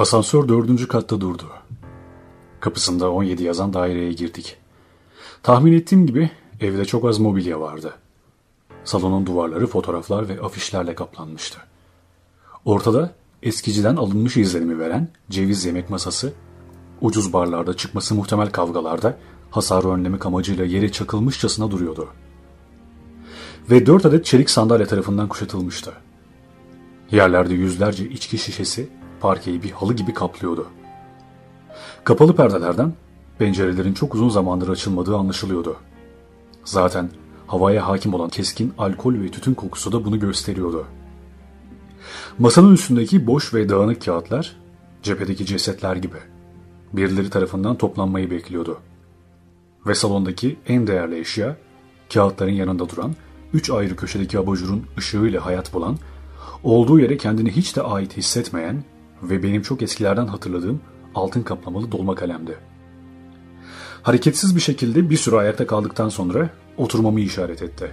Asansör dördüncü katta durdu. Kapısında 17 yazan daireye girdik. Tahmin ettiğim gibi evde çok az mobilya vardı. Salonun duvarları fotoğraflar ve afişlerle kaplanmıştı. Ortada eskiciden alınmış izlenimi veren ceviz yemek masası, ucuz barlarda çıkması muhtemel kavgalarda hasarı önlemek amacıyla yere çakılmışçasına duruyordu. Ve dört adet çelik sandalye tarafından kuşatılmıştı. Yerlerde yüzlerce içki şişesi parkeyi bir halı gibi kaplıyordu. Kapalı perdelerden pencerelerin çok uzun zamandır açılmadığı anlaşılıyordu. Zaten havaya hakim olan keskin alkol ve tütün kokusu da bunu gösteriyordu. Masanın üstündeki boş ve dağınık kağıtlar cephedeki cesetler gibi birileri tarafından toplanmayı bekliyordu. Ve salondaki en değerli eşya kağıtların yanında duran üç ayrı köşedeki abajurun ışığıyla hayat bulan, olduğu yere kendini hiç de ait hissetmeyen ve benim çok eskilerden hatırladığım altın kaplamalı dolma kalemdi. Hareketsiz bir şekilde bir süre ayakta kaldıktan sonra oturmamı işaret etti.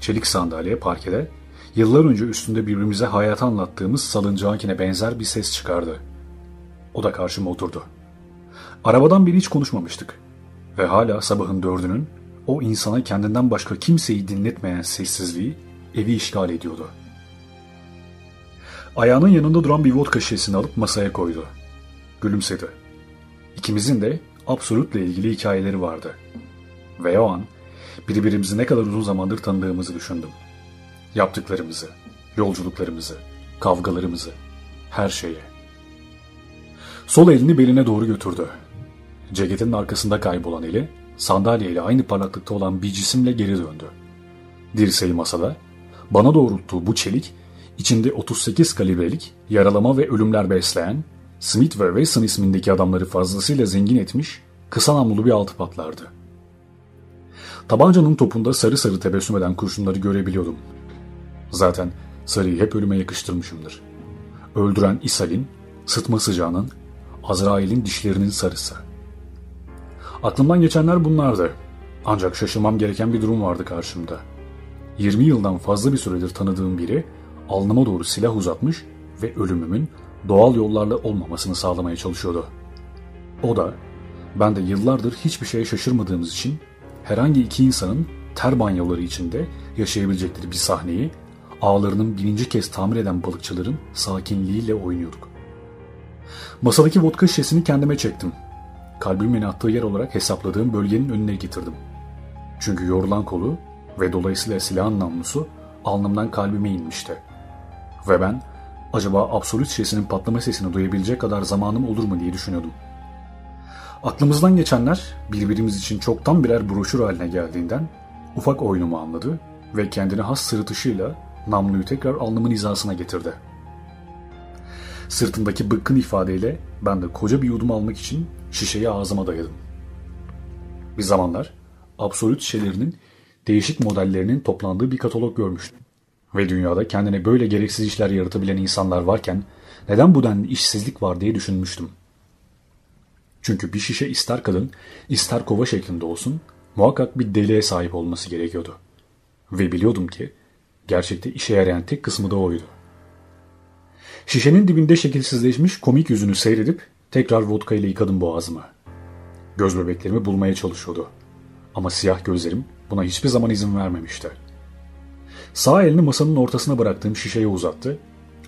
Çelik sandalye parkede yıllar önce üstünde birbirimize hayatı anlattığımız salıncağınkine benzer bir ses çıkardı. O da karşıma oturdu. Arabadan beri hiç konuşmamıştık. Ve hala sabahın dördünün o insana kendinden başka kimseyi dinletmeyen sessizliği evi işgal ediyordu. Ayağının yanında duran bir vodka şişesini alıp masaya koydu. Gülümsedi. İkimizin de Absolut'la ilgili hikayeleri vardı. Ve o an birbirimizi ne kadar uzun zamandır tanıdığımızı düşündüm. Yaptıklarımızı, yolculuklarımızı, kavgalarımızı, her şeyi. Sol elini beline doğru götürdü. Ceketinin arkasında kaybolan eli sandalyeyle aynı parlaklıkta olan bir cisimle geri döndü. Dirseği masada, bana doğrulttuğu bu çelik, içinde 38 kalibrelik yaralama ve ölümler besleyen, Smith ve Wesson ismindeki adamları fazlasıyla zengin etmiş, kısa namlulu bir altı patlardı. Tabancanın topunda sarı sarı tebessüm eden kurşunları görebiliyordum. Zaten sarıyı hep ölüme yakıştırmışımdır. Öldüren ishalin, sıtma sıcağının, Azrail'in dişlerinin sarısı. Aklımdan geçenler bunlardı. Ancak şaşırmam gereken bir durum vardı karşımda. 20 yıldan fazla bir süredir tanıdığım biri alnıma doğru silah uzatmış ve ölümümün doğal yollarla olmamasını sağlamaya çalışıyordu. O da ben de yıllardır hiçbir şeye şaşırmadığımız için herhangi iki insanın ter banyoları içinde yaşayabilecekleri bir sahneyi ağlarının birinci kez tamir eden balıkçıların sakinliğiyle oynuyorduk. Masadaki vodka şişesini kendime çektim kalbimin attığı yer olarak hesapladığım bölgenin önüne getirdim. Çünkü yorulan kolu ve dolayısıyla silahın namlusu alnımdan kalbime inmişti. Ve ben acaba absolut şişesinin patlama sesini duyabilecek kadar zamanım olur mu diye düşünüyordum. Aklımızdan geçenler birbirimiz için çoktan birer broşür haline geldiğinden ufak oyunumu anladı ve kendine has sırıtışıyla namluyu tekrar alnımın hizasına getirdi. Sırtındaki bıkkın ifadeyle ben de koca bir yudum almak için şişeyi ağzıma dayadım. Bir zamanlar absolut şişelerinin değişik modellerinin toplandığı bir katalog görmüştüm. Ve dünyada kendine böyle gereksiz işler yaratabilen insanlar varken neden bu denli işsizlik var diye düşünmüştüm. Çünkü bir şişe ister kadın ister kova şeklinde olsun muhakkak bir deliğe sahip olması gerekiyordu. Ve biliyordum ki gerçekte işe yarayan tek kısmı da oydu. Şişenin dibinde şekilsizleşmiş komik yüzünü seyredip tekrar vodka ile yıkadım boğazımı. Göz bebeklerimi bulmaya çalışıyordu. Ama siyah gözlerim buna hiçbir zaman izin vermemişti. Sağ elini masanın ortasına bıraktığım şişeye uzattı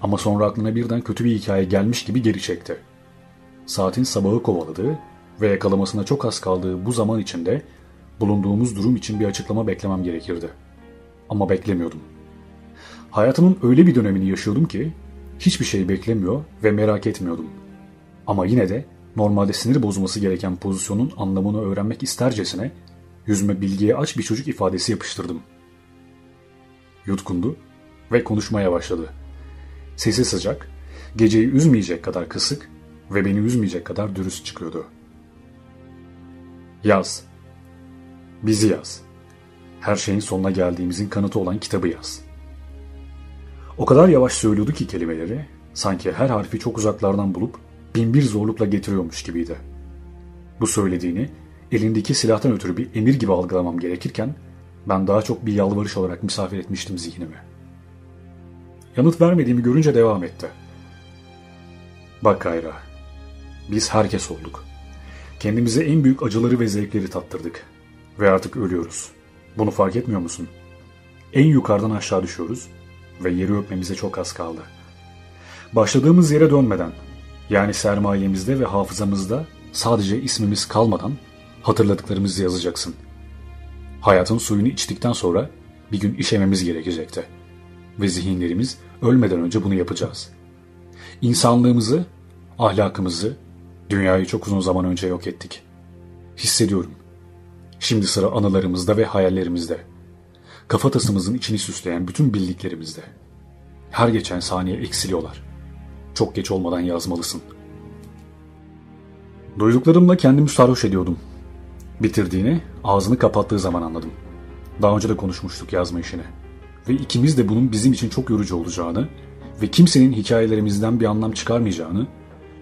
ama sonra aklına birden kötü bir hikaye gelmiş gibi geri çekti. Saatin sabahı kovaladığı ve yakalamasına çok az kaldığı bu zaman içinde bulunduğumuz durum için bir açıklama beklemem gerekirdi. Ama beklemiyordum. Hayatımın öyle bir dönemini yaşıyordum ki hiçbir şey beklemiyor ve merak etmiyordum. Ama yine de normalde sinir bozulması gereken pozisyonun anlamını öğrenmek istercesine yüzüme bilgiye aç bir çocuk ifadesi yapıştırdım. Yutkundu ve konuşmaya başladı. Sesi sıcak, geceyi üzmeyecek kadar kısık ve beni üzmeyecek kadar dürüst çıkıyordu. Yaz. Bizi yaz. Her şeyin sonuna geldiğimizin kanıtı olan kitabı yaz.'' O kadar yavaş söylüyordu ki kelimeleri, sanki her harfi çok uzaklardan bulup binbir zorlukla getiriyormuş gibiydi. Bu söylediğini elindeki silahtan ötürü bir emir gibi algılamam gerekirken ben daha çok bir yalvarış olarak misafir etmiştim zihnimi. Yanıt vermediğimi görünce devam etti. Bak Kayra, biz herkes olduk. Kendimize en büyük acıları ve zevkleri tattırdık. Ve artık ölüyoruz. Bunu fark etmiyor musun? En yukarıdan aşağı düşüyoruz ve yeri öpmemize çok az kaldı. Başladığımız yere dönmeden, yani sermayemizde ve hafızamızda sadece ismimiz kalmadan hatırladıklarımızı yazacaksın. Hayatın suyunu içtikten sonra bir gün işememiz gerekecekti. Ve zihinlerimiz ölmeden önce bunu yapacağız. İnsanlığımızı, ahlakımızı, dünyayı çok uzun zaman önce yok ettik. Hissediyorum. Şimdi sıra anılarımızda ve hayallerimizde. Kafatasımızın içini süsleyen bütün bildiklerimizde. Her geçen saniye eksiliyorlar. Çok geç olmadan yazmalısın. Duyduklarımla kendimi sarhoş ediyordum. Bitirdiğini ağzını kapattığı zaman anladım. Daha önce de konuşmuştuk yazma işini. Ve ikimiz de bunun bizim için çok yorucu olacağını ve kimsenin hikayelerimizden bir anlam çıkarmayacağını,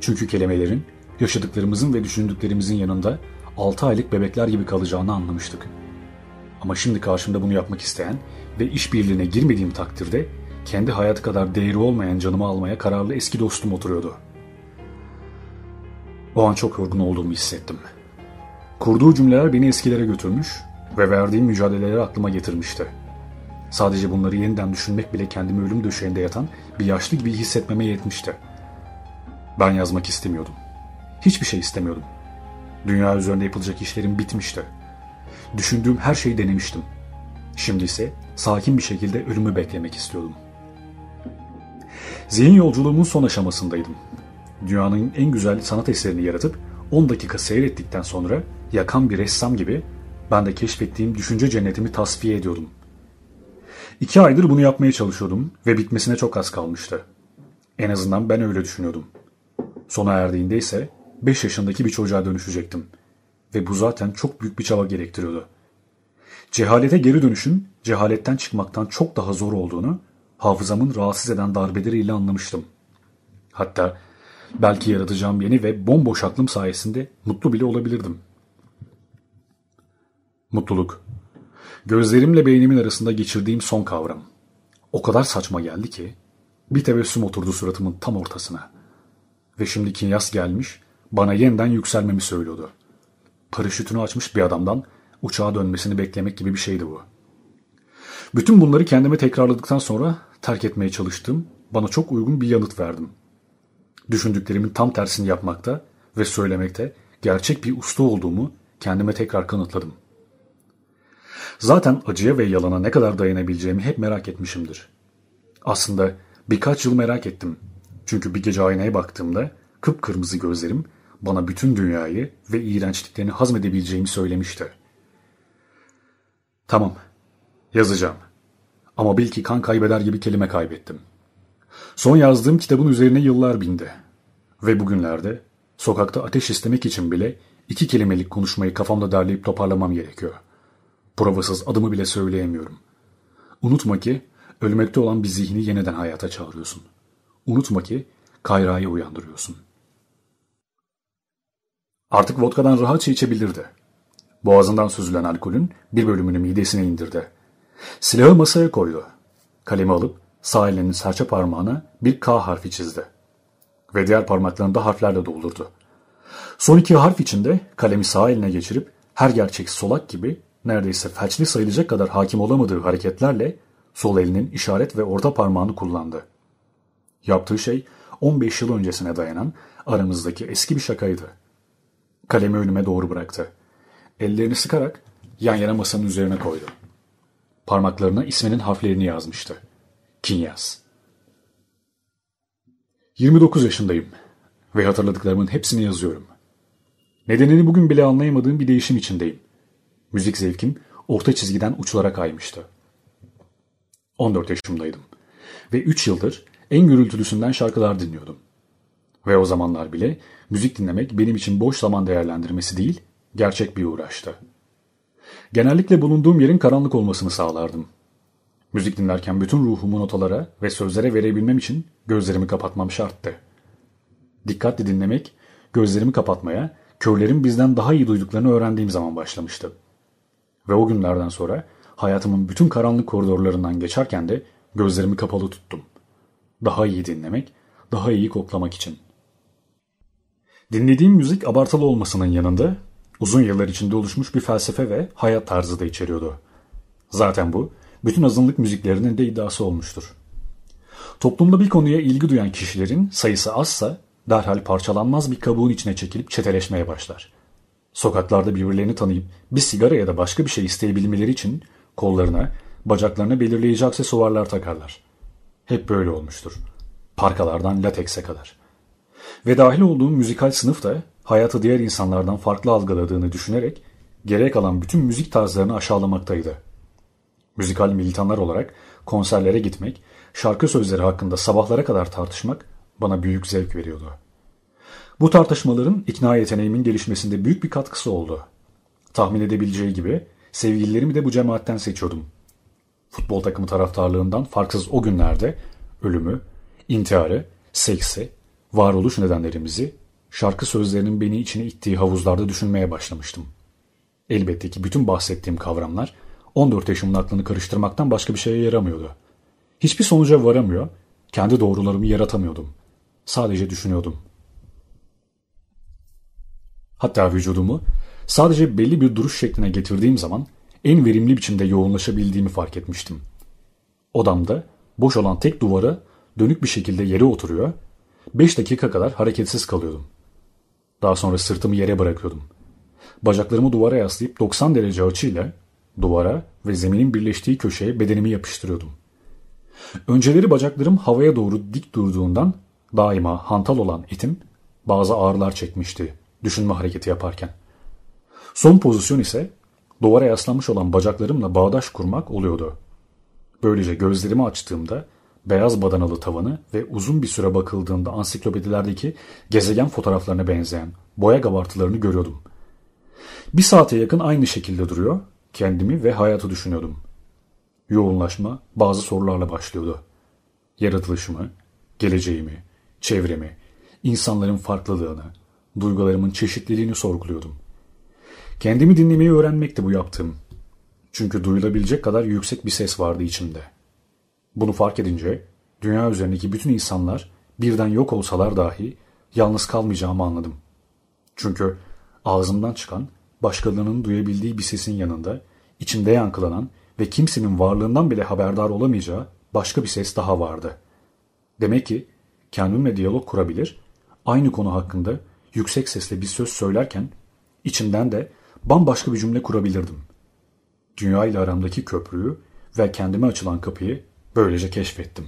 çünkü kelimelerin yaşadıklarımızın ve düşündüklerimizin yanında 6 aylık bebekler gibi kalacağını anlamıştık. Ama şimdi karşımda bunu yapmak isteyen ve işbirliğine girmediğim takdirde kendi hayatı kadar değeri olmayan canımı almaya kararlı eski dostum oturuyordu. O an çok yorgun olduğumu hissettim. Kurduğu cümleler beni eskilere götürmüş ve verdiğim mücadeleleri aklıma getirmişti. Sadece bunları yeniden düşünmek bile kendimi ölüm döşeğinde yatan bir yaşlı gibi hissetmeme yetmişti. Ben yazmak istemiyordum. Hiçbir şey istemiyordum. Dünya üzerinde yapılacak işlerim bitmişti. Düşündüğüm her şeyi denemiştim. Şimdi ise sakin bir şekilde ölümü beklemek istiyordum. Zihin yolculuğumun son aşamasındaydım. Dünyanın en güzel sanat eserini yaratıp 10 dakika seyrettikten sonra yakan bir ressam gibi ben de keşfettiğim düşünce cennetimi tasfiye ediyordum. İki aydır bunu yapmaya çalışıyordum ve bitmesine çok az kalmıştı. En azından ben öyle düşünüyordum. Sona erdiğinde ise 5 yaşındaki bir çocuğa dönüşecektim. Ve bu zaten çok büyük bir çaba gerektiriyordu. Cehalete geri dönüşün cehaletten çıkmaktan çok daha zor olduğunu hafızamın rahatsız eden darbeleriyle anlamıştım. Hatta belki yaratacağım yeni ve bomboş aklım sayesinde mutlu bile olabilirdim. Mutluluk. Gözlerimle beynimin arasında geçirdiğim son kavram. O kadar saçma geldi ki bir tebessüm oturdu suratımın tam ortasına. Ve şimdi Kinyas gelmiş bana yeniden yükselmemi söylüyordu. Paraşütünü açmış bir adamdan uçağa dönmesini beklemek gibi bir şeydi bu. Bütün bunları kendime tekrarladıktan sonra terk etmeye çalıştım. Bana çok uygun bir yanıt verdim. Düşündüklerimin tam tersini yapmakta ve söylemekte gerçek bir usta olduğumu kendime tekrar kanıtladım. Zaten acıya ve yalana ne kadar dayanabileceğimi hep merak etmişimdir. Aslında birkaç yıl merak ettim. Çünkü bir gece aynaya baktığımda kıpkırmızı gözlerim bana bütün dünyayı ve iğrençliklerini hazmedebileceğimi söylemişti. Tamam, yazacağım. Ama bil ki kan kaybeder gibi kelime kaybettim. Son yazdığım kitabın üzerine yıllar bindi. Ve bugünlerde sokakta ateş istemek için bile iki kelimelik konuşmayı kafamda derleyip toparlamam gerekiyor. Provasız adımı bile söyleyemiyorum. Unutma ki ölmekte olan bir zihni yeniden hayata çağırıyorsun. Unutma ki Kayra'yı uyandırıyorsun. Artık vodkadan rahatça içebilirdi. Boğazından süzülen alkolün bir bölümünü midesine indirdi. Silahı masaya koydu. Kalemi alıp sağ elinin serçe parmağına bir K harfi çizdi. Ve diğer parmaklarını da harflerle doldurdu. Son iki harf içinde kalemi sağ eline geçirip her gerçek solak gibi neredeyse felçli sayılacak kadar hakim olamadığı hareketlerle sol elinin işaret ve orta parmağını kullandı. Yaptığı şey 15 yıl öncesine dayanan aramızdaki eski bir şakaydı. Kalemi önüme doğru bıraktı. Ellerini sıkarak yan yana masanın üzerine koydu. Parmaklarına isminin harflerini yazmıştı. Kinyas. 29 yaşındayım ve hatırladıklarımın hepsini yazıyorum. Nedenini bugün bile anlayamadığım bir değişim içindeyim. Müzik zevkim orta çizgiden uçlara kaymıştı. 14 yaşımdaydım ve 3 yıldır en gürültülüsünden şarkılar dinliyordum. Ve o zamanlar bile müzik dinlemek benim için boş zaman değerlendirmesi değil, gerçek bir uğraştı. Genellikle bulunduğum yerin karanlık olmasını sağlardım. Müzik dinlerken bütün ruhumu notalara ve sözlere verebilmem için gözlerimi kapatmam şarttı. Dikkatli dinlemek, gözlerimi kapatmaya, körlerin bizden daha iyi duyduklarını öğrendiğim zaman başlamıştı. Ve o günlerden sonra hayatımın bütün karanlık koridorlarından geçerken de gözlerimi kapalı tuttum. Daha iyi dinlemek, daha iyi koklamak için. Dinlediğim müzik abartılı olmasının yanında uzun yıllar içinde oluşmuş bir felsefe ve hayat tarzı da içeriyordu. Zaten bu bütün azınlık müziklerinin de iddiası olmuştur. Toplumda bir konuya ilgi duyan kişilerin sayısı azsa derhal parçalanmaz bir kabuğun içine çekilip çeteleşmeye başlar. Sokaklarda birbirlerini tanıyıp bir sigara ya da başka bir şey isteyebilmeleri için kollarına, bacaklarına belirleyici aksesuarlar takarlar. Hep böyle olmuştur. Parkalardan latekse kadar. Ve dahil olduğum müzikal sınıf da hayatı diğer insanlardan farklı algıladığını düşünerek gerek kalan bütün müzik tarzlarını aşağılamaktaydı. Müzikal militanlar olarak konserlere gitmek, şarkı sözleri hakkında sabahlara kadar tartışmak bana büyük zevk veriyordu. Bu tartışmaların ikna yeteneğimin gelişmesinde büyük bir katkısı oldu. Tahmin edebileceği gibi sevgililerimi de bu cemaatten seçiyordum. Futbol takımı taraftarlığından farksız o günlerde ölümü, intiharı, seksi, varoluş nedenlerimizi, şarkı sözlerinin beni içine ittiği havuzlarda düşünmeye başlamıştım. Elbette ki bütün bahsettiğim kavramlar 14 yaşımın aklını karıştırmaktan başka bir şeye yaramıyordu. Hiçbir sonuca varamıyor, kendi doğrularımı yaratamıyordum. Sadece düşünüyordum. Hatta vücudumu sadece belli bir duruş şekline getirdiğim zaman en verimli biçimde yoğunlaşabildiğimi fark etmiştim. Odamda boş olan tek duvara dönük bir şekilde yere oturuyor, 5 dakika kadar hareketsiz kalıyordum. Daha sonra sırtımı yere bırakıyordum. Bacaklarımı duvara yaslayıp 90 derece açıyla duvara ve zeminin birleştiği köşeye bedenimi yapıştırıyordum. Önceleri bacaklarım havaya doğru dik durduğundan daima hantal olan etim bazı ağrılar çekmişti düşünme hareketi yaparken. Son pozisyon ise duvara yaslanmış olan bacaklarımla bağdaş kurmak oluyordu. Böylece gözlerimi açtığımda beyaz badanalı tavanı ve uzun bir süre bakıldığında ansiklopedilerdeki gezegen fotoğraflarına benzeyen boya kabartılarını görüyordum. Bir saate yakın aynı şekilde duruyor, kendimi ve hayatı düşünüyordum. Yoğunlaşma bazı sorularla başlıyordu. Yaratılışımı, geleceğimi, çevremi, insanların farklılığını, duygularımın çeşitliliğini sorguluyordum. Kendimi dinlemeyi öğrenmekti bu yaptığım. Çünkü duyulabilecek kadar yüksek bir ses vardı içimde. Bunu fark edince dünya üzerindeki bütün insanlar birden yok olsalar dahi yalnız kalmayacağımı anladım. Çünkü ağzımdan çıkan başkalarının duyabildiği bir sesin yanında içimde yankılanan ve kimsenin varlığından bile haberdar olamayacağı başka bir ses daha vardı. Demek ki kendimle diyalog kurabilir, aynı konu hakkında yüksek sesle bir söz söylerken içimden de bambaşka bir cümle kurabilirdim. Dünya ile aramdaki köprüyü ve kendime açılan kapıyı böylece keşfettim.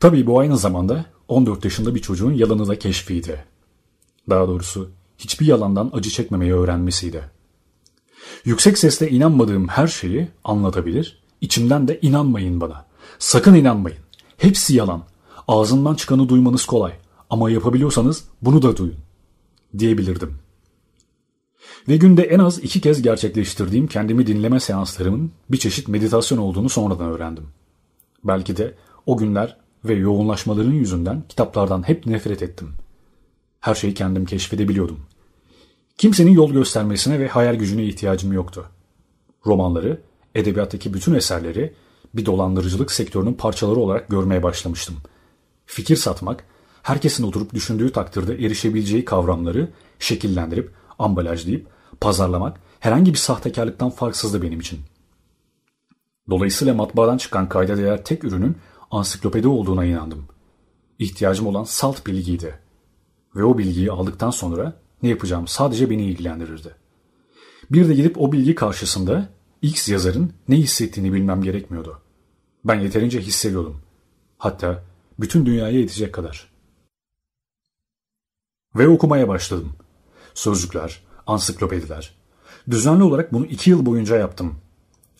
Tabii bu aynı zamanda 14 yaşında bir çocuğun yalanı da keşfiydi. Daha doğrusu hiçbir yalandan acı çekmemeyi öğrenmesiydi. Yüksek sesle inanmadığım her şeyi anlatabilir, içimden de inanmayın bana. Sakın inanmayın. Hepsi yalan. Ağzından çıkanı duymanız kolay. Ama yapabiliyorsanız bunu da duyun. Diyebilirdim. Ve günde en az iki kez gerçekleştirdiğim kendimi dinleme seanslarımın bir çeşit meditasyon olduğunu sonradan öğrendim. Belki de o günler ve yoğunlaşmaların yüzünden kitaplardan hep nefret ettim. Her şeyi kendim keşfedebiliyordum. Kimsenin yol göstermesine ve hayal gücüne ihtiyacım yoktu. Romanları, edebiyattaki bütün eserleri bir dolandırıcılık sektörünün parçaları olarak görmeye başlamıştım. Fikir satmak, herkesin oturup düşündüğü takdirde erişebileceği kavramları şekillendirip, ambalajlayıp, pazarlamak herhangi bir sahtekarlıktan farksızdı benim için. Dolayısıyla matbaadan çıkan kayda değer tek ürünün ansiklopedi olduğuna inandım. İhtiyacım olan salt bilgiydi. Ve o bilgiyi aldıktan sonra ne yapacağım sadece beni ilgilendirirdi. Bir de gidip o bilgi karşısında X yazarın ne hissettiğini bilmem gerekmiyordu. Ben yeterince hissediyordum. Hatta bütün dünyaya yetecek kadar. Ve okumaya başladım. Sözcükler, ansiklopediler. Düzenli olarak bunu iki yıl boyunca yaptım.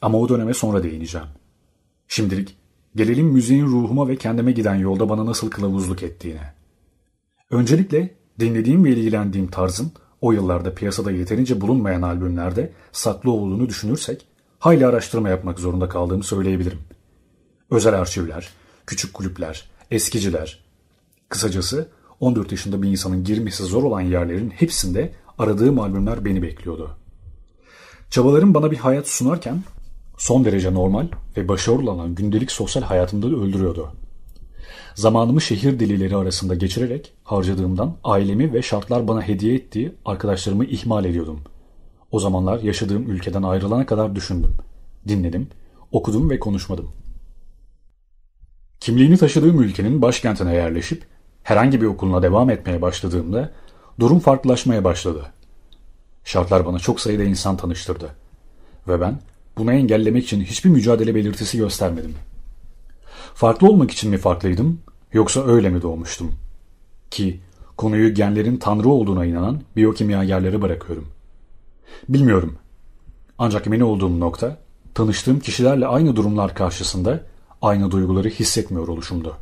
Ama o döneme sonra değineceğim. Şimdilik gelelim müziğin ruhuma ve kendime giden yolda bana nasıl kılavuzluk ettiğine. Öncelikle dinlediğim ve ilgilendiğim tarzın o yıllarda piyasada yeterince bulunmayan albümlerde saklı olduğunu düşünürsek hayli araştırma yapmak zorunda kaldığımı söyleyebilirim. Özel arşivler, küçük kulüpler, eskiciler. Kısacası 14 yaşında bir insanın girmesi zor olan yerlerin hepsinde aradığım albümler beni bekliyordu. Çabalarım bana bir hayat sunarken son derece normal ve başarılı olan gündelik sosyal hayatımda öldürüyordu. Zamanımı şehir delileri arasında geçirerek harcadığımdan ailemi ve şartlar bana hediye ettiği arkadaşlarımı ihmal ediyordum. O zamanlar yaşadığım ülkeden ayrılana kadar düşündüm. Dinledim, okudum ve konuşmadım. Kimliğini taşıdığım ülkenin başkentine yerleşip herhangi bir okuluna devam etmeye başladığımda durum farklılaşmaya başladı. Şartlar bana çok sayıda insan tanıştırdı. Ve ben bunu engellemek için hiçbir mücadele belirtisi göstermedim. Farklı olmak için mi farklıydım yoksa öyle mi doğmuştum? Ki konuyu genlerin tanrı olduğuna inanan biyokimyagerleri bırakıyorum. Bilmiyorum. Ancak emin olduğum nokta tanıştığım kişilerle aynı durumlar karşısında aynı duyguları hissetmiyor oluşumdu.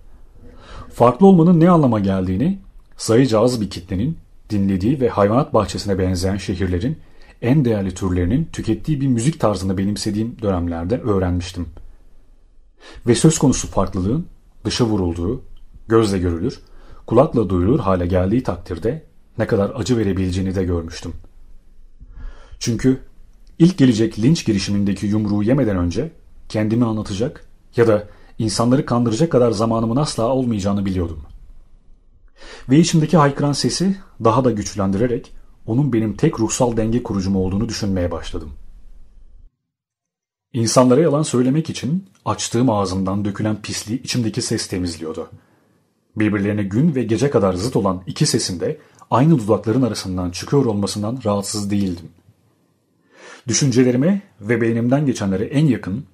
Farklı olmanın ne anlama geldiğini sayıca az bir kitlenin dinlediği ve hayvanat bahçesine benzeyen şehirlerin en değerli türlerinin tükettiği bir müzik tarzını benimsediğim dönemlerde öğrenmiştim. Ve söz konusu farklılığın dışa vurulduğu, gözle görülür, kulakla duyulur hale geldiği takdirde ne kadar acı verebileceğini de görmüştüm. Çünkü ilk gelecek linç girişimindeki yumruğu yemeden önce kendimi anlatacak ya da insanları kandıracak kadar zamanımın asla olmayacağını biliyordum. Ve içimdeki haykıran sesi daha da güçlendirerek onun benim tek ruhsal denge kurucum olduğunu düşünmeye başladım. İnsanlara yalan söylemek için açtığım ağzımdan dökülen pisliği içimdeki ses temizliyordu. Birbirlerine gün ve gece kadar zıt olan iki sesin de aynı dudakların arasından çıkıyor olmasından rahatsız değildim. Düşüncelerime ve beynimden geçenlere en yakın,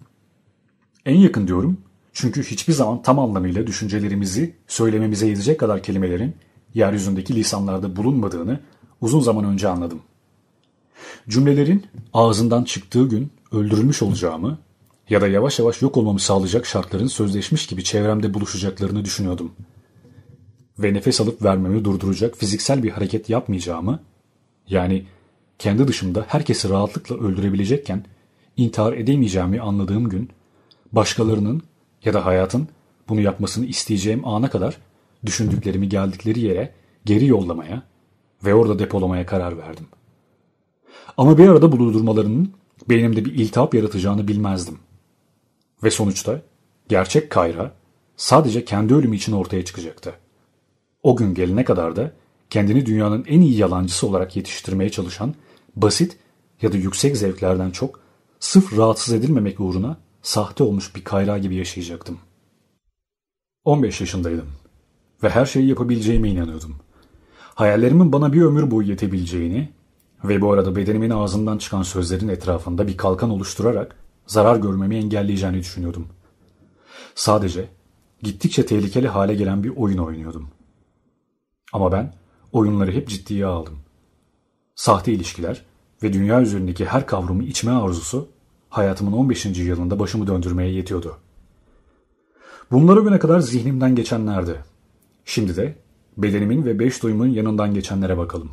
en yakın diyorum çünkü hiçbir zaman tam anlamıyla düşüncelerimizi söylememize yetecek kadar kelimelerin yeryüzündeki lisanlarda bulunmadığını uzun zaman önce anladım. Cümlelerin ağzından çıktığı gün öldürülmüş olacağımı ya da yavaş yavaş yok olmamı sağlayacak şartların sözleşmiş gibi çevremde buluşacaklarını düşünüyordum. Ve nefes alıp vermemi durduracak fiziksel bir hareket yapmayacağımı, yani kendi dışımda herkesi rahatlıkla öldürebilecekken intihar edemeyeceğimi anladığım gün, başkalarının ya da hayatın bunu yapmasını isteyeceğim ana kadar düşündüklerimi geldikleri yere geri yollamaya ve orada depolamaya karar verdim. Ama bir arada bulundurmalarının beynimde bir iltihap yaratacağını bilmezdim. Ve sonuçta gerçek Kayra sadece kendi ölümü için ortaya çıkacaktı. O gün gelene kadar da kendini dünyanın en iyi yalancısı olarak yetiştirmeye çalışan basit ya da yüksek zevklerden çok sırf rahatsız edilmemek uğruna sahte olmuş bir kayra gibi yaşayacaktım. 15 yaşındaydım ve her şeyi yapabileceğime inanıyordum. Hayallerimin bana bir ömür boyu yetebileceğini ve bu arada bedenimin ağzından çıkan sözlerin etrafında bir kalkan oluşturarak zarar görmemi engelleyeceğini düşünüyordum. Sadece gittikçe tehlikeli hale gelen bir oyun oynuyordum. Ama ben oyunları hep ciddiye aldım. Sahte ilişkiler ve dünya üzerindeki her kavramı içme arzusu hayatımın 15. yılında başımı döndürmeye yetiyordu. Bunlar o güne kadar zihnimden geçenlerdi. Şimdi de bedenimin ve beş duyumun yanından geçenlere bakalım.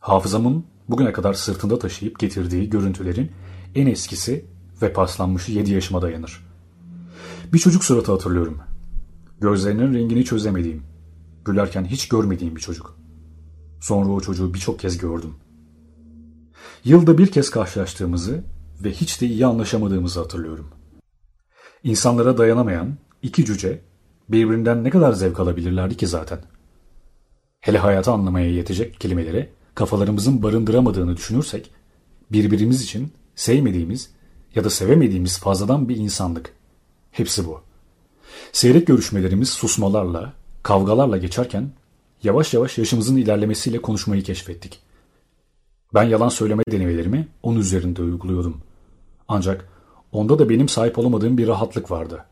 Hafızamın bugüne kadar sırtında taşıyıp getirdiği görüntülerin en eskisi ve paslanmışı 7 yaşıma dayanır. Bir çocuk suratı hatırlıyorum. Gözlerinin rengini çözemediğim, gülerken hiç görmediğim bir çocuk. Sonra o çocuğu birçok kez gördüm. Yılda bir kez karşılaştığımızı ve hiç de iyi anlaşamadığımızı hatırlıyorum. İnsanlara dayanamayan iki cüce birbirinden ne kadar zevk alabilirlerdi ki zaten. Hele hayatı anlamaya yetecek kelimeleri kafalarımızın barındıramadığını düşünürsek, birbirimiz için sevmediğimiz ya da sevemediğimiz fazladan bir insanlık. Hepsi bu. Seyrek görüşmelerimiz susmalarla, kavgalarla geçerken yavaş yavaş yaşımızın ilerlemesiyle konuşmayı keşfettik. Ben yalan söyleme denemelerimi onun üzerinde uyguluyordum. Ancak onda da benim sahip olamadığım bir rahatlık vardı.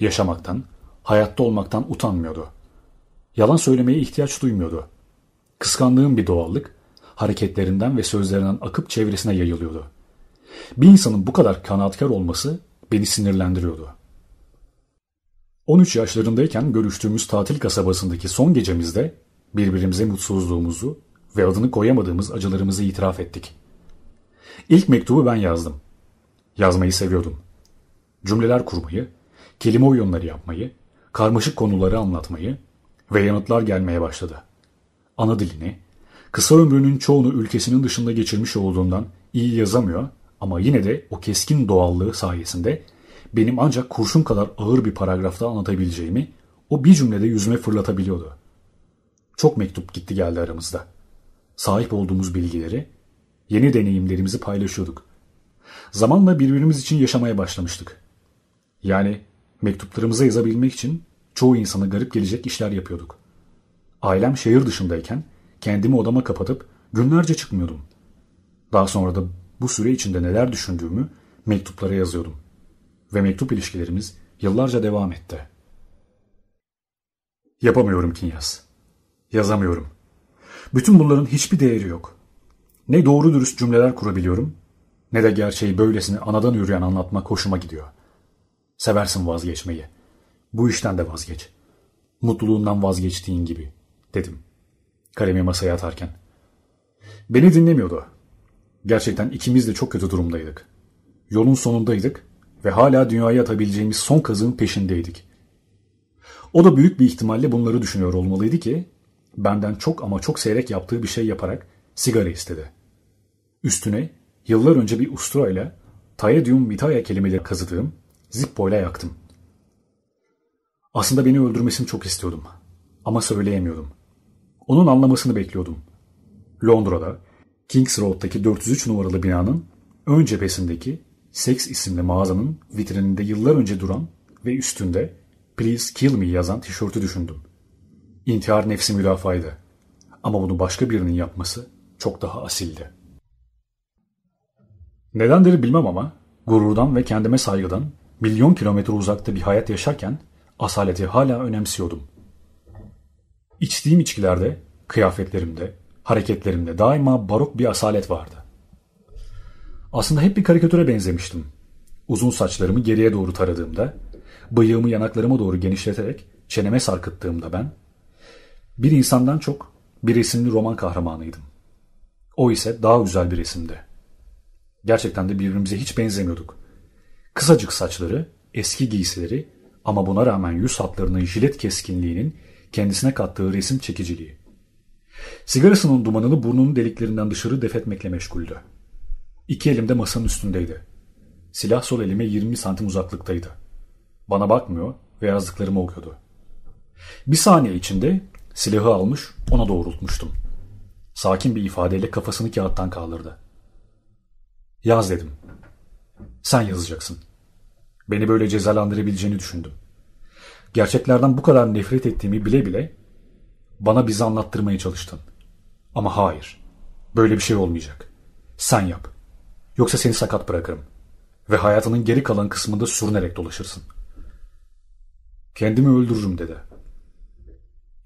Yaşamaktan, hayatta olmaktan utanmıyordu. Yalan söylemeye ihtiyaç duymuyordu. Kıskandığım bir doğallık, hareketlerinden ve sözlerinden akıp çevresine yayılıyordu. Bir insanın bu kadar kanaatkar olması beni sinirlendiriyordu. 13 yaşlarındayken görüştüğümüz tatil kasabasındaki son gecemizde birbirimize mutsuzluğumuzu ve adını koyamadığımız acılarımızı itiraf ettik. İlk mektubu ben yazdım. Yazmayı seviyordum. Cümleler kurmayı, kelime oyunları yapmayı, karmaşık konuları anlatmayı ve yanıtlar gelmeye başladı. Ana dilini, kısa ömrünün çoğunu ülkesinin dışında geçirmiş olduğundan iyi yazamıyor ama yine de o keskin doğallığı sayesinde benim ancak kurşun kadar ağır bir paragrafta anlatabileceğimi o bir cümlede yüzüme fırlatabiliyordu. Çok mektup gitti geldi aramızda. Sahip olduğumuz bilgileri, yeni deneyimlerimizi paylaşıyorduk. Zamanla birbirimiz için yaşamaya başlamıştık. Yani mektuplarımıza yazabilmek için çoğu insana garip gelecek işler yapıyorduk. Ailem şehir dışındayken kendimi odama kapatıp günlerce çıkmıyordum. Daha sonra da bu süre içinde neler düşündüğümü mektuplara yazıyordum. Ve mektup ilişkilerimiz yıllarca devam etti. Yapamıyorum Kinyas. Yazamıyorum. Bütün bunların hiçbir değeri yok. Ne doğru dürüst cümleler kurabiliyorum ne de gerçeği böylesine anadan yürüyen anlatmak hoşuma gidiyor. Seversin vazgeçmeyi. Bu işten de vazgeç. Mutluluğundan vazgeçtiğin gibi, dedim. Kalemi masaya atarken. Beni dinlemiyordu. Gerçekten ikimiz de çok kötü durumdaydık. Yolun sonundaydık ve hala dünyaya atabileceğimiz son kazığın peşindeydik. O da büyük bir ihtimalle bunları düşünüyor olmalıydı ki benden çok ama çok seyrek yaptığı bir şey yaparak sigara istedi. Üstüne yıllar önce bir usturayla Tayedium Vitaya kelimeleri kazıdığım Zippo ile yaktım. Aslında beni öldürmesini çok istiyordum. Ama söyleyemiyordum. Onun anlamasını bekliyordum. Londra'da Kings Road'daki 403 numaralı binanın ön cephesindeki Sex isimli mağazanın vitrininde yıllar önce duran ve üstünde Please Kill Me yazan tişörtü düşündüm. İntihar nefsi mülafaydı. Ama bunu başka birinin yapması çok daha asildi. Nedendir bilmem ama gururdan ve kendime saygıdan milyon kilometre uzakta bir hayat yaşarken asaleti hala önemsiyordum. İçtiğim içkilerde, kıyafetlerimde, hareketlerimde daima barok bir asalet vardı. Aslında hep bir karikatüre benzemiştim. Uzun saçlarımı geriye doğru taradığımda, bıyığımı yanaklarıma doğru genişleterek çeneme sarkıttığımda ben, bir insandan çok bir resimli roman kahramanıydım. O ise daha güzel bir resimdi. Gerçekten de birbirimize hiç benzemiyorduk. Kısacık saçları, eski giysileri ama buna rağmen yüz hatlarının jilet keskinliğinin kendisine kattığı resim çekiciliği. Sigarasının dumanını burnunun deliklerinden dışarı defetmekle meşguldü. İki elim de masanın üstündeydi. Silah sol elime 20 santim uzaklıktaydı. Bana bakmıyor ve yazdıklarımı okuyordu. Bir saniye içinde silahı almış ona doğrultmuştum. Sakin bir ifadeyle kafasını kağıttan kaldırdı. Yaz dedim. Sen yazacaksın. Beni böyle cezalandırabileceğini düşündüm. Gerçeklerden bu kadar nefret ettiğimi bile bile bana bizi anlattırmaya çalıştın. Ama hayır. Böyle bir şey olmayacak. Sen yap. Yoksa seni sakat bırakırım. Ve hayatının geri kalan kısmında sürünerek dolaşırsın. Kendimi öldürürüm dedi.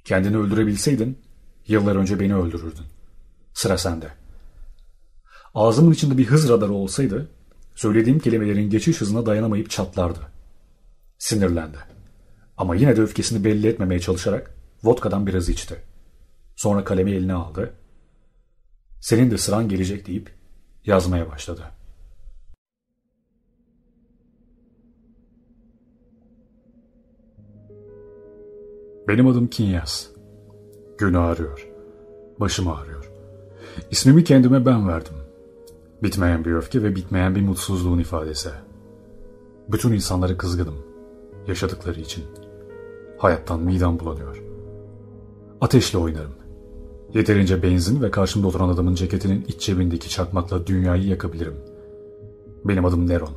Kendini öldürebilseydin yıllar önce beni öldürürdün. Sıra sende. Ağzımın içinde bir hız radarı olsaydı söylediğim kelimelerin geçiş hızına dayanamayıp çatlardı. Sinirlendi. Ama yine de öfkesini belli etmemeye çalışarak vodkadan biraz içti. Sonra kalemi eline aldı. Senin de sıran gelecek deyip yazmaya başladı. Benim adım Kinyas. Gün ağrıyor. Başım ağrıyor. İsmimi kendime ben verdim. Bitmeyen bir öfke ve bitmeyen bir mutsuzluğun ifadesi. Bütün insanları kızgınım. Yaşadıkları için. Hayattan midem bulanıyor. Ateşle oynarım. Yeterince benzin ve karşımda oturan adamın ceketinin iç cebindeki çakmakla dünyayı yakabilirim. Benim adım Neron.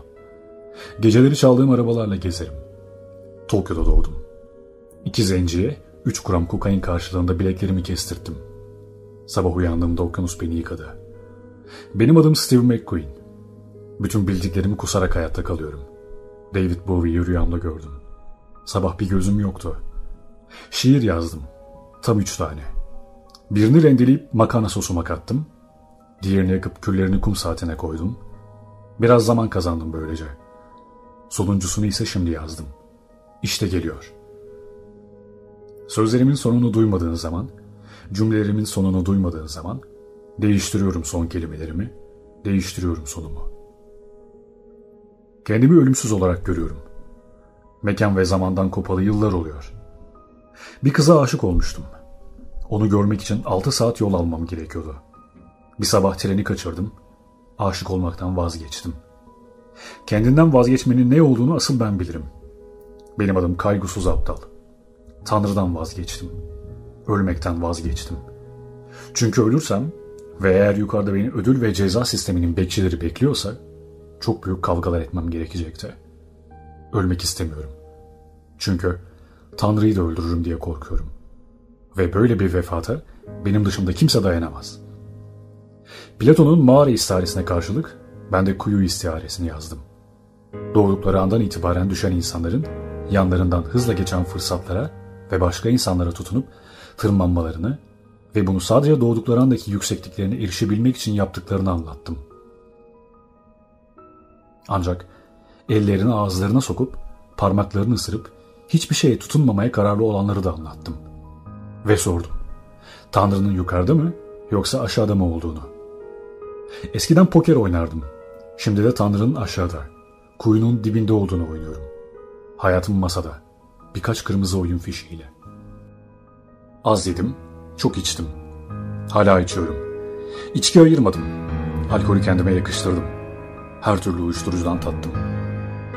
Geceleri çaldığım arabalarla gezerim. Tokyo'da doğdum. İki zenciye, üç gram kokain karşılığında bileklerimi kestirttim. Sabah uyandığımda okyanus beni yıkadı. Benim adım Steve McQueen. Bütün bildiklerimi kusarak hayatta kalıyorum. David Bowie'yi rüyamda gördüm. Sabah bir gözüm yoktu. Şiir yazdım. Tam üç tane. Birini rendeleyip makarna sosuma kattım. Diğerini yakıp küllerini kum saatine koydum. Biraz zaman kazandım böylece. Sonuncusunu ise şimdi yazdım. İşte geliyor. Sözlerimin sonunu duymadığın zaman, cümlelerimin sonunu duymadığın zaman Değiştiriyorum son kelimelerimi, değiştiriyorum sonumu. Kendimi ölümsüz olarak görüyorum. Mekan ve zamandan kopalı yıllar oluyor. Bir kıza aşık olmuştum. Onu görmek için altı saat yol almam gerekiyordu. Bir sabah treni kaçırdım. Aşık olmaktan vazgeçtim. Kendinden vazgeçmenin ne olduğunu asıl ben bilirim. Benim adım kaygısız aptal. Tanrı'dan vazgeçtim. Ölmekten vazgeçtim. Çünkü ölürsem ve eğer yukarıda beni ödül ve ceza sisteminin bekçileri bekliyorsa çok büyük kavgalar etmem gerekecekti. Ölmek istemiyorum. Çünkü Tanrı'yı da öldürürüm diye korkuyorum. Ve böyle bir vefata benim dışımda kimse dayanamaz. Platon'un mağara istiharesine karşılık ben de kuyu istiharesini yazdım. Doğdukları andan itibaren düşen insanların yanlarından hızla geçen fırsatlara ve başka insanlara tutunup tırmanmalarını ve bunu sadece doğdukları andaki yüksekliklerine erişebilmek için yaptıklarını anlattım. Ancak ellerini ağızlarına sokup parmaklarını ısırıp hiçbir şeye tutunmamaya kararlı olanları da anlattım. Ve sordum. Tanrı'nın yukarıda mı yoksa aşağıda mı olduğunu. Eskiden poker oynardım. Şimdi de Tanrı'nın aşağıda, kuyunun dibinde olduğunu oynuyorum. Hayatım masada. Birkaç kırmızı oyun fişiyle. Az yedim, çok içtim. Hala içiyorum. İçki ayırmadım. Alkolü kendime yakıştırdım. Her türlü uyuşturucudan tattım.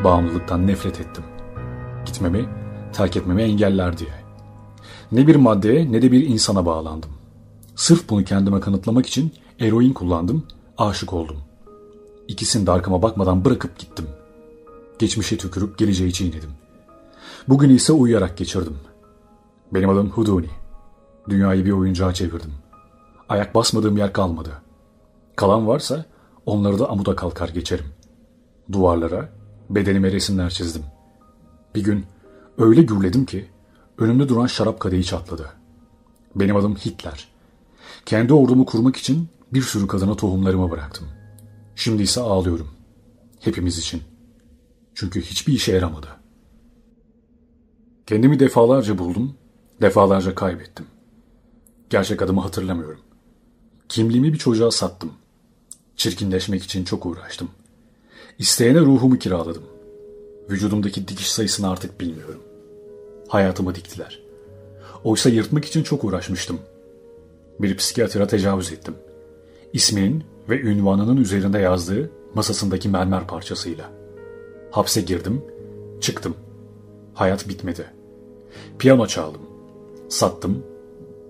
Bağımlılıktan nefret ettim. Gitmemi, terk etmemi engeller diye. Ne bir maddeye ne de bir insana bağlandım. Sırf bunu kendime kanıtlamak için eroin kullandım, aşık oldum. İkisini de arkama bakmadan bırakıp gittim. Geçmişe tükürüp geleceği çiğnedim. Bugün ise uyuyarak geçirdim. Benim adım Huduni. Dünyayı bir oyuncağa çevirdim. Ayak basmadığım yer kalmadı. Kalan varsa onları da amuda kalkar geçerim. Duvarlara, bedenime resimler çizdim. Bir gün öyle gürledim ki önümde duran şarap kadehi çatladı. Benim adım Hitler. Kendi ordumu kurmak için bir sürü kadına tohumlarımı bıraktım. Şimdi ise ağlıyorum. Hepimiz için. Çünkü hiçbir işe yaramadı. Kendimi defalarca buldum, defalarca kaybettim. Gerçek adımı hatırlamıyorum. Kimliğimi bir çocuğa sattım. Çirkinleşmek için çok uğraştım. İsteyene ruhumu kiraladım. Vücudumdaki dikiş sayısını artık bilmiyorum. Hayatımı diktiler. Oysa yırtmak için çok uğraşmıştım. Bir psikiyatra tecavüz ettim. İsminin ve ünvanının üzerinde yazdığı masasındaki mermer parçasıyla. Hapse girdim, çıktım. Hayat bitmedi. Piyano çaldım. Sattım.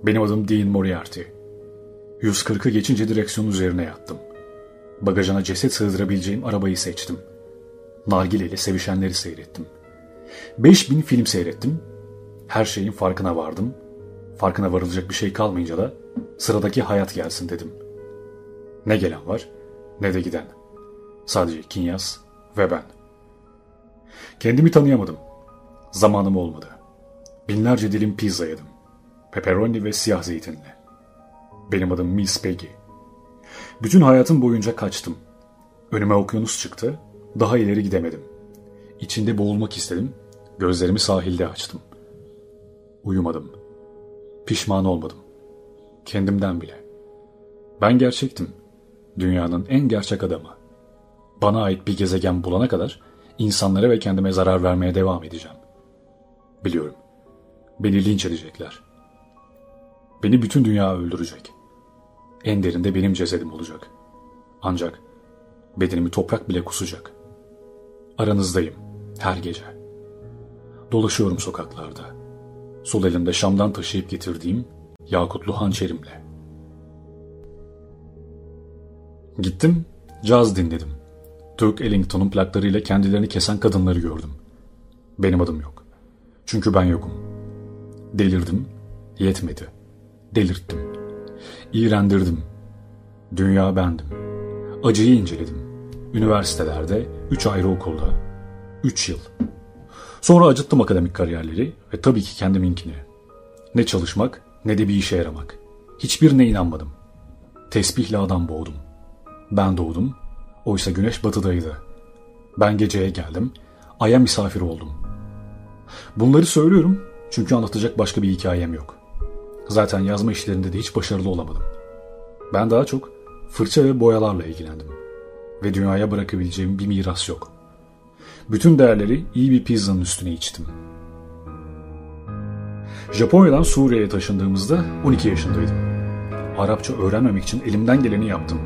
Benim adım Dean Moriarty. 140'ı geçince direksiyon üzerine yattım. Bagajına ceset sığdırabileceğim arabayı seçtim. Nargile ile sevişenleri seyrettim. 5000 film seyrettim. Her şeyin farkına vardım. Farkına varılacak bir şey kalmayınca da sıradaki hayat gelsin dedim. Ne gelen var ne de giden. Sadece Kinyas ve ben. Kendimi tanıyamadım. Zamanım olmadı. Binlerce dilim pizza yedim. Pepperoni ve siyah zeytinli. Benim adım Miss Peggy. Bütün hayatım boyunca kaçtım. Önüme okyanus çıktı. Daha ileri gidemedim. İçinde boğulmak istedim. Gözlerimi sahilde açtım. Uyumadım. Pişman olmadım. Kendimden bile. Ben gerçektim. Dünyanın en gerçek adamı. Bana ait bir gezegen bulana kadar insanlara ve kendime zarar vermeye devam edeceğim. Biliyorum. Beni linç edecekler. Beni bütün dünya öldürecek. En derinde benim cesedim olacak. Ancak bedenimi toprak bile kusacak. Aranızdayım her gece. Dolaşıyorum sokaklarda. Sol elimde Şam'dan taşıyıp getirdiğim yakutlu hançerimle. Gittim, caz dinledim. Türk Ellington'un plaklarıyla kendilerini kesen kadınları gördüm. Benim adım yok. Çünkü ben yokum. Delirdim, yetmedi. Delirttim. İğrendirdim. Dünya bendim. Acıyı inceledim. Üniversitelerde, üç ayrı okulda, üç yıl. Sonra acıttım akademik kariyerleri ve tabii ki kendiminkini. Ne çalışmak ne de bir işe yaramak. Hiçbirine inanmadım. Tesbihle adam boğdum. Ben doğdum, oysa güneş batıdaydı. Ben geceye geldim, aya misafir oldum. Bunları söylüyorum çünkü anlatacak başka bir hikayem yok. Zaten yazma işlerinde de hiç başarılı olamadım. Ben daha çok fırça ve boyalarla ilgilendim. Ve dünyaya bırakabileceğim bir miras yok. Bütün değerleri iyi bir pizzanın üstüne içtim. Japonya'dan Suriye'ye taşındığımızda 12 yaşındaydım. Arapça öğrenmemek için elimden geleni yaptım.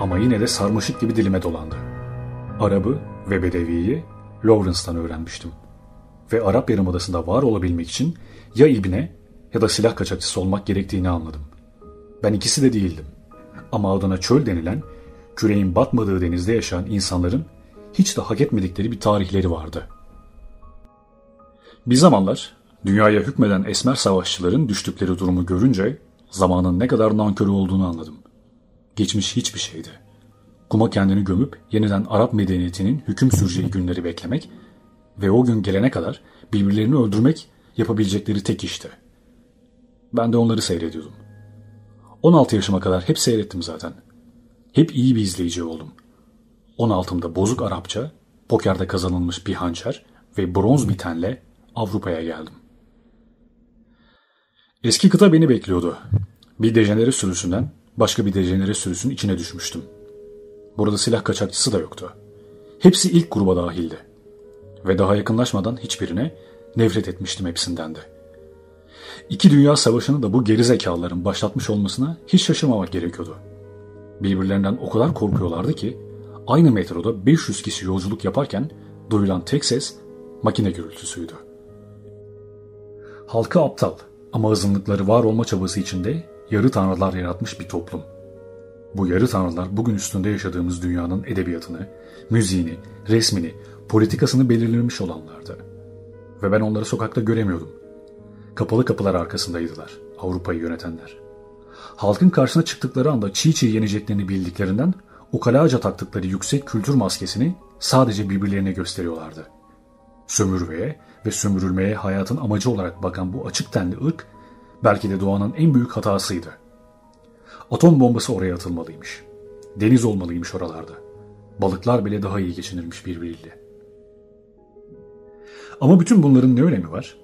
Ama yine de sarmaşık gibi dilime dolandı. Arabı ve Bedevi'yi Lawrence'dan öğrenmiştim. Ve Arap Yarımadası'nda var olabilmek için ya ibne ya da silah kaçakçısı olmak gerektiğini anladım. Ben ikisi de değildim. Ama adına çöl denilen, küreğin batmadığı denizde yaşayan insanların hiç de hak etmedikleri bir tarihleri vardı. Bir zamanlar dünyaya hükmeden esmer savaşçıların düştükleri durumu görünce zamanın ne kadar nankörü olduğunu anladım. Geçmiş hiçbir şeydi. Kuma kendini gömüp yeniden Arap medeniyetinin hüküm süreceği günleri beklemek ve o gün gelene kadar birbirlerini öldürmek yapabilecekleri tek işti. Ben de onları seyrediyordum. 16 yaşıma kadar hep seyrettim zaten. Hep iyi bir izleyici oldum. 16'mda bozuk Arapça, pokerde kazanılmış bir hançer ve bronz bir Avrupa'ya geldim. Eski kıta beni bekliyordu. Bir dejenere sürüsünden başka bir dejenere sürüsünün içine düşmüştüm. Burada silah kaçakçısı da yoktu. Hepsi ilk gruba dahildi. Ve daha yakınlaşmadan hiçbirine nefret etmiştim hepsinden de. İki dünya savaşını da bu gerizekalıların başlatmış olmasına hiç şaşırmamak gerekiyordu. Birbirlerinden o kadar korkuyorlardı ki aynı metroda 500 kişi yolculuk yaparken duyulan tek ses makine gürültüsüydü. Halkı aptal ama azınlıkları var olma çabası içinde yarı tanrılar yaratmış bir toplum. Bu yarı tanrılar bugün üstünde yaşadığımız dünyanın edebiyatını, müziğini, resmini, politikasını belirlemiş olanlardı. Ve ben onları sokakta göremiyordum. Kapalı kapılar arkasındaydılar Avrupa'yı yönetenler. Halkın karşısına çıktıkları anda çiğ çiğ yeneceklerini bildiklerinden ukalaca taktıkları yüksek kültür maskesini sadece birbirlerine gösteriyorlardı. Sömürmeye ve sömürülmeye hayatın amacı olarak bakan bu açık tenli ırk belki de doğanın en büyük hatasıydı. Atom bombası oraya atılmalıymış. Deniz olmalıymış oralarda. Balıklar bile daha iyi geçinirmiş birbiriyle. Ama bütün bunların ne önemi var?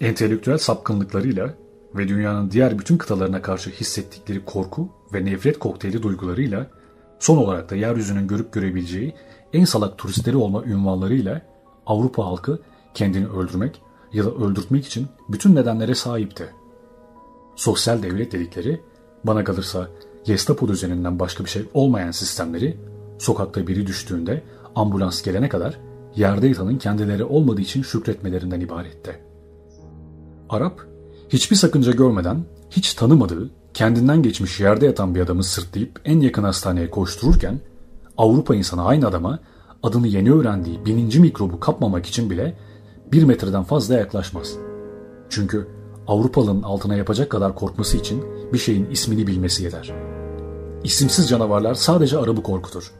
Entelektüel sapkınlıklarıyla ve dünyanın diğer bütün kıtalarına karşı hissettikleri korku ve nefret kokteyli duygularıyla son olarak da yeryüzünün görüp görebileceği en salak turistleri olma ünvanlarıyla Avrupa halkı kendini öldürmek ya da öldürtmek için bütün nedenlere sahipti. Sosyal devlet dedikleri bana kalırsa Gestapo düzeninden başka bir şey olmayan sistemleri sokakta biri düştüğünde ambulans gelene kadar yerde yatanın kendileri olmadığı için şükretmelerinden ibaretti. Arap hiçbir sakınca görmeden hiç tanımadığı kendinden geçmiş yerde yatan bir adamı sırtlayıp en yakın hastaneye koştururken Avrupa insanı aynı adama adını yeni öğrendiği bininci mikrobu kapmamak için bile bir metreden fazla yaklaşmaz. Çünkü Avrupalı'nın altına yapacak kadar korkması için bir şeyin ismini bilmesi yeter. İsimsiz canavarlar sadece Arap'ı korkutur.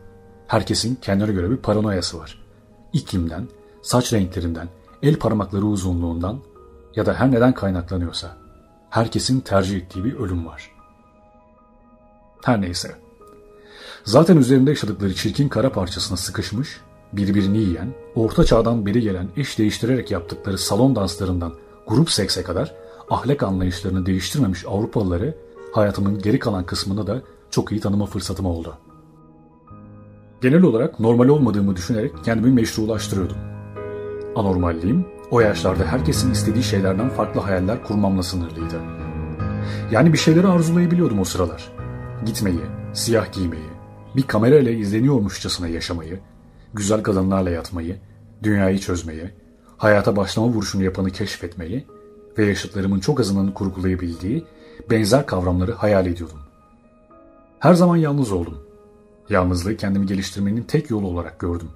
Herkesin kendine göre bir paranoyası var. İklimden, saç renklerinden, el parmakları uzunluğundan ya da her neden kaynaklanıyorsa herkesin tercih ettiği bir ölüm var. Her neyse. Zaten üzerinde yaşadıkları çirkin kara parçasına sıkışmış, birbirini yiyen, orta çağdan beri gelen eş değiştirerek yaptıkları salon danslarından grup sekse kadar ahlak anlayışlarını değiştirmemiş Avrupalıları hayatımın geri kalan kısmında da çok iyi tanıma fırsatım oldu. Genel olarak normal olmadığımı düşünerek kendimi meşrulaştırıyordum. Anormalliğim o yaşlarda herkesin istediği şeylerden farklı hayaller kurmamla sınırlıydı. Yani bir şeyleri arzulayabiliyordum o sıralar. Gitmeyi, siyah giymeyi, bir kamerayla izleniyormuşçasına yaşamayı, güzel kadınlarla yatmayı, dünyayı çözmeyi, hayata başlama vuruşunu yapanı keşfetmeyi ve yaşıtlarımın çok azının kurgulayabildiği benzer kavramları hayal ediyordum. Her zaman yalnız oldum. Yalnızlığı kendimi geliştirmenin tek yolu olarak gördüm.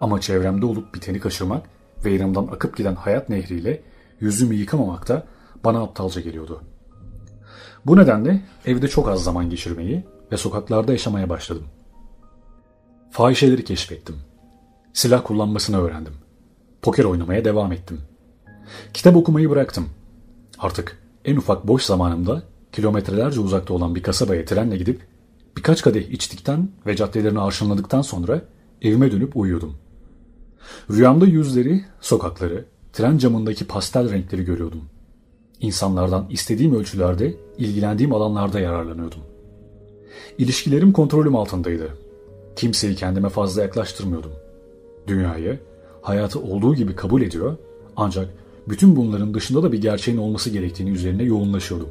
Ama çevremde olup biteni kaçırmak ve yanımdan akıp giden hayat nehriyle yüzümü yıkamamak da bana aptalca geliyordu. Bu nedenle evde çok az zaman geçirmeyi ve sokaklarda yaşamaya başladım. Fahişeleri keşfettim. Silah kullanmasını öğrendim. Poker oynamaya devam ettim. Kitap okumayı bıraktım. Artık en ufak boş zamanımda kilometrelerce uzakta olan bir kasabaya trenle gidip birkaç kadeh içtikten ve caddelerini arşınladıktan sonra evime dönüp uyuyordum. Rüyamda yüzleri, sokakları, tren camındaki pastel renkleri görüyordum. İnsanlardan istediğim ölçülerde, ilgilendiğim alanlarda yararlanıyordum. İlişkilerim kontrolüm altındaydı. Kimseyi kendime fazla yaklaştırmıyordum. Dünyayı, hayatı olduğu gibi kabul ediyor ancak bütün bunların dışında da bir gerçeğin olması gerektiğini üzerine yoğunlaşıyordum.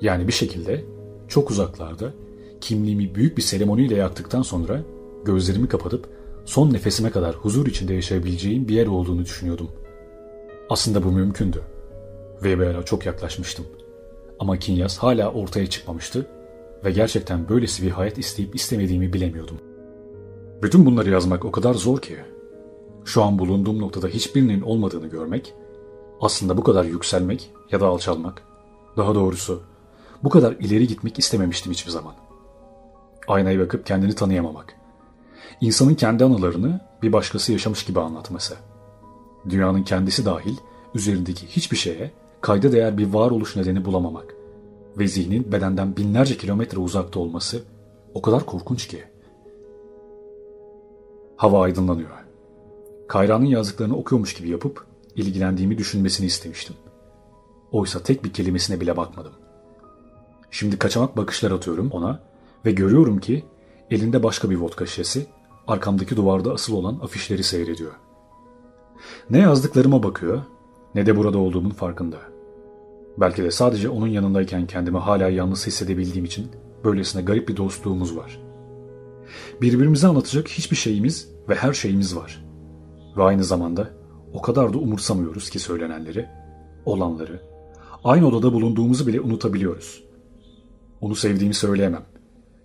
Yani bir şekilde çok uzaklarda kimliğimi büyük bir seremoniyle yaktıktan sonra gözlerimi kapatıp son nefesime kadar huzur içinde yaşayabileceğim bir yer olduğunu düşünüyordum. Aslında bu mümkündü. Weber'a çok yaklaşmıştım. Ama Kinyas hala ortaya çıkmamıştı ve gerçekten böylesi bir hayat isteyip istemediğimi bilemiyordum. Bütün bunları yazmak o kadar zor ki. Şu an bulunduğum noktada hiçbirinin olmadığını görmek, aslında bu kadar yükselmek ya da alçalmak, daha doğrusu bu kadar ileri gitmek istememiştim hiçbir zaman. Aynaya bakıp kendini tanıyamamak. İnsanın kendi anılarını bir başkası yaşamış gibi anlatması. Dünyanın kendisi dahil üzerindeki hiçbir şeye kayda değer bir varoluş nedeni bulamamak. Ve zihnin bedenden binlerce kilometre uzakta olması o kadar korkunç ki. Hava aydınlanıyor. Kayra'nın yazdıklarını okuyormuş gibi yapıp ilgilendiğimi düşünmesini istemiştim. Oysa tek bir kelimesine bile bakmadım. Şimdi kaçamak bakışlar atıyorum ona ve görüyorum ki elinde başka bir vodka şişesi, arkamdaki duvarda asıl olan afişleri seyrediyor. Ne yazdıklarıma bakıyor ne de burada olduğumun farkında. Belki de sadece onun yanındayken kendimi hala yalnız hissedebildiğim için böylesine garip bir dostluğumuz var. Birbirimize anlatacak hiçbir şeyimiz ve her şeyimiz var. Ve aynı zamanda o kadar da umursamıyoruz ki söylenenleri, olanları, aynı odada bulunduğumuzu bile unutabiliyoruz. Onu sevdiğimi söyleyemem.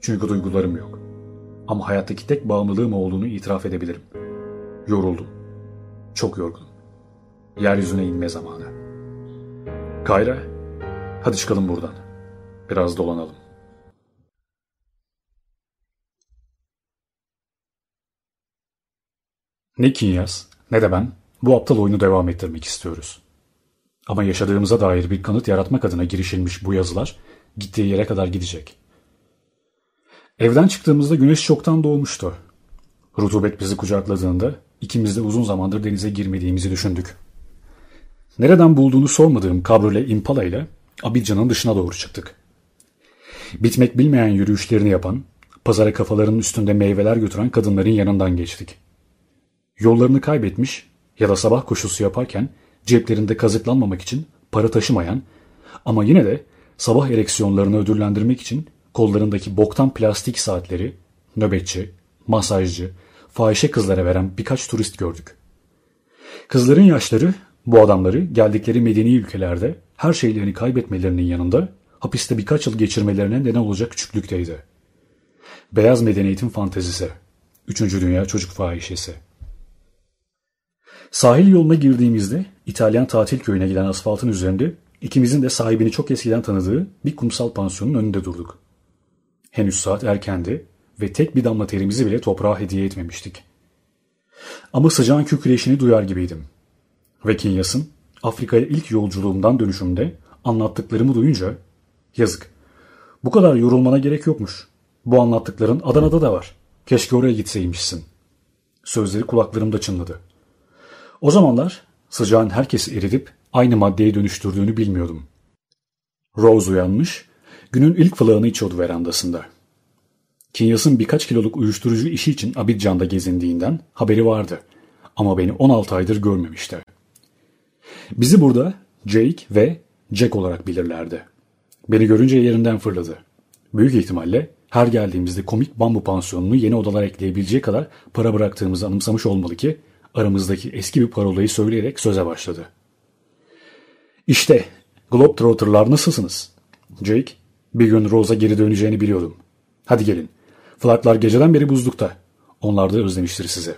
Çünkü duygularım yok. Ama hayattaki tek bağımlılığım olduğunu itiraf edebilirim. Yoruldum. Çok yorgunum. Yeryüzüne inme zamanı. Kayra, hadi çıkalım buradan. Biraz dolanalım. Ne Kinyas ne de ben bu aptal oyunu devam ettirmek istiyoruz. Ama yaşadığımıza dair bir kanıt yaratmak adına girişilmiş bu yazılar gittiği yere kadar gidecek. Evden çıktığımızda güneş çoktan doğmuştu. Rutubet bizi kucakladığında ikimiz de uzun zamandır denize girmediğimizi düşündük. Nereden bulduğunu sormadığım kabrole impala ile Abidjan'ın dışına doğru çıktık. Bitmek bilmeyen yürüyüşlerini yapan, pazara kafalarının üstünde meyveler götüren kadınların yanından geçtik. Yollarını kaybetmiş ya da sabah koşusu yaparken ceplerinde kazıklanmamak için para taşımayan ama yine de sabah ereksiyonlarını ödüllendirmek için kollarındaki boktan plastik saatleri nöbetçi, masajcı, fahişe kızlara veren birkaç turist gördük. Kızların yaşları bu adamları geldikleri medeni ülkelerde her şeylerini kaybetmelerinin yanında hapiste birkaç yıl geçirmelerine neden olacak küçüklükteydi. Beyaz medeniyetin fantezisi, Üçüncü Dünya çocuk fahişesi. Sahil yoluna girdiğimizde İtalyan tatil köyüne giden asfaltın üzerinde ikimizin de sahibini çok eskiden tanıdığı bir kumsal pansiyonun önünde durduk. Henüz saat erkendi ve tek bir damla terimizi bile toprağa hediye etmemiştik. Ama sıcağın kükreşini duyar gibiydim. Ve Kinyas'ın Afrika'ya ilk yolculuğumdan dönüşümde anlattıklarımı duyunca yazık. Bu kadar yorulmana gerek yokmuş. Bu anlattıkların Adana'da da var. Keşke oraya gitseymişsin. Sözleri kulaklarımda çınladı. O zamanlar sıcağın herkesi eridip aynı maddeye dönüştürdüğünü bilmiyordum. Rose uyanmış, günün ilk fılağını içiyordu verandasında. Kinyas'ın birkaç kiloluk uyuşturucu işi için Abidjan'da gezindiğinden haberi vardı. Ama beni 16 aydır görmemişti. Bizi burada Jake ve Jack olarak bilirlerdi. Beni görünce yerinden fırladı. Büyük ihtimalle her geldiğimizde komik bambu pansiyonunu yeni odalar ekleyebileceği kadar para bıraktığımızı anımsamış olmalı ki aramızdaki eski bir parolayı söyleyerek söze başladı. İşte Globetrotter'lar nasılsınız? Jake, bir gün Rose'a geri döneceğini biliyordum. Hadi gelin. Flaklar geceden beri buzlukta. Onlar da özlemiştir sizi.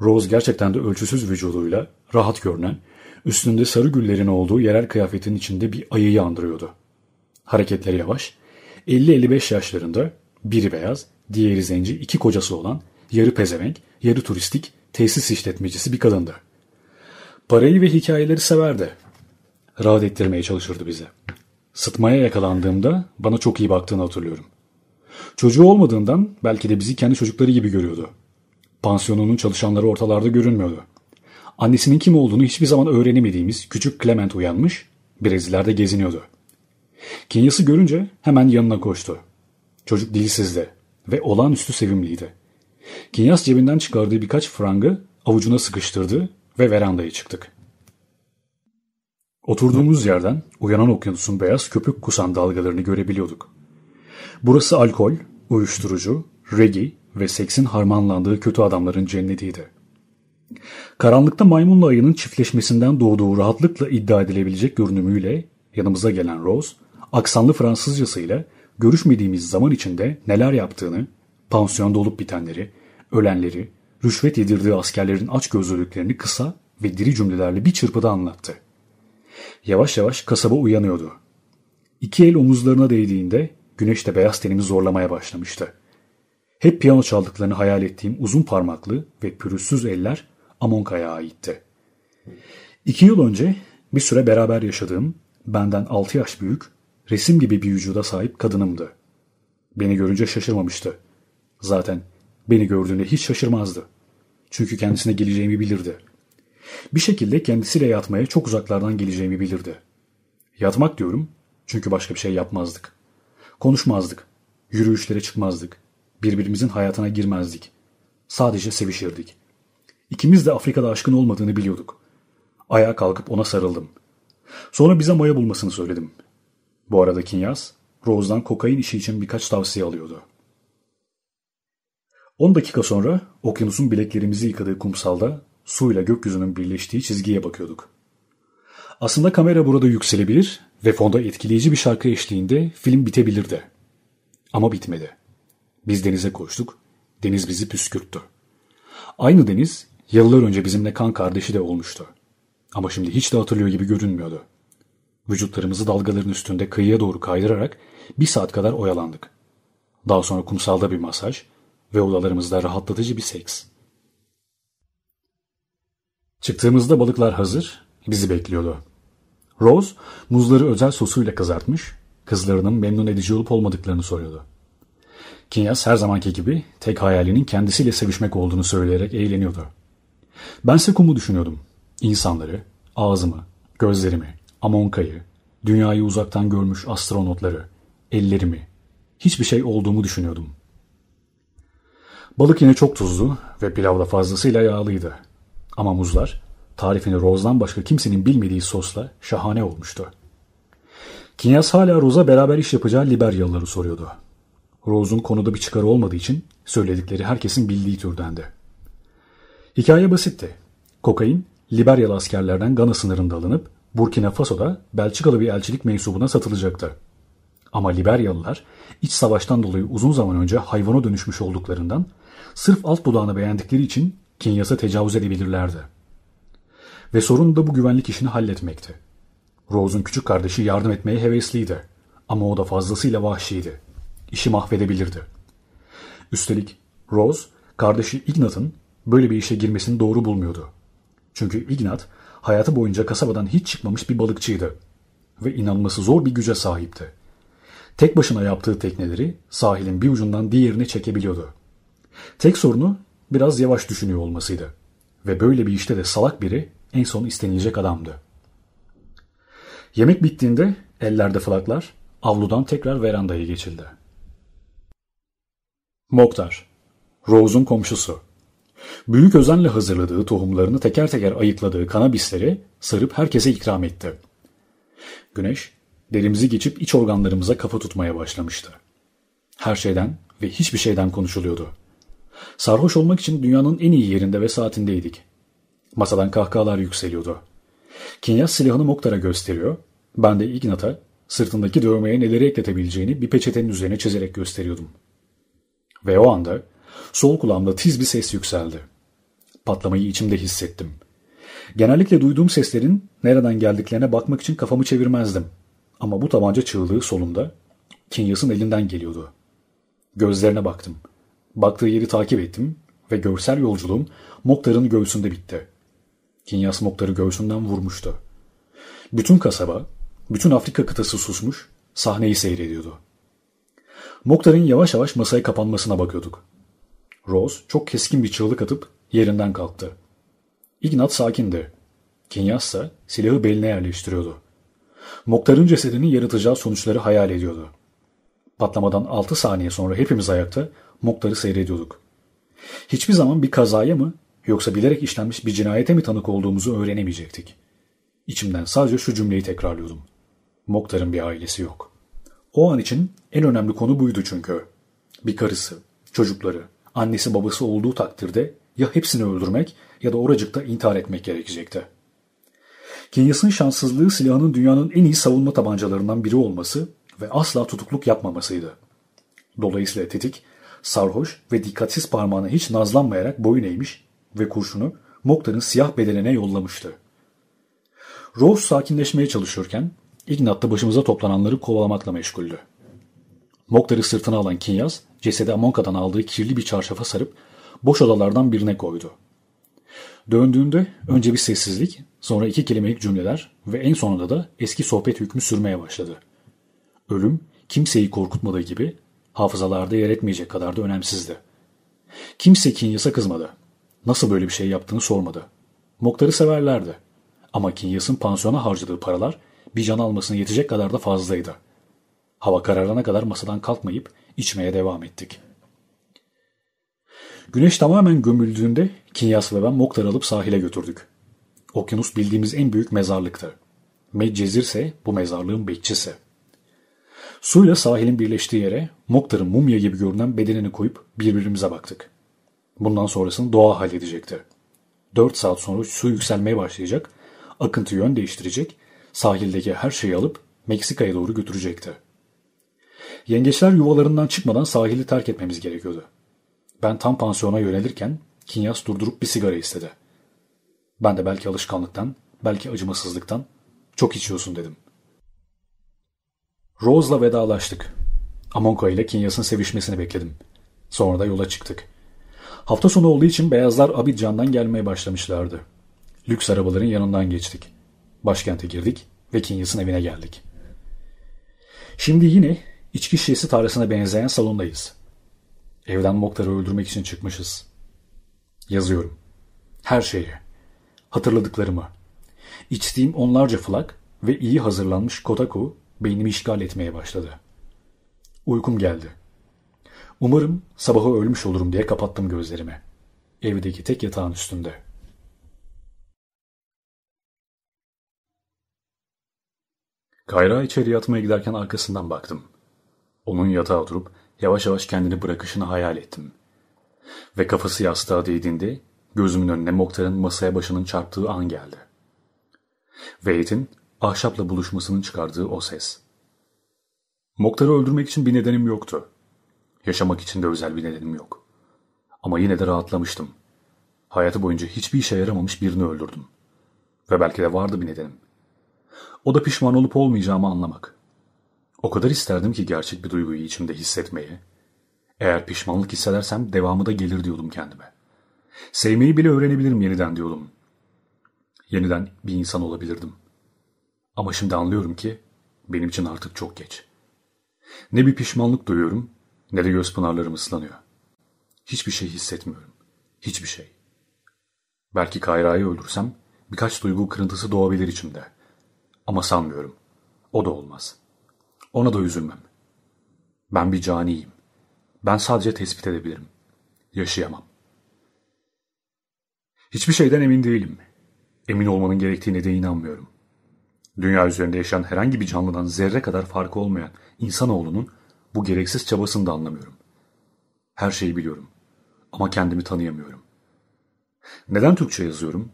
Rose gerçekten de ölçüsüz vücuduyla rahat görünen, üstünde sarı güllerin olduğu yerel kıyafetin içinde bir ayıyı andırıyordu. Hareketleri yavaş, 50-55 yaşlarında biri beyaz, diğeri zenci iki kocası olan yarı pezevenk, yarı turistik, tesis işletmecisi bir kadındı. Parayı ve hikayeleri severdi. Rahat ettirmeye çalışırdı bize. Sıtmaya yakalandığımda bana çok iyi baktığını hatırlıyorum. Çocuğu olmadığından belki de bizi kendi çocukları gibi görüyordu. Pansiyonunun çalışanları ortalarda görünmüyordu. Annesinin kim olduğunu hiçbir zaman öğrenemediğimiz küçük Clement uyanmış, Brezilya'da geziniyordu. Kinyas'ı görünce hemen yanına koştu. Çocuk dilsizdi ve olağanüstü sevimliydi. Kinyas cebinden çıkardığı birkaç frangı avucuna sıkıştırdı ve verandaya çıktık. Oturduğumuz yerden uyanan okyanusun beyaz köpük kusan dalgalarını görebiliyorduk. Burası alkol, uyuşturucu, regi ve seksin harmanlandığı kötü adamların cennetiydi. Karanlıkta maymunla ayının çiftleşmesinden doğduğu rahatlıkla iddia edilebilecek görünümüyle yanımıza gelen Rose, aksanlı Fransızcasıyla görüşmediğimiz zaman içinde neler yaptığını, pansiyonda olup bitenleri, ölenleri, rüşvet yedirdiği askerlerin aç gözlülüklerini kısa ve diri cümlelerle bir çırpıda anlattı. Yavaş yavaş kasaba uyanıyordu. İki el omuzlarına değdiğinde güneş de beyaz tenimi zorlamaya başlamıştı. Hep piyano çaldıklarını hayal ettiğim uzun parmaklı ve pürüzsüz eller Amonka'ya aitti. İki yıl önce bir süre beraber yaşadığım, benden altı yaş büyük, resim gibi bir vücuda sahip kadınımdı. Beni görünce şaşırmamıştı. Zaten beni gördüğünde hiç şaşırmazdı. Çünkü kendisine geleceğimi bilirdi. Bir şekilde kendisiyle yatmaya çok uzaklardan geleceğimi bilirdi. Yatmak diyorum çünkü başka bir şey yapmazdık. Konuşmazdık. Yürüyüşlere çıkmazdık. Birbirimizin hayatına girmezdik. Sadece sevişirdik. İkimiz de Afrika'da aşkın olmadığını biliyorduk. Ayağa kalkıp ona sarıldım. Sonra bize maya bulmasını söyledim. Bu arada Kinyas, Rose'dan kokain işi için birkaç tavsiye alıyordu. 10 dakika sonra okyanusun bileklerimizi yıkadığı kumsalda suyla gökyüzünün birleştiği çizgiye bakıyorduk. Aslında kamera burada yükselebilir ve fonda etkileyici bir şarkı eşliğinde film bitebilirdi. Ama bitmedi. Biz denize koştuk, deniz bizi püskürttü. Aynı deniz yıllar önce bizimle kan kardeşi de olmuştu. Ama şimdi hiç de hatırlıyor gibi görünmüyordu. Vücutlarımızı dalgaların üstünde kıyıya doğru kaydırarak bir saat kadar oyalandık. Daha sonra kumsalda bir masaj ve odalarımızda rahatlatıcı bir seks. Çıktığımızda balıklar hazır, bizi bekliyordu. Rose, muzları özel sosuyla kızartmış, kızlarının memnun edici olup olmadıklarını soruyordu. Kinyas her zamanki gibi tek hayalinin kendisiyle sevişmek olduğunu söyleyerek eğleniyordu. Bense kumu düşünüyordum. İnsanları, ağzımı, gözlerimi, Amonka'yı, dünyayı uzaktan görmüş astronotları, ellerimi, hiçbir şey olduğumu düşünüyordum. Balık yine çok tuzlu ve pilav da fazlasıyla yağlıydı. Ama muzlar, tarifini Rose'dan başka kimsenin bilmediği sosla şahane olmuştu. Kinyas hala Rose'a beraber iş yapacağı Liberyalıları soruyordu. Rose'un konuda bir çıkarı olmadığı için söyledikleri herkesin bildiği türdendi. Hikaye basitti. Kokain, Liberyalı askerlerden Gana sınırında alınıp Burkina Faso'da Belçikalı bir elçilik mensubuna satılacaktı. Ama Liberyalılar iç savaştan dolayı uzun zaman önce hayvana dönüşmüş olduklarından sırf alt dudağını beğendikleri için Kinyas'a tecavüz edebilirlerdi. Ve sorun da bu güvenlik işini halletmekti. Rose'un küçük kardeşi yardım etmeye hevesliydi. Ama o da fazlasıyla vahşiydi. İşi mahvedebilirdi. Üstelik Rose, kardeşi Ignat'ın böyle bir işe girmesini doğru bulmuyordu. Çünkü Ignat hayatı boyunca kasabadan hiç çıkmamış bir balıkçıydı ve inanması zor bir güce sahipti. Tek başına yaptığı tekneleri sahilin bir ucundan diğerine çekebiliyordu. Tek sorunu biraz yavaş düşünüyor olmasıydı. Ve böyle bir işte de salak biri en son istenilecek adamdı. Yemek bittiğinde ellerde flaklar avludan tekrar verandaya geçildi. Moktar, Rose'un komşusu. Büyük özenle hazırladığı tohumlarını teker teker ayıkladığı kanabisleri sarıp herkese ikram etti. Güneş, derimizi geçip iç organlarımıza kafa tutmaya başlamıştı. Her şeyden ve hiçbir şeyden konuşuluyordu. Sarhoş olmak için dünyanın en iyi yerinde ve saatindeydik. Masadan kahkahalar yükseliyordu. Kinyas silahını Moktar'a gösteriyor, ben de Ignat'a sırtındaki dövmeye neleri ekletebileceğini bir peçetenin üzerine çizerek gösteriyordum. Ve o anda sol kulağımda tiz bir ses yükseldi. Patlamayı içimde hissettim. Genellikle duyduğum seslerin nereden geldiklerine bakmak için kafamı çevirmezdim. Ama bu tabanca çığlığı solumda Kinyas'ın elinden geliyordu. Gözlerine baktım. Baktığı yeri takip ettim ve görsel yolculuğum Moktar'ın göğsünde bitti. Kinyas Moktar'ı göğsünden vurmuştu. Bütün kasaba, bütün Afrika kıtası susmuş, sahneyi seyrediyordu. Moktar'ın yavaş yavaş masaya kapanmasına bakıyorduk. Rose çok keskin bir çığlık atıp yerinden kalktı. Ignat sakindi. Kinyas ise silahı beline yerleştiriyordu. Moktar'ın cesedini yaratacağı sonuçları hayal ediyordu. Patlamadan 6 saniye sonra hepimiz ayakta Moktar'ı seyrediyorduk. Hiçbir zaman bir kazaya mı yoksa bilerek işlenmiş bir cinayete mi tanık olduğumuzu öğrenemeyecektik. İçimden sadece şu cümleyi tekrarlıyordum. Moktar'ın bir ailesi yok. O an için en önemli konu buydu çünkü. Bir karısı, çocukları, annesi babası olduğu takdirde ya hepsini öldürmek ya da oracıkta intihar etmek gerekecekti. Kinyas'ın şanssızlığı silahının dünyanın en iyi savunma tabancalarından biri olması ve asla tutukluk yapmamasıydı. Dolayısıyla tetik, sarhoş ve dikkatsiz parmağına hiç nazlanmayarak boyun eğmiş ve kurşunu Mokhtar'ın siyah bedenine yollamıştı. Rose sakinleşmeye çalışırken Ignat da başımıza toplananları kovalamakla meşguldü. Mokhtar'ı sırtına alan Kinyas, cesedi Amonka'dan aldığı kirli bir çarşafa sarıp boş odalardan birine koydu. Döndüğünde önce bir sessizlik, sonra iki kelimelik cümleler ve en sonunda da eski sohbet hükmü sürmeye başladı. Ölüm kimseyi korkutmadığı gibi hafızalarda yer etmeyecek kadar da önemsizdi. Kimse Kinyas'a kızmadı. Nasıl böyle bir şey yaptığını sormadı. Moktar'ı severlerdi. Ama Kinyas'ın pansiyona harcadığı paralar bir can almasına yetecek kadar da fazlaydı. Hava kararana kadar masadan kalkmayıp içmeye devam ettik. Güneş tamamen gömüldüğünde Kinyas ve ben Moktar'ı alıp sahile götürdük. Okyanus bildiğimiz en büyük mezarlıktı. Medcezir ise bu mezarlığın bekçisi. Suyla sahilin birleştiği yere Moktar'ın mumya gibi görünen bedenini koyup birbirimize baktık. Bundan sonrasını doğa halledecekti. Dört saat sonra su yükselmeye başlayacak, akıntı yön değiştirecek, sahildeki her şeyi alıp Meksika'ya doğru götürecekti. Yengeçler yuvalarından çıkmadan sahili terk etmemiz gerekiyordu. Ben tam pansiyona yönelirken Kinyas durdurup bir sigara istedi. Ben de belki alışkanlıktan, belki acımasızlıktan çok içiyorsun dedim. Rose'la vedalaştık. Amonko ile Kinyas'ın sevişmesini bekledim. Sonra da yola çıktık. Hafta sonu olduğu için beyazlar Abidjan'dan gelmeye başlamışlardı. Lüks arabaların yanından geçtik. Başkente girdik ve Kinyas'ın evine geldik. Şimdi yine içki şişesi tarlasına benzeyen salondayız. Evden Moktar'ı öldürmek için çıkmışız. Yazıyorum. Her şeyi. Hatırladıklarımı. İçtiğim onlarca flak ve iyi hazırlanmış kotaku beynimi işgal etmeye başladı. Uykum geldi. Umarım sabahı ölmüş olurum diye kapattım gözlerimi. Evdeki tek yatağın üstünde. Kayra içeri yatmaya giderken arkasından baktım. Onun yatağa oturup yavaş yavaş kendini bırakışını hayal ettim. Ve kafası yastığa değdiğinde gözümün önüne Moktar'ın masaya başının çarptığı an geldi. Wade'in ahşapla buluşmasının çıkardığı o ses. Moktar'ı öldürmek için bir nedenim yoktu. Yaşamak için de özel bir nedenim yok. Ama yine de rahatlamıştım. Hayatı boyunca hiçbir işe yaramamış birini öldürdüm. Ve belki de vardı bir nedenim. O da pişman olup olmayacağımı anlamak. O kadar isterdim ki gerçek bir duyguyu içimde hissetmeyi. Eğer pişmanlık hissedersem devamı da gelir diyordum kendime. Sevmeyi bile öğrenebilirim yeniden diyordum. Yeniden bir insan olabilirdim. Ama şimdi anlıyorum ki benim için artık çok geç. Ne bir pişmanlık duyuyorum ne de göz pınarlarım ıslanıyor. Hiçbir şey hissetmiyorum. Hiçbir şey. Belki Kayra'yı öldürsem birkaç duygu kırıntısı doğabilir içimde. Ama sanmıyorum. O da olmaz. Ona da üzülmem. Ben bir caniyim. Ben sadece tespit edebilirim. Yaşayamam. Hiçbir şeyden emin değilim. Emin olmanın gerektiğine de inanmıyorum. Dünya üzerinde yaşayan herhangi bir canlıdan zerre kadar farkı olmayan insanoğlunun bu gereksiz çabasını da anlamıyorum. Her şeyi biliyorum. Ama kendimi tanıyamıyorum. Neden Türkçe yazıyorum?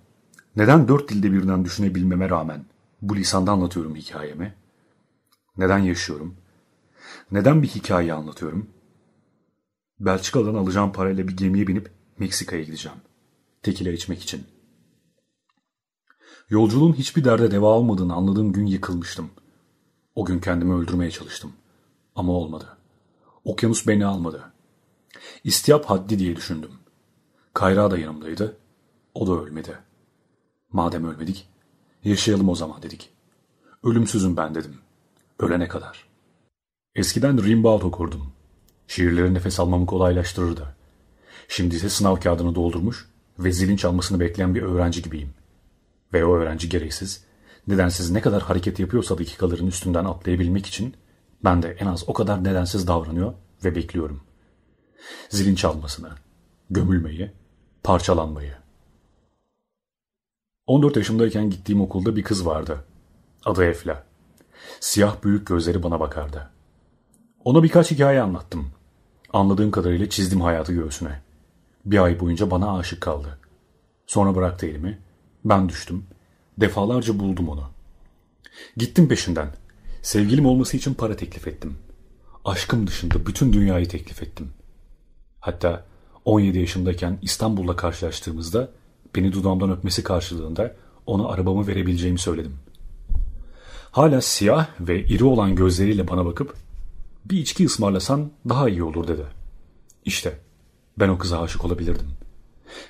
Neden dört dilde birden düşünebilmeme rağmen bu lisanda anlatıyorum hikayemi? Neden yaşıyorum? Neden bir hikaye anlatıyorum? Belçika'dan alacağım parayla bir gemiye binip Meksika'ya gideceğim. Tekile içmek için. Yolculuğun hiçbir derde deva olmadığını anladığım gün yıkılmıştım. O gün kendimi öldürmeye çalıştım. Ama olmadı. Okyanus beni almadı. İstiyap haddi diye düşündüm. Kayra da yanımdaydı. O da ölmedi. Madem ölmedik, yaşayalım o zaman dedik. Ölümsüzüm ben dedim. Ölene kadar. Eskiden Rimbaud okurdum. Şiirleri nefes almamı kolaylaştırırdı. Şimdi ise sınav kağıdını doldurmuş ve zilin çalmasını bekleyen bir öğrenci gibiyim. Ve o öğrenci gereksiz, nedensiz ne kadar hareket yapıyorsa dakikaların üstünden atlayabilmek için ben de en az o kadar nedensiz davranıyor ve bekliyorum. Zilin çalmasını, gömülmeyi, parçalanmayı. 14 yaşımdayken gittiğim okulda bir kız vardı. Adı Efla. Siyah büyük gözleri bana bakardı. Ona birkaç hikaye anlattım. Anladığım kadarıyla çizdim hayatı göğsüne. Bir ay boyunca bana aşık kaldı. Sonra bıraktı elimi. Ben düştüm. Defalarca buldum onu. Gittim peşinden. Sevgilim olması için para teklif ettim. Aşkım dışında bütün dünyayı teklif ettim. Hatta 17 yaşındayken İstanbul'la karşılaştığımızda beni dudağımdan öpmesi karşılığında ona arabamı verebileceğimi söyledim. Hala siyah ve iri olan gözleriyle bana bakıp bir içki ısmarlasan daha iyi olur dedi. İşte ben o kıza aşık olabilirdim.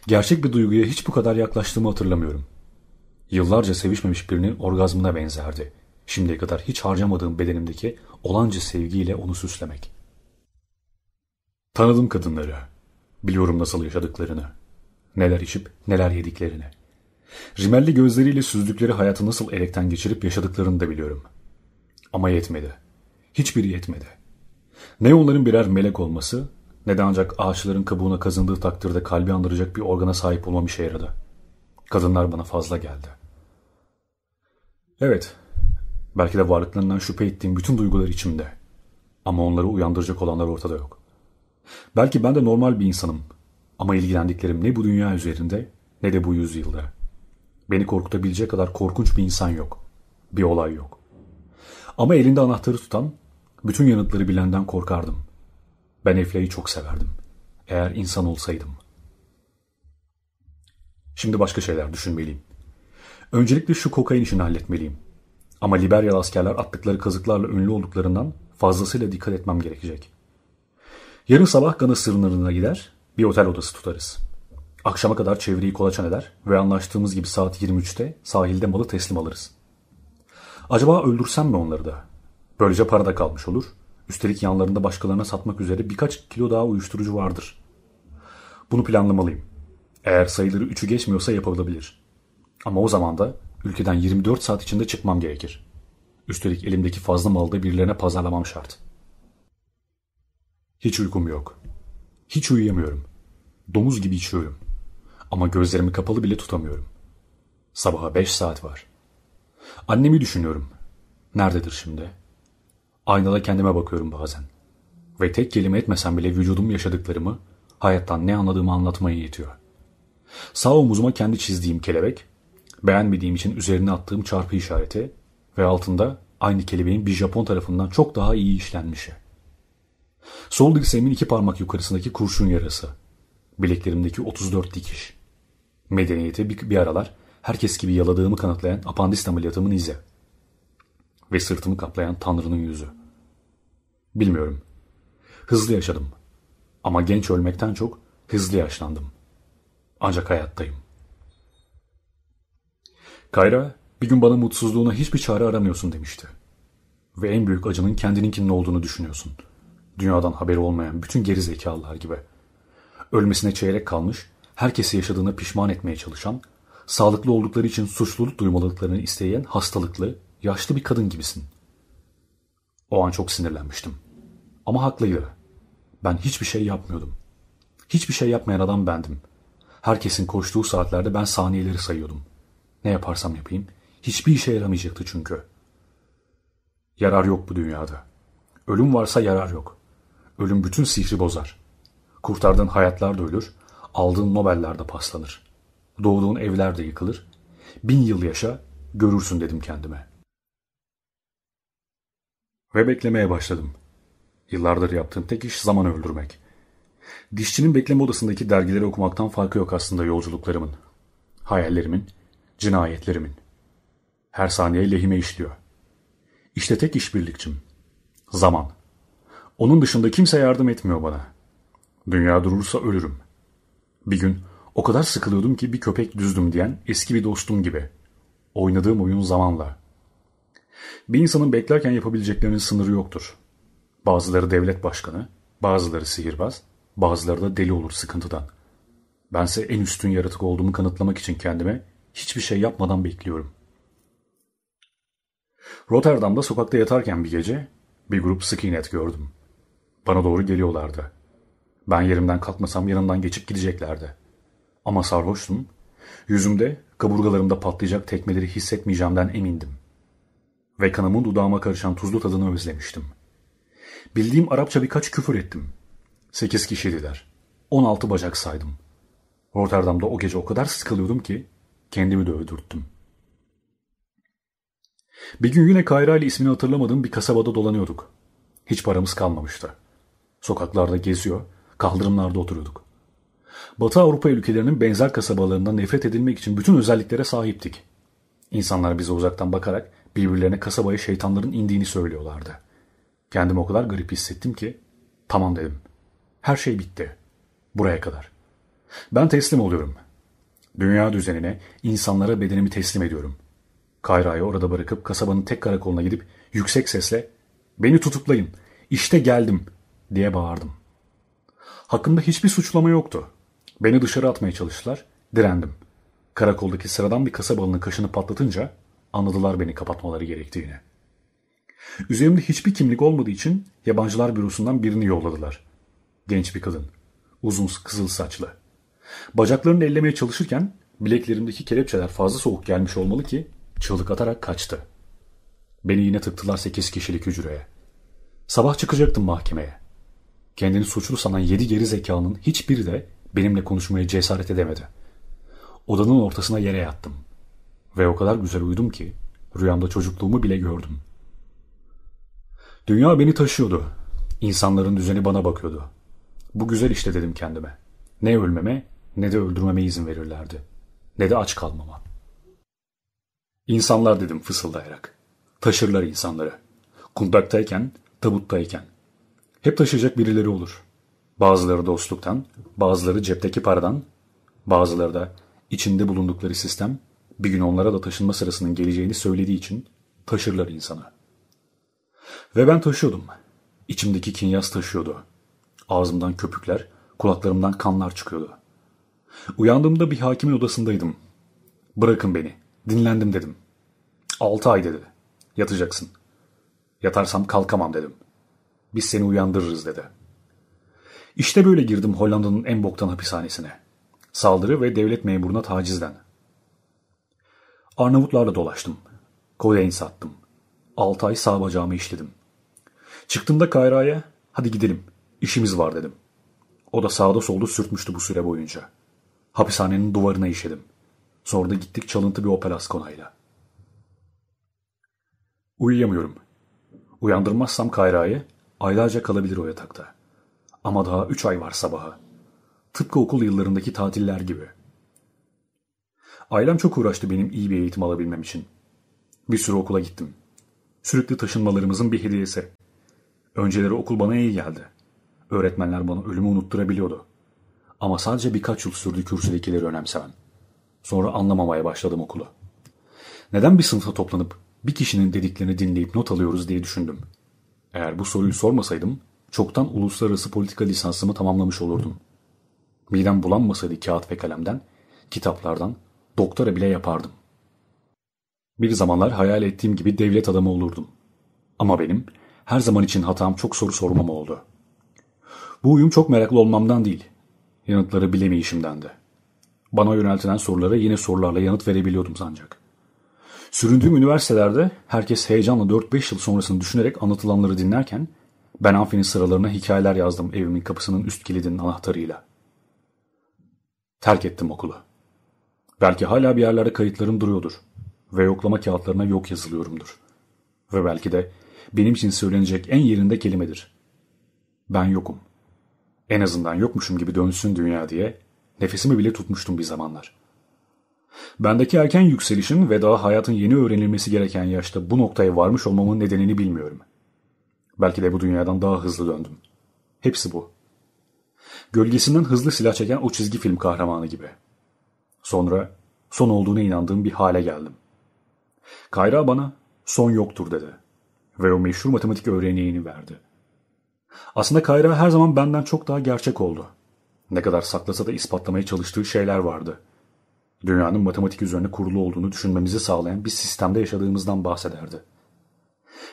Gerçek bir duyguya hiç bu kadar yaklaştığımı hatırlamıyorum. Yıllarca sevişmemiş birinin orgazmına benzerdi. Şimdiye kadar hiç harcamadığım bedenimdeki olanca sevgiyle onu süslemek. Tanıdım kadınları. Biliyorum nasıl yaşadıklarını. Neler içip neler yediklerini. Rimelli gözleriyle süzdükleri hayatı nasıl elekten geçirip yaşadıklarını da biliyorum. Ama yetmedi. Hiçbiri yetmedi. Ne onların birer melek olması ne de ancak ağaçların kabuğuna kazındığı takdirde kalbi andıracak bir organa sahip olmam işe yaradı. Kadınlar bana fazla geldi. Evet, belki de varlıklarından şüphe ettiğim bütün duygular içimde. Ama onları uyandıracak olanlar ortada yok. Belki ben de normal bir insanım ama ilgilendiklerim ne bu dünya üzerinde ne de bu yüzyılda. Beni korkutabilecek kadar korkunç bir insan yok. Bir olay yok. Ama elinde anahtarı tutan, bütün yanıtları bilenden korkardım. Ben Efla'yı çok severdim. Eğer insan olsaydım. Şimdi başka şeyler düşünmeliyim. Öncelikle şu kokain işini halletmeliyim. Ama Liberyalı askerler attıkları kazıklarla ünlü olduklarından fazlasıyla dikkat etmem gerekecek. Yarın sabah Gana sınırlarına gider, bir otel odası tutarız. Akşama kadar çevreyi kolaçan eder ve anlaştığımız gibi saat 23'te sahilde malı teslim alırız. Acaba öldürsem mi onları da? Böylece para da kalmış olur. Üstelik yanlarında başkalarına satmak üzere birkaç kilo daha uyuşturucu vardır. Bunu planlamalıyım. Eğer sayıları 3'ü geçmiyorsa yapılabilir. Ama o zaman da ülkeden 24 saat içinde çıkmam gerekir. Üstelik elimdeki fazla malı da birilerine pazarlamam şart. Hiç uykum yok. Hiç uyuyamıyorum. Domuz gibi içiyorum. Ama gözlerimi kapalı bile tutamıyorum. Sabaha beş saat var. Annemi düşünüyorum. Nerededir şimdi? Aynada kendime bakıyorum bazen. Ve tek kelime etmesem bile vücudum yaşadıklarımı, hayattan ne anladığımı anlatmaya yetiyor. Sağ omuzuma kendi çizdiğim kelebek, beğenmediğim için üzerine attığım çarpı işareti ve altında aynı kelebeğin bir Japon tarafından çok daha iyi işlenmişi. Sol dirseğimin iki parmak yukarısındaki kurşun yarası. Bileklerimdeki 34 dikiş. Medeniyeti bir, bir aralar herkes gibi yaladığımı kanıtlayan apandist ameliyatımın izi. Ve sırtımı kaplayan Tanrı'nın yüzü. Bilmiyorum. Hızlı yaşadım. Ama genç ölmekten çok hızlı yaşlandım. Ancak hayattayım. Kayra bir gün bana mutsuzluğuna hiçbir çare aramıyorsun demişti. Ve en büyük acının kendininkinin olduğunu düşünüyorsun. Dünyadan haberi olmayan bütün geri zekalılar gibi. Ölmesine çeyrek kalmış herkesi yaşadığına pişman etmeye çalışan, sağlıklı oldukları için suçluluk duymalıklarını isteyen hastalıklı, yaşlı bir kadın gibisin. O an çok sinirlenmiştim. Ama haklıydı. Ben hiçbir şey yapmıyordum. Hiçbir şey yapmayan adam bendim. Herkesin koştuğu saatlerde ben saniyeleri sayıyordum. Ne yaparsam yapayım hiçbir işe yaramayacaktı çünkü. Yarar yok bu dünyada. Ölüm varsa yarar yok. Ölüm bütün sihri bozar. Kurtardığın hayatlar da ölür, Aldığın Nobel'ler de paslanır. Doğduğun evler de yıkılır. Bin yıl yaşa, görürsün dedim kendime. Ve beklemeye başladım. Yıllardır yaptığım tek iş zaman öldürmek. Dişçinin bekleme odasındaki dergileri okumaktan farkı yok aslında yolculuklarımın. Hayallerimin, cinayetlerimin. Her saniye lehime işliyor. İşte tek işbirlikçim. Zaman. Onun dışında kimse yardım etmiyor bana. Dünya durursa ölürüm. Bir gün o kadar sıkılıyordum ki bir köpek düzdüm diyen eski bir dostum gibi. Oynadığım oyun zamanla. Bir insanın beklerken yapabileceklerinin sınırı yoktur. Bazıları devlet başkanı, bazıları sihirbaz, bazıları da deli olur sıkıntıdan. Bense en üstün yaratık olduğumu kanıtlamak için kendime hiçbir şey yapmadan bekliyorum. Rotterdam'da sokakta yatarken bir gece bir grup skinhead gördüm. Bana doğru geliyorlardı. Ben yerimden kalkmasam yanından geçip gideceklerdi. Ama sarhoştum. Yüzümde, kaburgalarımda patlayacak tekmeleri hissetmeyeceğimden emindim. Ve kanımın dudağıma karışan tuzlu tadını özlemiştim. Bildiğim Arapça birkaç küfür ettim. Sekiz kişiydiler. On altı bacak saydım. Rotterdam'da o gece o kadar sıkılıyordum ki kendimi de öldürttüm. Bir gün yine Kayra ile ismini hatırlamadığım bir kasabada dolanıyorduk. Hiç paramız kalmamıştı. Sokaklarda geziyor, kaldırımlarda oturuyorduk. Batı Avrupa ülkelerinin benzer kasabalarından nefret edilmek için bütün özelliklere sahiptik. İnsanlar bize uzaktan bakarak birbirlerine kasabaya şeytanların indiğini söylüyorlardı. Kendimi o kadar garip hissettim ki tamam dedim. Her şey bitti. Buraya kadar. Ben teslim oluyorum. Dünya düzenine, insanlara bedenimi teslim ediyorum. Kayra'yı orada bırakıp kasabanın tek karakoluna gidip yüksek sesle ''Beni tutuklayın, işte geldim'' diye bağırdım. Hakkımda hiçbir suçlama yoktu. Beni dışarı atmaya çalıştılar, direndim. Karakoldaki sıradan bir kasabalının kaşını patlatınca anladılar beni kapatmaları gerektiğini. Üzerimde hiçbir kimlik olmadığı için yabancılar bürosundan birini yolladılar. Genç bir kadın. Uzun kızıl saçlı. Bacaklarını ellemeye çalışırken bileklerimdeki kelepçeler fazla soğuk gelmiş olmalı ki çığlık atarak kaçtı. Beni yine tıktılar sekiz kişilik hücreye. Sabah çıkacaktım mahkemeye. Kendini suçlu sanan yedi geri zekanın hiçbiri de benimle konuşmaya cesaret edemedi. Odanın ortasına yere yattım. Ve o kadar güzel uyudum ki rüyamda çocukluğumu bile gördüm. Dünya beni taşıyordu. İnsanların düzeni bana bakıyordu. Bu güzel işte dedim kendime. Ne ölmeme ne de öldürmeme izin verirlerdi. Ne de aç kalmama. İnsanlar dedim fısıldayarak. Taşırlar insanları. Kundaktayken, tabuttayken. Hep taşıyacak birileri olur. Bazıları dostluktan, bazıları cepteki paradan, bazıları da içinde bulundukları sistem bir gün onlara da taşınma sırasının geleceğini söylediği için taşırlar insanı. Ve ben taşıyordum. İçimdeki kinyas taşıyordu. Ağzımdan köpükler, kulaklarımdan kanlar çıkıyordu. Uyandığımda bir hakimin odasındaydım. Bırakın beni. Dinlendim dedim. Altı ay dedi. Yatacaksın. Yatarsam kalkamam dedim. Biz seni uyandırırız dedi. İşte böyle girdim Hollanda'nın en boktan hapishanesine. Saldırı ve devlet memuruna tacizden. Arnavutlarla dolaştım. Kodeyn sattım. Altı ay sağ bacağımı işledim. Çıktığımda Kayra'ya hadi gidelim işimiz var dedim. O da sağda solda sürtmüştü bu süre boyunca. Hapishanenin duvarına işedim. Sonra da gittik çalıntı bir Opel konayla. Uyuyamıyorum. Uyandırmazsam Kayra'yı aylarca kalabilir o yatakta. Ama daha üç ay var sabaha. Tıpkı okul yıllarındaki tatiller gibi. Ailem çok uğraştı benim iyi bir eğitim alabilmem için. Bir sürü okula gittim. Sürekli taşınmalarımızın bir hediyesi. Önceleri okul bana iyi geldi. Öğretmenler bana ölümü unutturabiliyordu. Ama sadece birkaç yıl sürdü kürsüdekileri önemsemem. Sonra anlamamaya başladım okulu. Neden bir sınıfta toplanıp bir kişinin dediklerini dinleyip not alıyoruz diye düşündüm. Eğer bu soruyu sormasaydım çoktan uluslararası politika lisansımı tamamlamış olurdum. Midem bulanmasaydı kağıt ve kalemden, kitaplardan, doktora bile yapardım. Bir zamanlar hayal ettiğim gibi devlet adamı olurdum. Ama benim her zaman için hatam çok soru sormam oldu. Bu uyum çok meraklı olmamdan değil, yanıtları bilemeyişimdendi. Bana yöneltilen sorulara yine sorularla yanıt verebiliyordum ancak. Süründüğüm üniversitelerde herkes heyecanla 4-5 yıl sonrasını düşünerek anlatılanları dinlerken ben amfinin sıralarına hikayeler yazdım evimin kapısının üst kilidinin anahtarıyla. Terk ettim okulu. Belki hala bir yerlerde kayıtlarım duruyordur ve yoklama kağıtlarına yok yazılıyorumdur. Ve belki de benim için söylenecek en yerinde kelimedir. Ben yokum. En azından yokmuşum gibi dönsün dünya diye nefesimi bile tutmuştum bir zamanlar. Bendeki erken yükselişin ve daha hayatın yeni öğrenilmesi gereken yaşta bu noktaya varmış olmamın nedenini bilmiyorum. Belki de bu dünyadan daha hızlı döndüm. Hepsi bu. Gölgesinden hızlı silah çeken o çizgi film kahramanı gibi. Sonra son olduğuna inandığım bir hale geldim. Kayra bana son yoktur dedi. Ve o meşhur matematik öğreneyini verdi. Aslında Kayra her zaman benden çok daha gerçek oldu. Ne kadar saklasa da ispatlamaya çalıştığı şeyler vardı. Dünyanın matematik üzerine kurulu olduğunu düşünmemizi sağlayan bir sistemde yaşadığımızdan bahsederdi.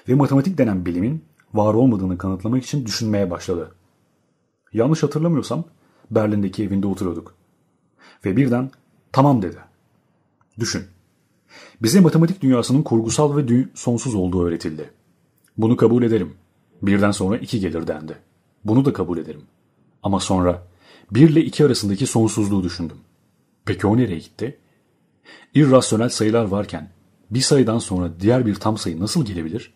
Ve matematik denen bilimin var olmadığını kanıtlamak için düşünmeye başladı. Yanlış hatırlamıyorsam Berlin'deki evinde oturuyorduk. Ve birden tamam dedi. Düşün. Bize matematik dünyasının kurgusal ve sonsuz olduğu öğretildi. Bunu kabul ederim. Birden sonra iki gelir dendi. Bunu da kabul ederim. Ama sonra bir ile iki arasındaki sonsuzluğu düşündüm. Peki o nereye gitti? İrrasyonel sayılar varken bir sayıdan sonra diğer bir tam sayı nasıl gelebilir?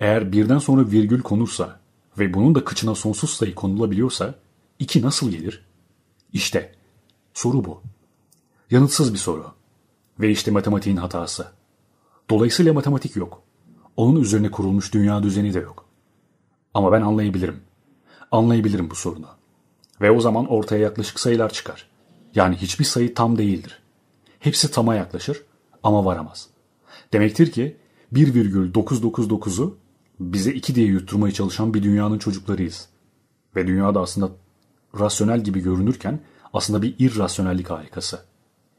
Eğer birden sonra virgül konursa ve bunun da kıçına sonsuz sayı konulabiliyorsa iki nasıl gelir? İşte soru bu. Yanıtsız bir soru. Ve işte matematiğin hatası. Dolayısıyla matematik yok. Onun üzerine kurulmuş dünya düzeni de yok. Ama ben anlayabilirim. Anlayabilirim bu sorunu. Ve o zaman ortaya yaklaşık sayılar çıkar. Yani hiçbir sayı tam değildir. Hepsi tama yaklaşır ama varamaz. Demektir ki 1,999'u bize 2 diye yutturmaya çalışan bir dünyanın çocuklarıyız. Ve dünyada aslında rasyonel gibi görünürken aslında bir irrasyonellik harikası.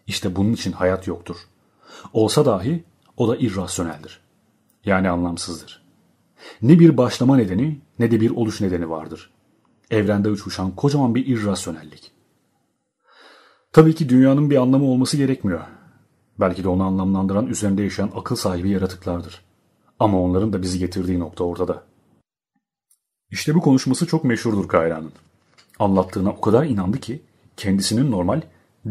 İşte bunun için hayat yoktur. Olsa dahi o da irrasyoneldir. Yani anlamsızdır. Ne bir başlama nedeni ne de bir oluş nedeni vardır. Evrende uçuşan kocaman bir irrasyonellik. Tabii ki dünyanın bir anlamı olması gerekmiyor. Belki de onu anlamlandıran üzerinde yaşayan akıl sahibi yaratıklardır. Ama onların da bizi getirdiği nokta ortada. İşte bu konuşması çok meşhurdur Kayra'nın. Anlattığına o kadar inandı ki kendisinin normal,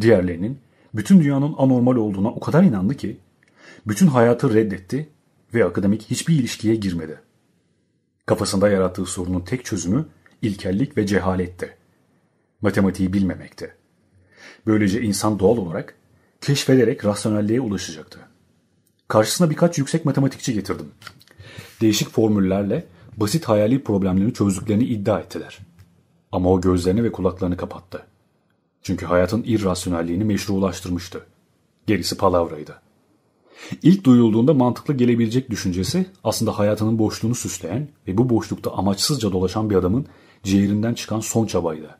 diğerlerinin, bütün dünyanın anormal olduğuna o kadar inandı ki bütün hayatı reddetti ve akademik hiçbir ilişkiye girmedi. Kafasında yarattığı sorunun tek çözümü ilkellik ve cehaletti. Matematiği bilmemekti. Böylece insan doğal olarak keşfederek rasyonelliğe ulaşacaktı. Karşısına birkaç yüksek matematikçi getirdim. Değişik formüllerle basit hayali problemlerini çözdüklerini iddia ettiler. Ama o gözlerini ve kulaklarını kapattı. Çünkü hayatın irrasyonelliğini meşrulaştırmıştı. Gerisi palavraydı. İlk duyulduğunda mantıklı gelebilecek düşüncesi aslında hayatının boşluğunu süsleyen ve bu boşlukta amaçsızca dolaşan bir adamın ciğerinden çıkan son çabaydı.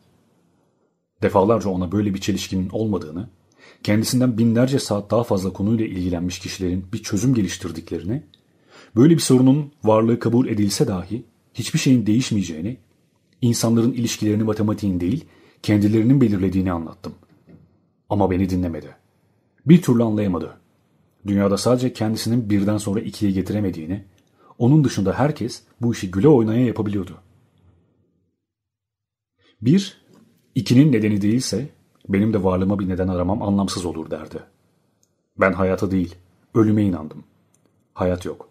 Defalarca ona böyle bir çelişkinin olmadığını, kendisinden binlerce saat daha fazla konuyla ilgilenmiş kişilerin bir çözüm geliştirdiklerini, böyle bir sorunun varlığı kabul edilse dahi hiçbir şeyin değişmeyeceğini, insanların ilişkilerini matematiğin değil, kendilerinin belirlediğini anlattım. Ama beni dinlemedi. Bir türlü anlayamadı. Dünyada sadece kendisinin birden sonra ikiye getiremediğini, onun dışında herkes bu işi güle oynaya yapabiliyordu. Bir, ikinin nedeni değilse benim de varlığıma bir neden aramam anlamsız olur derdi. Ben hayata değil, ölüme inandım. Hayat yok.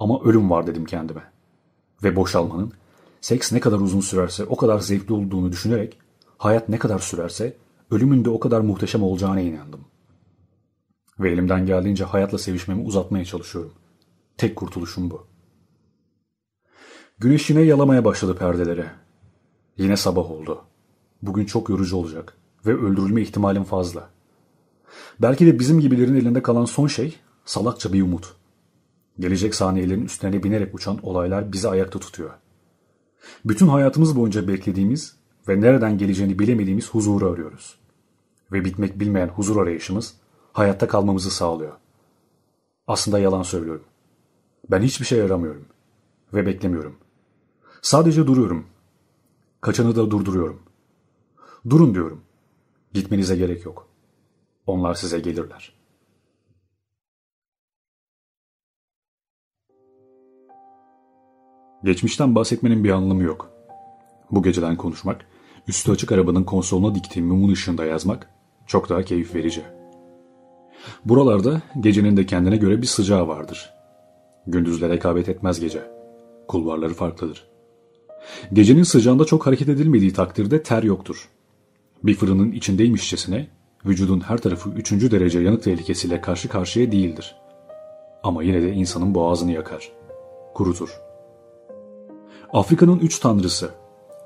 Ama ölüm var dedim kendime. Ve boşalmanın, seks ne kadar uzun sürerse o kadar zevkli olduğunu düşünerek, hayat ne kadar sürerse ölümün de o kadar muhteşem olacağına inandım. Ve elimden geldiğince hayatla sevişmemi uzatmaya çalışıyorum. Tek kurtuluşum bu. Güneş yine yalamaya başladı perdelere. Yine sabah oldu. Bugün çok yorucu olacak ve öldürülme ihtimalim fazla. Belki de bizim gibilerin elinde kalan son şey salakça bir umut. Gelecek saniyelerin üstlerine binerek uçan olaylar bizi ayakta tutuyor. Bütün hayatımız boyunca beklediğimiz ve nereden geleceğini bilemediğimiz huzuru arıyoruz. Ve bitmek bilmeyen huzur arayışımız hayatta kalmamızı sağlıyor. Aslında yalan söylüyorum. Ben hiçbir şey aramıyorum. Ve beklemiyorum. Sadece duruyorum. Kaçanı da durduruyorum. Durun diyorum. Gitmenize gerek yok. Onlar size gelirler. Geçmişten bahsetmenin bir anlamı yok. Bu geceden konuşmak, üstü açık arabanın konsoluna diktiğim mumun ışığında yazmak çok daha keyif verici. Buralarda gecenin de kendine göre bir sıcağı vardır. Gündüzle rekabet etmez gece. Kulvarları farklıdır. Gecenin sıcağında çok hareket edilmediği takdirde ter yoktur. Bir fırının içindeymişçesine vücudun her tarafı üçüncü derece yanık tehlikesiyle karşı karşıya değildir. Ama yine de insanın boğazını yakar. Kurutur. Afrika'nın üç tanrısı,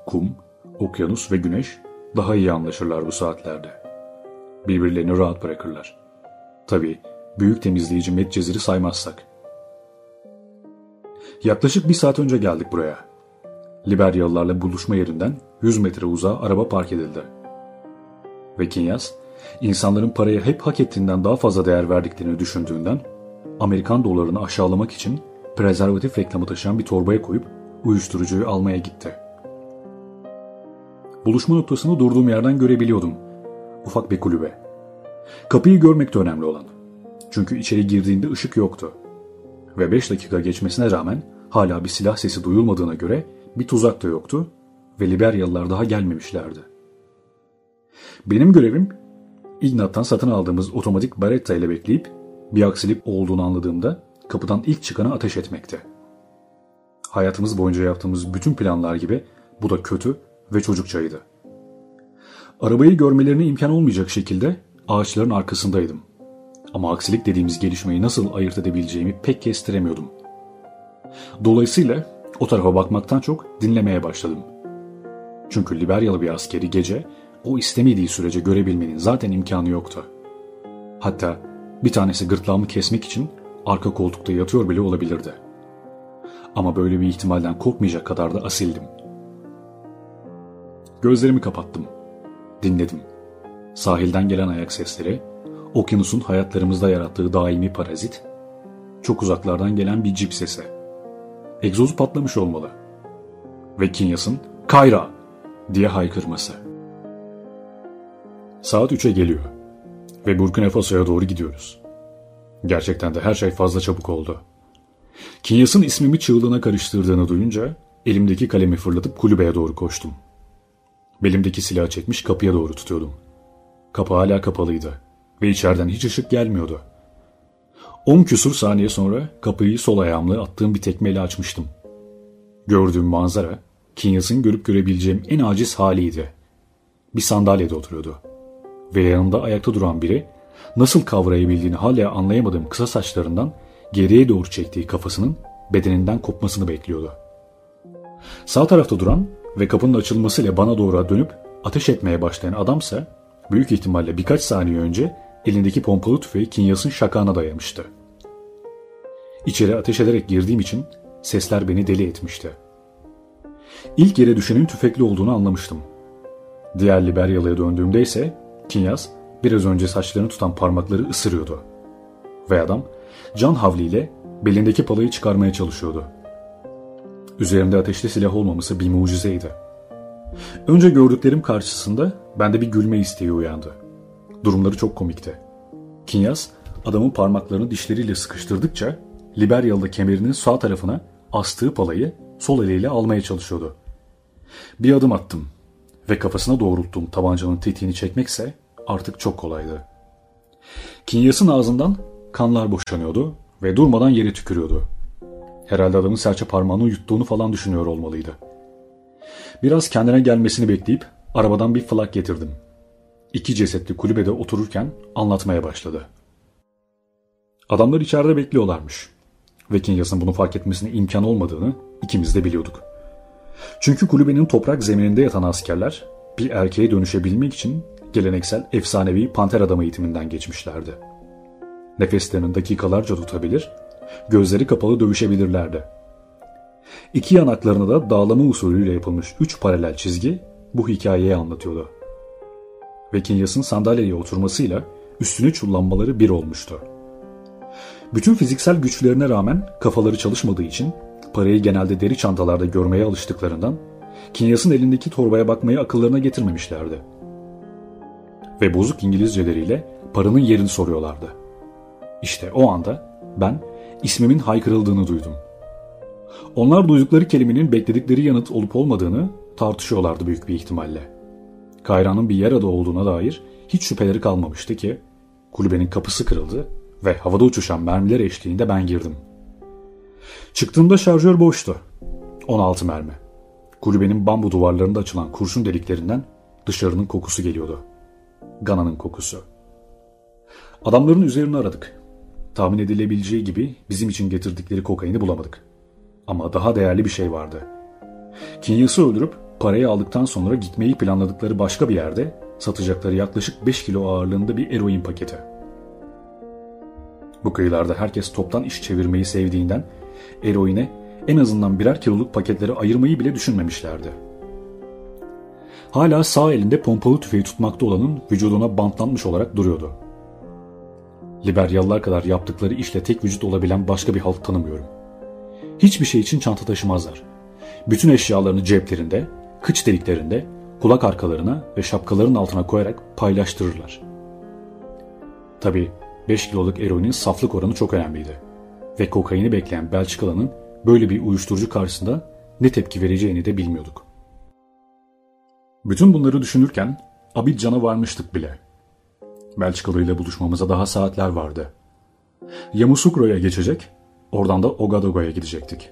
kum, okyanus ve güneş daha iyi anlaşırlar bu saatlerde. Birbirlerini rahat bırakırlar. Tabi büyük temizleyici Medcezir'i saymazsak. Yaklaşık bir saat önce geldik buraya. Liberyalılarla buluşma yerinden 100 metre uzağa araba park edildi. Ve Kinyas, insanların paraya hep hak ettiğinden daha fazla değer verdiklerini düşündüğünden Amerikan dolarını aşağılamak için prezervatif reklamı taşıyan bir torbaya koyup uyuşturucuyu almaya gitti. Buluşma noktasını durduğum yerden görebiliyordum. Ufak bir kulübe. Kapıyı görmek de önemli olan. Çünkü içeri girdiğinde ışık yoktu. Ve 5 dakika geçmesine rağmen hala bir silah sesi duyulmadığına göre bir tuzak da yoktu ve Liberyalılar daha gelmemişlerdi. Benim görevim Ignat'tan satın aldığımız otomatik Beretta ile bekleyip bir aksilik olduğunu anladığımda kapıdan ilk çıkana ateş etmekte. Hayatımız boyunca yaptığımız bütün planlar gibi bu da kötü ve çocukçaydı. Arabayı görmelerine imkan olmayacak şekilde ağaçların arkasındaydım. Ama aksilik dediğimiz gelişmeyi nasıl ayırt edebileceğimi pek kestiremiyordum. Dolayısıyla o tarafa bakmaktan çok dinlemeye başladım. Çünkü Liberyalı bir askeri gece o istemediği sürece görebilmenin zaten imkanı yoktu. Hatta bir tanesi gırtlağımı kesmek için arka koltukta yatıyor bile olabilirdi. Ama böyle bir ihtimalden korkmayacak kadar da asildim. Gözlerimi kapattım. Dinledim. Sahilden gelen ayak sesleri, okyanusun hayatlarımızda yarattığı daimi parazit, çok uzaklardan gelen bir cip sesi. Egzozu patlamış olmalı. Ve Kinyas'ın Kayra diye haykırması. Saat 3'e geliyor ve Burkina Faso'ya doğru gidiyoruz. Gerçekten de her şey fazla çabuk oldu. Kinyas'ın ismimi çığlığına karıştırdığını duyunca elimdeki kalemi fırlatıp kulübeye doğru koştum. Belimdeki silahı çekmiş kapıya doğru tutuyordum. Kapı hala kapalıydı ve içeriden hiç ışık gelmiyordu. On küsur saniye sonra kapıyı sol ayağımla attığım bir tekmeyle açmıştım. Gördüğüm manzara Kinyas'ın görüp görebileceğim en aciz haliydi. Bir sandalyede oturuyordu. Ve yanında ayakta duran biri nasıl kavrayabildiğini hala anlayamadığım kısa saçlarından geriye doğru çektiği kafasının bedeninden kopmasını bekliyordu. Sağ tarafta duran ve kapının açılmasıyla bana doğru dönüp ateş etmeye başlayan adamsa büyük ihtimalle birkaç saniye önce elindeki pompalı tüfeği Kinyas'ın şakağına dayamıştı. İçeri ateş ederek girdiğim için sesler beni deli etmişti. İlk yere düşenin tüfekli olduğunu anlamıştım. Diğer Liberyalı'ya döndüğümde ise Kinyas biraz önce saçlarını tutan parmakları ısırıyordu. Ve adam can havliyle belindeki palayı çıkarmaya çalışıyordu. Üzerinde ateşli silah olmaması bir mucizeydi. Önce gördüklerim karşısında bende bir gülme isteği uyandı. Durumları çok komikti. Kinyas adamın parmaklarını dişleriyle sıkıştırdıkça Liberyalı kemerinin sağ tarafına astığı palayı sol eliyle almaya çalışıyordu. Bir adım attım ve kafasına doğrulttuğum tabancanın tetiğini çekmekse artık çok kolaydı. Kinyas'ın ağzından kanlar boşanıyordu ve durmadan yere tükürüyordu. Herhalde adamın serçe parmağını yuttuğunu falan düşünüyor olmalıydı. Biraz kendine gelmesini bekleyip arabadan bir flak getirdim. İki cesetli kulübede otururken anlatmaya başladı. Adamlar içeride bekliyorlarmış. Ve Kinyas'ın bunu fark etmesine imkan olmadığını ikimiz de biliyorduk. Çünkü kulübenin toprak zemininde yatan askerler bir erkeğe dönüşebilmek için geleneksel efsanevi panter adam eğitiminden geçmişlerdi. Nefeslerini dakikalarca tutabilir, gözleri kapalı dövüşebilirlerdi. İki yanaklarına da dağlama usulüyle yapılmış üç paralel çizgi bu hikayeyi anlatıyordu. Ve Kinyas'ın sandalyeye oturmasıyla üstüne çullanmaları bir olmuştu. Bütün fiziksel güçlerine rağmen kafaları çalışmadığı için parayı genelde deri çantalarda görmeye alıştıklarından Kinyas'ın elindeki torbaya bakmayı akıllarına getirmemişlerdi. Ve bozuk İngilizceleriyle paranın yerini soruyorlardı. İşte o anda ben ismimin haykırıldığını duydum. Onlar duydukları kelimenin bekledikleri yanıt olup olmadığını tartışıyorlardı büyük bir ihtimalle. Kayra'nın bir yer adı olduğuna dair hiç şüpheleri kalmamıştı ki kulübenin kapısı kırıldı ve havada uçuşan mermiler eşliğinde ben girdim. Çıktığımda şarjör boştu. 16 mermi. Kulübenin bambu duvarlarında açılan kurşun deliklerinden dışarının kokusu geliyordu. Gana'nın kokusu. Adamların üzerini aradık. Tahmin edilebileceği gibi bizim için getirdikleri kokaini bulamadık. Ama daha değerli bir şey vardı. Kinyas'ı öldürüp parayı aldıktan sonra gitmeyi planladıkları başka bir yerde satacakları yaklaşık 5 kilo ağırlığında bir eroin paketi. Bu kıyılarda herkes toptan iş çevirmeyi sevdiğinden eroine en azından birer kiloluk paketleri ayırmayı bile düşünmemişlerdi. Hala sağ elinde pompalı tüfeği tutmakta olanın vücuduna bantlanmış olarak duruyordu. Liberyalılar kadar yaptıkları işle tek vücut olabilen başka bir halk tanımıyorum. Hiçbir şey için çanta taşımazlar. Bütün eşyalarını ceplerinde, kıç deliklerinde, kulak arkalarına ve şapkaların altına koyarak paylaştırırlar. Tabi 5 kiloluk eroinin saflık oranı çok önemliydi. Ve kokaini bekleyen Belçikalı'nın böyle bir uyuşturucu karşısında ne tepki vereceğini de bilmiyorduk. Bütün bunları düşünürken Abidjan'a varmıştık bile. Belçikalı ile buluşmamıza daha saatler vardı. Yamoussoukro'ya geçecek, oradan da Ogadogo'ya gidecektik.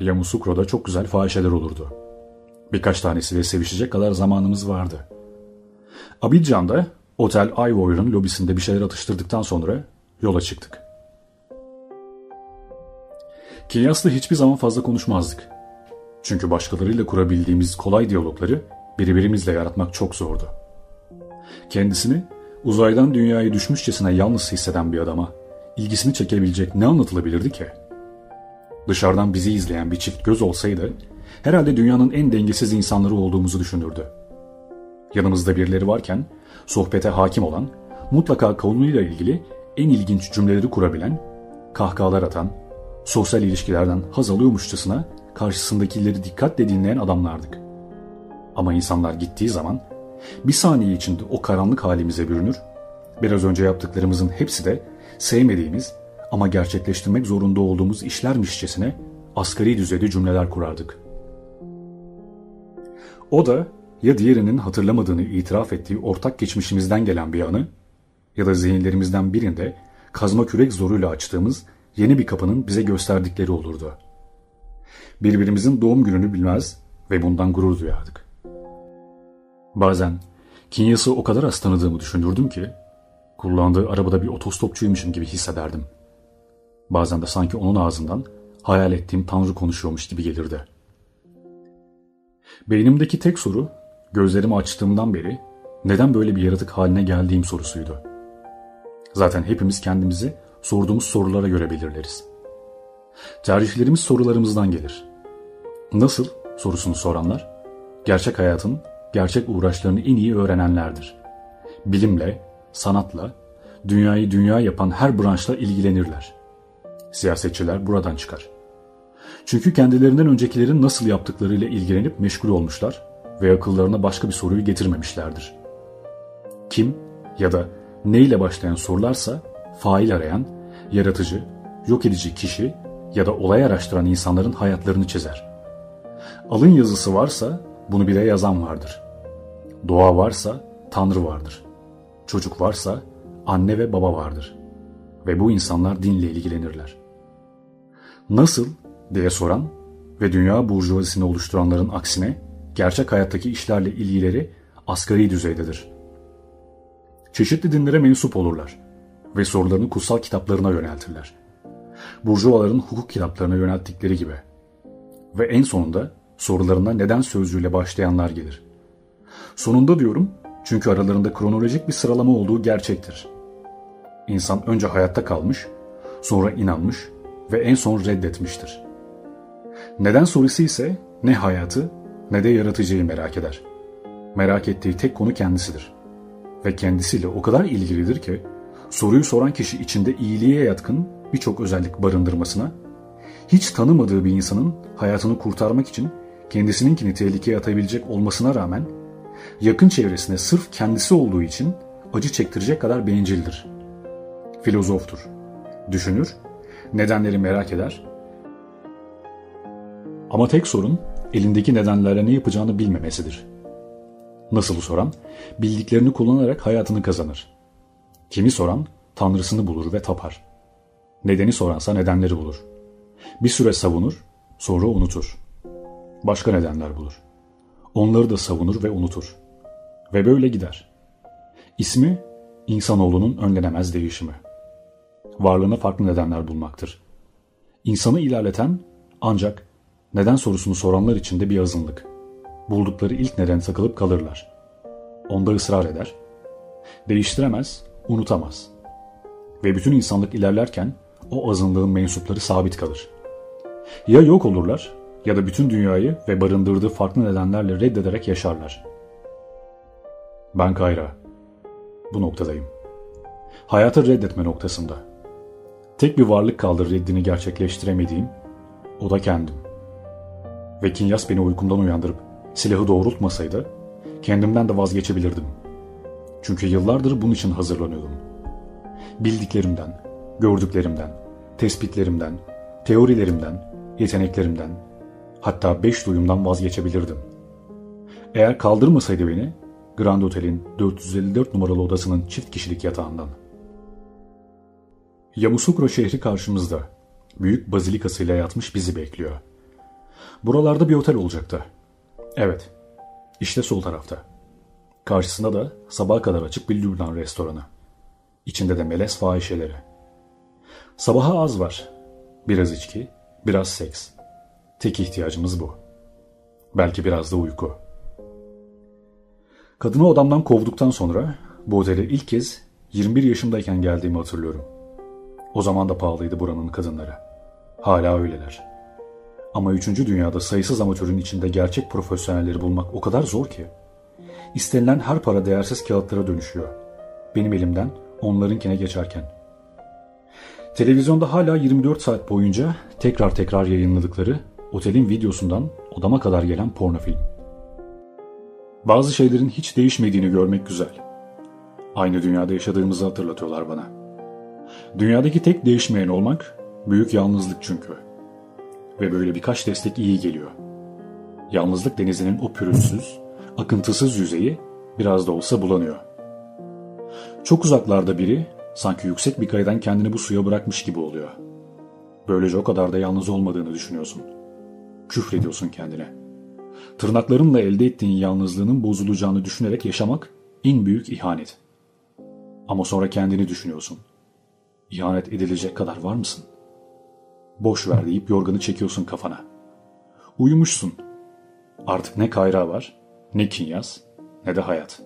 Yamoussoukro'da çok güzel fahişeler olurdu. Birkaç tanesiyle sevişecek kadar zamanımız vardı. Abidjan'da Otel Ivory'un lobisinde bir şeyler atıştırdıktan sonra yola çıktık. Kinyas'la hiçbir zaman fazla konuşmazdık. Çünkü başkalarıyla kurabildiğimiz kolay diyalogları birbirimizle yaratmak çok zordu. Kendisini uzaydan dünyaya düşmüşçesine yalnız hisseden bir adama ilgisini çekebilecek ne anlatılabilirdi ki? Dışarıdan bizi izleyen bir çift göz olsaydı herhalde dünyanın en dengesiz insanları olduğumuzu düşünürdü. Yanımızda birileri varken sohbete hakim olan, mutlaka konuyla ilgili en ilginç cümleleri kurabilen, kahkahalar atan, sosyal ilişkilerden haz alıyormuşçasına karşısındakileri dikkatle dinleyen adamlardık. Ama insanlar gittiği zaman bir saniye içinde o karanlık halimize bürünür, biraz önce yaptıklarımızın hepsi de sevmediğimiz ama gerçekleştirmek zorunda olduğumuz işlermişçesine asgari düzeyde cümleler kurardık. O da ya diğerinin hatırlamadığını itiraf ettiği ortak geçmişimizden gelen bir anı ya da zihinlerimizden birinde kazma kürek zoruyla açtığımız yeni bir kapının bize gösterdikleri olurdu. Birbirimizin doğum gününü bilmez ve bundan gurur duyardık. Bazen Kinyas'ı o kadar az tanıdığımı düşünürdüm ki kullandığı arabada bir otostopçuymuşum gibi hissederdim. Bazen de sanki onun ağzından hayal ettiğim Tanrı konuşuyormuş gibi gelirdi. Beynimdeki tek soru gözlerimi açtığımdan beri neden böyle bir yaratık haline geldiğim sorusuydu. Zaten hepimiz kendimizi sorduğumuz sorulara göre belirleriz. Tercihlerimiz sorularımızdan gelir. Nasıl sorusunu soranlar, gerçek hayatın gerçek uğraşlarını en iyi öğrenenlerdir. Bilimle, sanatla, dünyayı dünya yapan her branşla ilgilenirler. Siyasetçiler buradan çıkar. Çünkü kendilerinden öncekilerin nasıl yaptıklarıyla ilgilenip meşgul olmuşlar ve akıllarına başka bir soruyu getirmemişlerdir. Kim ya da ne ile başlayan sorularsa fail arayan, yaratıcı, yok edici kişi ya da olay araştıran insanların hayatlarını çizer. Alın yazısı varsa bunu bile yazan vardır. Doğa varsa Tanrı vardır. Çocuk varsa anne ve baba vardır. Ve bu insanlar dinle ilgilenirler. Nasıl diye soran ve dünya burjuvazisini oluşturanların aksine gerçek hayattaki işlerle ilgileri asgari düzeydedir. Çeşitli dinlere mensup olurlar ve sorularını kutsal kitaplarına yöneltirler. Burjuvaların hukuk kitaplarına yönelttikleri gibi. Ve en sonunda sorularına neden sözcüğüyle başlayanlar gelir. Sonunda diyorum çünkü aralarında kronolojik bir sıralama olduğu gerçektir. İnsan önce hayatta kalmış, sonra inanmış ve en son reddetmiştir. Neden sorusu ise ne hayatı ne de yaratıcıyı merak eder. Merak ettiği tek konu kendisidir. Ve kendisiyle o kadar ilgilidir ki soruyu soran kişi içinde iyiliğe yatkın birçok özellik barındırmasına, hiç tanımadığı bir insanın hayatını kurtarmak için kendisininkini tehlikeye atabilecek olmasına rağmen yakın çevresine sırf kendisi olduğu için acı çektirecek kadar bencildir. Filozoftur. Düşünür, nedenleri merak eder. Ama tek sorun elindeki nedenlerle ne yapacağını bilmemesidir. Nasıl soran, bildiklerini kullanarak hayatını kazanır. Kimi soran, tanrısını bulur ve tapar. Nedeni soransa nedenleri bulur. Bir süre savunur, sonra unutur. Başka nedenler bulur. Onları da savunur ve unutur. Ve böyle gider. İsmi, insanoğlunun önlenemez değişimi. Varlığına farklı nedenler bulmaktır. İnsanı ilerleten ancak neden sorusunu soranlar için de bir azınlık. Buldukları ilk neden takılıp kalırlar. Onda ısrar eder. Değiştiremez, unutamaz. Ve bütün insanlık ilerlerken o azınlığın mensupları sabit kalır. Ya yok olurlar ya da bütün dünyayı ve barındırdığı farklı nedenlerle reddederek yaşarlar. Ben Kayra. Bu noktadayım. Hayatı reddetme noktasında. Tek bir varlık kaldır reddini gerçekleştiremediğim, o da kendim. Ve Kinyas beni uykumdan uyandırıp silahı doğrultmasaydı, kendimden de vazgeçebilirdim. Çünkü yıllardır bunun için hazırlanıyordum. Bildiklerimden, gördüklerimden, tespitlerimden, teorilerimden, yeteneklerimden, hatta beş duyumdan vazgeçebilirdim. Eğer kaldırmasaydı beni, Grand Otel'in 454 numaralı odasının çift kişilik yatağından. Yamoussoukro şehri karşımızda. Büyük bazilikasıyla yatmış bizi bekliyor. Buralarda bir otel olacaktı. Evet, işte sol tarafta. Karşısında da sabaha kadar açık bir Lübnan restoranı. İçinde de melez fahişeleri. Sabaha az var. Biraz içki, biraz seks. Tek ihtiyacımız bu. Belki biraz da uyku. Kadını odamdan kovduktan sonra bu otele ilk kez 21 yaşımdayken geldiğimi hatırlıyorum. O zaman da pahalıydı buranın kadınları. Hala öyleler. Ama 3. dünyada sayısız amatörün içinde gerçek profesyonelleri bulmak o kadar zor ki. İstenilen her para değersiz kağıtlara dönüşüyor. Benim elimden onlarınkine geçerken. Televizyonda hala 24 saat boyunca tekrar tekrar yayınladıkları otelin videosundan odama kadar gelen porno film. Bazı şeylerin hiç değişmediğini görmek güzel. Aynı dünyada yaşadığımızı hatırlatıyorlar bana. Dünyadaki tek değişmeyen olmak büyük yalnızlık çünkü. Ve böyle birkaç destek iyi geliyor. Yalnızlık denizinin o pürüzsüz, akıntısız yüzeyi biraz da olsa bulanıyor. Çok uzaklarda biri sanki yüksek bir kayadan kendini bu suya bırakmış gibi oluyor. Böylece o kadar da yalnız olmadığını düşünüyorsun. Küfrediyorsun kendine. Tırnaklarınla elde ettiğin yalnızlığının bozulacağını düşünerek yaşamak en büyük ihanet. Ama sonra kendini düşünüyorsun. İhanet edilecek kadar var mısın? Boş ver deyip yorganı çekiyorsun kafana. Uyumuşsun. Artık ne kayra var, ne kinyas, ne de hayat.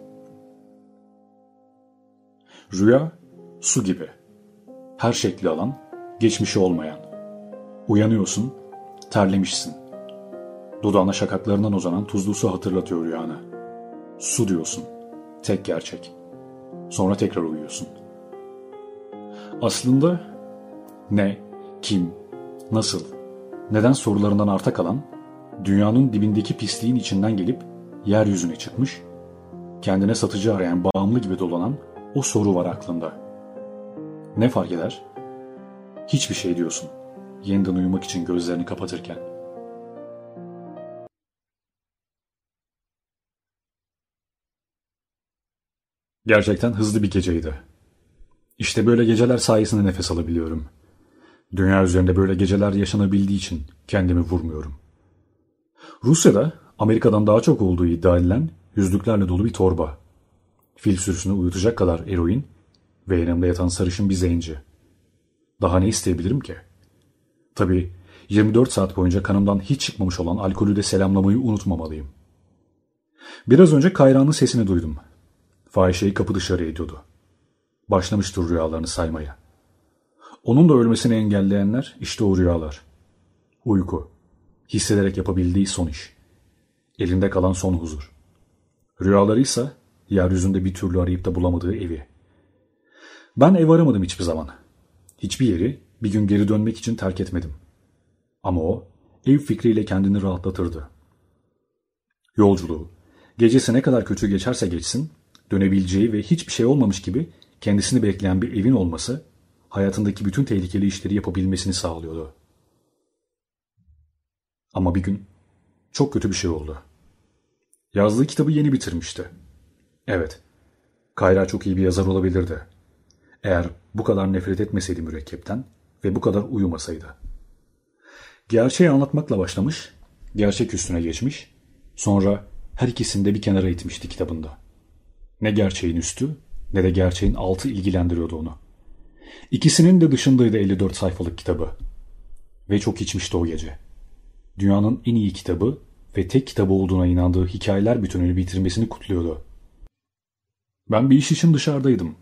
Rüya su gibi. Her şekli alan, geçmişi olmayan. Uyanıyorsun, terlemişsin. Dudağına şakaklarından uzanan tuzlu su hatırlatıyor rüyanı. Su diyorsun. Tek gerçek. Sonra tekrar uyuyorsun. Aslında ne, kim, nasıl, neden sorularından arta kalan, dünyanın dibindeki pisliğin içinden gelip yeryüzüne çıkmış, kendine satıcı arayan bağımlı gibi dolanan o soru var aklında. Ne fark eder? Hiçbir şey diyorsun. Yeniden uyumak için gözlerini kapatırken. Gerçekten hızlı bir geceydi. İşte böyle geceler sayesinde nefes alabiliyorum. Dünya üzerinde böyle geceler yaşanabildiği için kendimi vurmuyorum. Rusya'da Amerika'dan daha çok olduğu iddia edilen yüzlüklerle dolu bir torba. Fil sürüsünü uyutacak kadar eroin ve yanımda yatan sarışın bir zenci. Daha ne isteyebilirim ki? Tabii 24 saat boyunca kanımdan hiç çıkmamış olan alkolü de selamlamayı unutmamalıyım. Biraz önce Kayra'nın sesini duydum. Fahişeyi kapı dışarı ediyordu. Başlamıştır rüyalarını saymaya. Onun da ölmesini engelleyenler işte o rüyalar. Uyku. Hissederek yapabildiği son iş. Elinde kalan son huzur. Rüyaları ise yeryüzünde bir türlü arayıp da bulamadığı evi. Ben ev aramadım hiçbir zaman. Hiçbir yeri bir gün geri dönmek için terk etmedim. Ama o ev fikriyle kendini rahatlatırdı. Yolculuğu, gecesi ne kadar kötü geçerse geçsin dönebileceği ve hiçbir şey olmamış gibi kendisini bekleyen bir evin olması hayatındaki bütün tehlikeli işleri yapabilmesini sağlıyordu. Ama bir gün çok kötü bir şey oldu. Yazdığı kitabı yeni bitirmişti. Evet, Kayra çok iyi bir yazar olabilirdi. Eğer bu kadar nefret etmeseydi mürekkepten ve bu kadar uyumasaydı. Gerçeği anlatmakla başlamış, gerçek üstüne geçmiş, sonra her ikisini de bir kenara itmişti kitabında. Ne gerçeğin üstü ne de gerçeğin altı ilgilendiriyordu onu. İkisinin de dışındaydı 54 sayfalık kitabı. Ve çok içmişti o gece. Dünyanın en iyi kitabı ve tek kitabı olduğuna inandığı hikayeler bütününü bitirmesini kutluyordu. Ben bir iş için dışarıdaydım.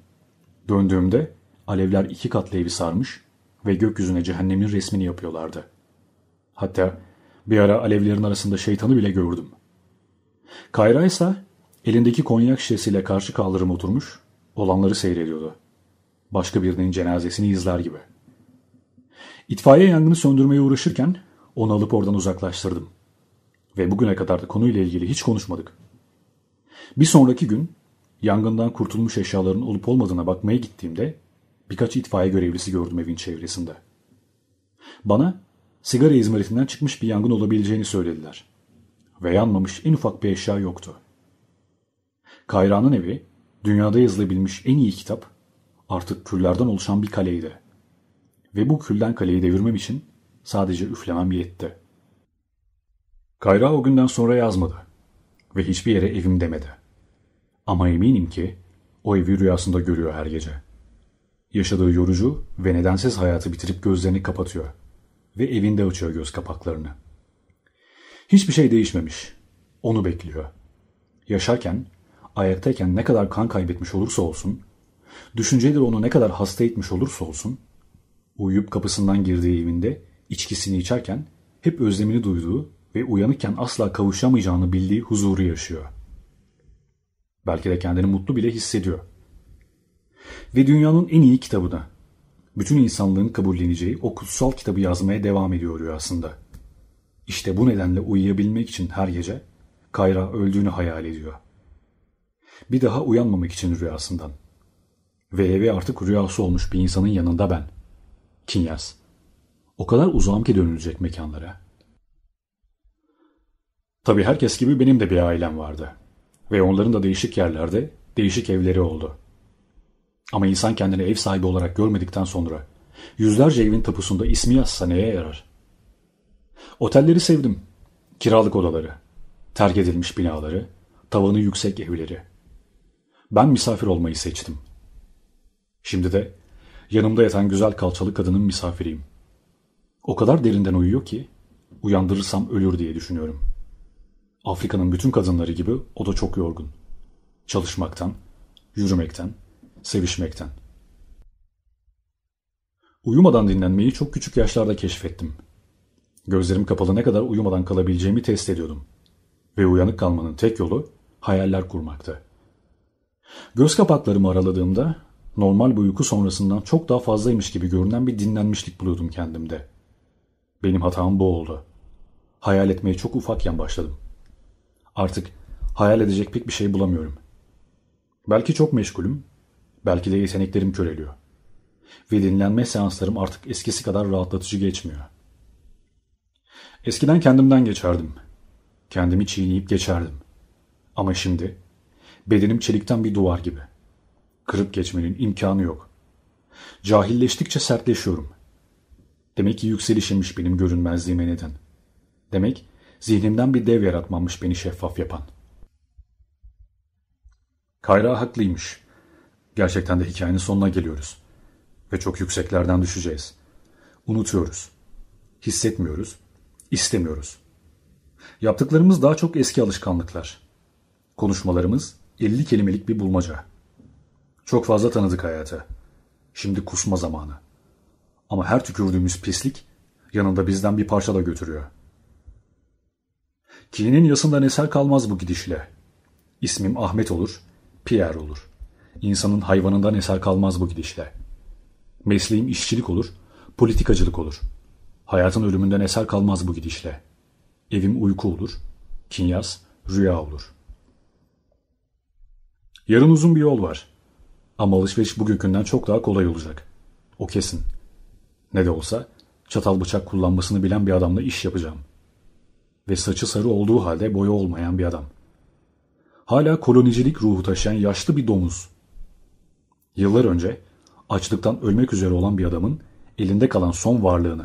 Döndüğümde alevler iki katlı evi sarmış ve gökyüzüne cehennemin resmini yapıyorlardı. Hatta bir ara alevlerin arasında şeytanı bile gördüm. Kayra ise Elindeki konyak şişesiyle karşı kaldırım oturmuş, olanları seyrediyordu. Başka birinin cenazesini izler gibi. İtfaiye yangını söndürmeye uğraşırken onu alıp oradan uzaklaştırdım. Ve bugüne kadar da konuyla ilgili hiç konuşmadık. Bir sonraki gün yangından kurtulmuş eşyaların olup olmadığına bakmaya gittiğimde birkaç itfaiye görevlisi gördüm evin çevresinde. Bana sigara izmaritinden çıkmış bir yangın olabileceğini söylediler. Ve yanmamış en ufak bir eşya yoktu. Kayra'nın evi, dünyada yazılabilmiş en iyi kitap, artık küllerden oluşan bir kaleydi. Ve bu külden kaleyi devirmem için sadece üflemem yetti. Kayra o günden sonra yazmadı ve hiçbir yere evim demedi. Ama eminim ki o evi rüyasında görüyor her gece. Yaşadığı yorucu ve nedensiz hayatı bitirip gözlerini kapatıyor ve evinde açıyor göz kapaklarını. Hiçbir şey değişmemiş. Onu bekliyor. Yaşarken, ayaktayken ne kadar kan kaybetmiş olursa olsun, düşünceleri onu ne kadar hasta etmiş olursa olsun, uyuyup kapısından girdiği evinde içkisini içerken hep özlemini duyduğu ve uyanıkken asla kavuşamayacağını bildiği huzuru yaşıyor. Belki de kendini mutlu bile hissediyor. Ve dünyanın en iyi kitabına, bütün insanlığın kabulleneceği o kutsal kitabı yazmaya devam ediyor rüyasında. İşte bu nedenle uyuyabilmek için her gece Kayra öldüğünü hayal ediyor. Bir daha uyanmamak için rüyasından. Ve evi artık rüyası olmuş bir insanın yanında ben. Kinyas. O kadar uzağım ki dönülecek mekanlara. Tabii herkes gibi benim de bir ailem vardı. Ve onların da değişik yerlerde, değişik evleri oldu. Ama insan kendini ev sahibi olarak görmedikten sonra yüzlerce evin tapusunda ismi yazsa neye yarar? Otelleri sevdim. Kiralık odaları, terk edilmiş binaları, tavanı yüksek evleri. Ben misafir olmayı seçtim. Şimdi de yanımda yatan güzel kalçalı kadının misafiriyim. O kadar derinden uyuyor ki uyandırırsam ölür diye düşünüyorum. Afrika'nın bütün kadınları gibi o da çok yorgun. Çalışmaktan, yürümekten, sevişmekten. Uyumadan dinlenmeyi çok küçük yaşlarda keşfettim. Gözlerim kapalı ne kadar uyumadan kalabileceğimi test ediyordum. Ve uyanık kalmanın tek yolu hayaller kurmaktı. Göz kapaklarımı araladığımda normal bir uyku sonrasından çok daha fazlaymış gibi görünen bir dinlenmişlik buluyordum kendimde. Benim hatam bu oldu. Hayal etmeye çok ufakken başladım. Artık hayal edecek pek bir şey bulamıyorum. Belki çok meşgulüm, belki de yeteneklerim köreliyor. Ve dinlenme seanslarım artık eskisi kadar rahatlatıcı geçmiyor. Eskiden kendimden geçerdim. Kendimi çiğneyip geçerdim. Ama şimdi bedenim çelikten bir duvar gibi. Kırıp geçmenin imkanı yok. Cahilleştikçe sertleşiyorum. Demek ki yükselişimmiş benim görünmezliğime neden. Demek zihnimden bir dev yaratmamış beni şeffaf yapan. Kayra haklıymış. Gerçekten de hikayenin sonuna geliyoruz. Ve çok yükseklerden düşeceğiz. Unutuyoruz. Hissetmiyoruz. istemiyoruz. Yaptıklarımız daha çok eski alışkanlıklar. Konuşmalarımız 50 kelimelik bir bulmaca. Çok fazla tanıdık hayatı. Şimdi kusma zamanı. Ama her tükürdüğümüz pislik yanında bizden bir parça da götürüyor. Kinin yasından eser kalmaz bu gidişle. İsmim Ahmet olur, Pierre olur. İnsanın hayvanından eser kalmaz bu gidişle. Mesleğim işçilik olur, politikacılık olur. Hayatın ölümünden eser kalmaz bu gidişle. Evim uyku olur, kinyas rüya olur. Yarın uzun bir yol var. Ama alışveriş bugünkünden çok daha kolay olacak. O kesin. Ne de olsa çatal bıçak kullanmasını bilen bir adamla iş yapacağım. Ve saçı sarı olduğu halde boyu olmayan bir adam. Hala kolonicilik ruhu taşıyan yaşlı bir domuz. Yıllar önce açlıktan ölmek üzere olan bir adamın elinde kalan son varlığını,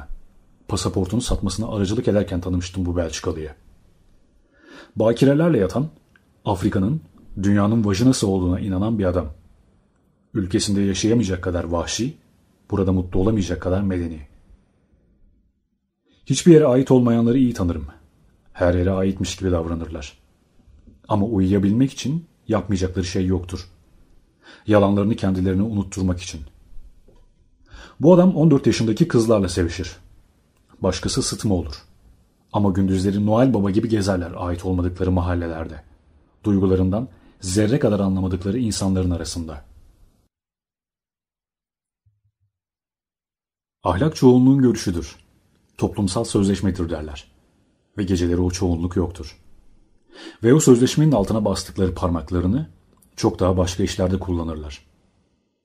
pasaportunu satmasına aracılık ederken tanımıştım bu Belçikalı'yı. Bakirelerle yatan, Afrika'nın dünyanın vajinası olduğuna inanan bir adam. Ülkesinde yaşayamayacak kadar vahşi, burada mutlu olamayacak kadar medeni. Hiçbir yere ait olmayanları iyi tanırım. Her yere aitmiş gibi davranırlar. Ama uyuyabilmek için yapmayacakları şey yoktur. Yalanlarını kendilerine unutturmak için. Bu adam 14 yaşındaki kızlarla sevişir. Başkası sıtma olur. Ama gündüzleri Noel Baba gibi gezerler ait olmadıkları mahallelerde. Duygularından zerre kadar anlamadıkları insanların arasında. Ahlak çoğunluğun görüşüdür. Toplumsal sözleşmedir derler. Ve geceleri o çoğunluk yoktur. Ve o sözleşmenin altına bastıkları parmaklarını çok daha başka işlerde kullanırlar.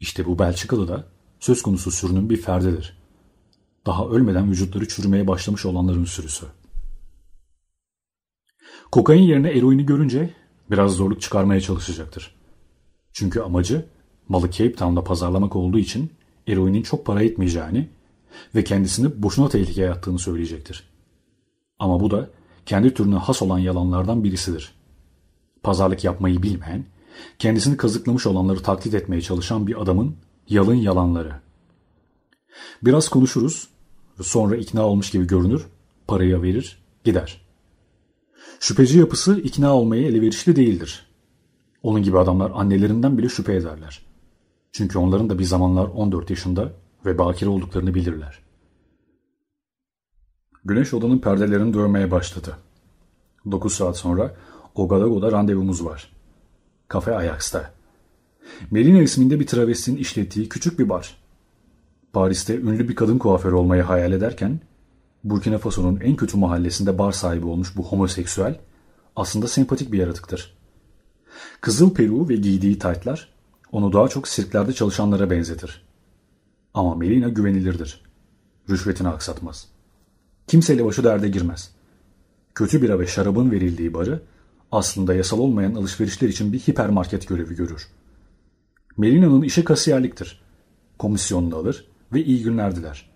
İşte bu Belçikalı da söz konusu sürünün bir ferdidir. Daha ölmeden vücutları çürümeye başlamış olanların sürüsü. Kokain yerine eroini görünce Biraz zorluk çıkarmaya çalışacaktır. Çünkü amacı malı Cape Town'da pazarlamak olduğu için eroinin çok para etmeyeceğini ve kendisini boşuna tehlikeye attığını söyleyecektir. Ama bu da kendi türüne has olan yalanlardan birisidir. Pazarlık yapmayı bilmeyen, kendisini kazıklamış olanları taklit etmeye çalışan bir adamın yalın yalanları. Biraz konuşuruz, sonra ikna olmuş gibi görünür, parayı verir, gider. Şüpheci yapısı ikna olmaya elverişli değildir. Onun gibi adamlar annelerinden bile şüphe ederler. Çünkü onların da bir zamanlar 14 yaşında ve bakire olduklarını bilirler. Güneş odanın perdelerini dövmeye başladı. 9 saat sonra Ogadago'da randevumuz var. Kafe Ajax'ta. Melina isminde bir travestinin işlettiği küçük bir bar. Paris'te ünlü bir kadın kuaförü olmayı hayal ederken Burkina Faso'nun en kötü mahallesinde bar sahibi olmuş bu homoseksüel aslında sempatik bir yaratıktır. Kızıl peruğu ve giydiği taytlar onu daha çok sirklerde çalışanlara benzetir. Ama Melina güvenilirdir. Rüşvetini aksatmaz. Kimseyle başı derde girmez. Kötü bira ve şarabın verildiği barı aslında yasal olmayan alışverişler için bir hipermarket görevi görür. Melina'nın işi kasiyerliktir. Komisyonunu alır ve iyi günler diler.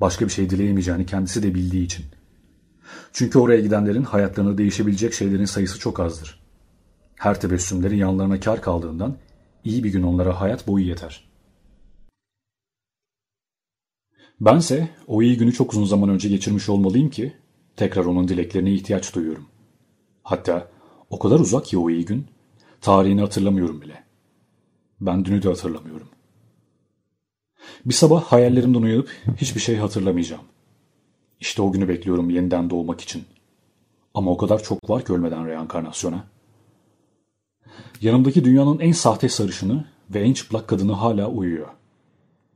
Başka bir şey dileyemeyeceğini kendisi de bildiği için. Çünkü oraya gidenlerin hayatlarına değişebilecek şeylerin sayısı çok azdır. Her tebessümleri yanlarına kar kaldığından iyi bir gün onlara hayat boyu yeter. Bense o iyi günü çok uzun zaman önce geçirmiş olmalıyım ki tekrar onun dileklerine ihtiyaç duyuyorum. Hatta o kadar uzak ki o iyi gün, tarihini hatırlamıyorum bile. Ben dünü de hatırlamıyorum. Bir sabah hayallerimden uyanıp hiçbir şey hatırlamayacağım. İşte o günü bekliyorum yeniden doğmak için. Ama o kadar çok var ki ölmeden reenkarnasyona. Yanımdaki dünyanın en sahte sarışını ve en çıplak kadını hala uyuyor.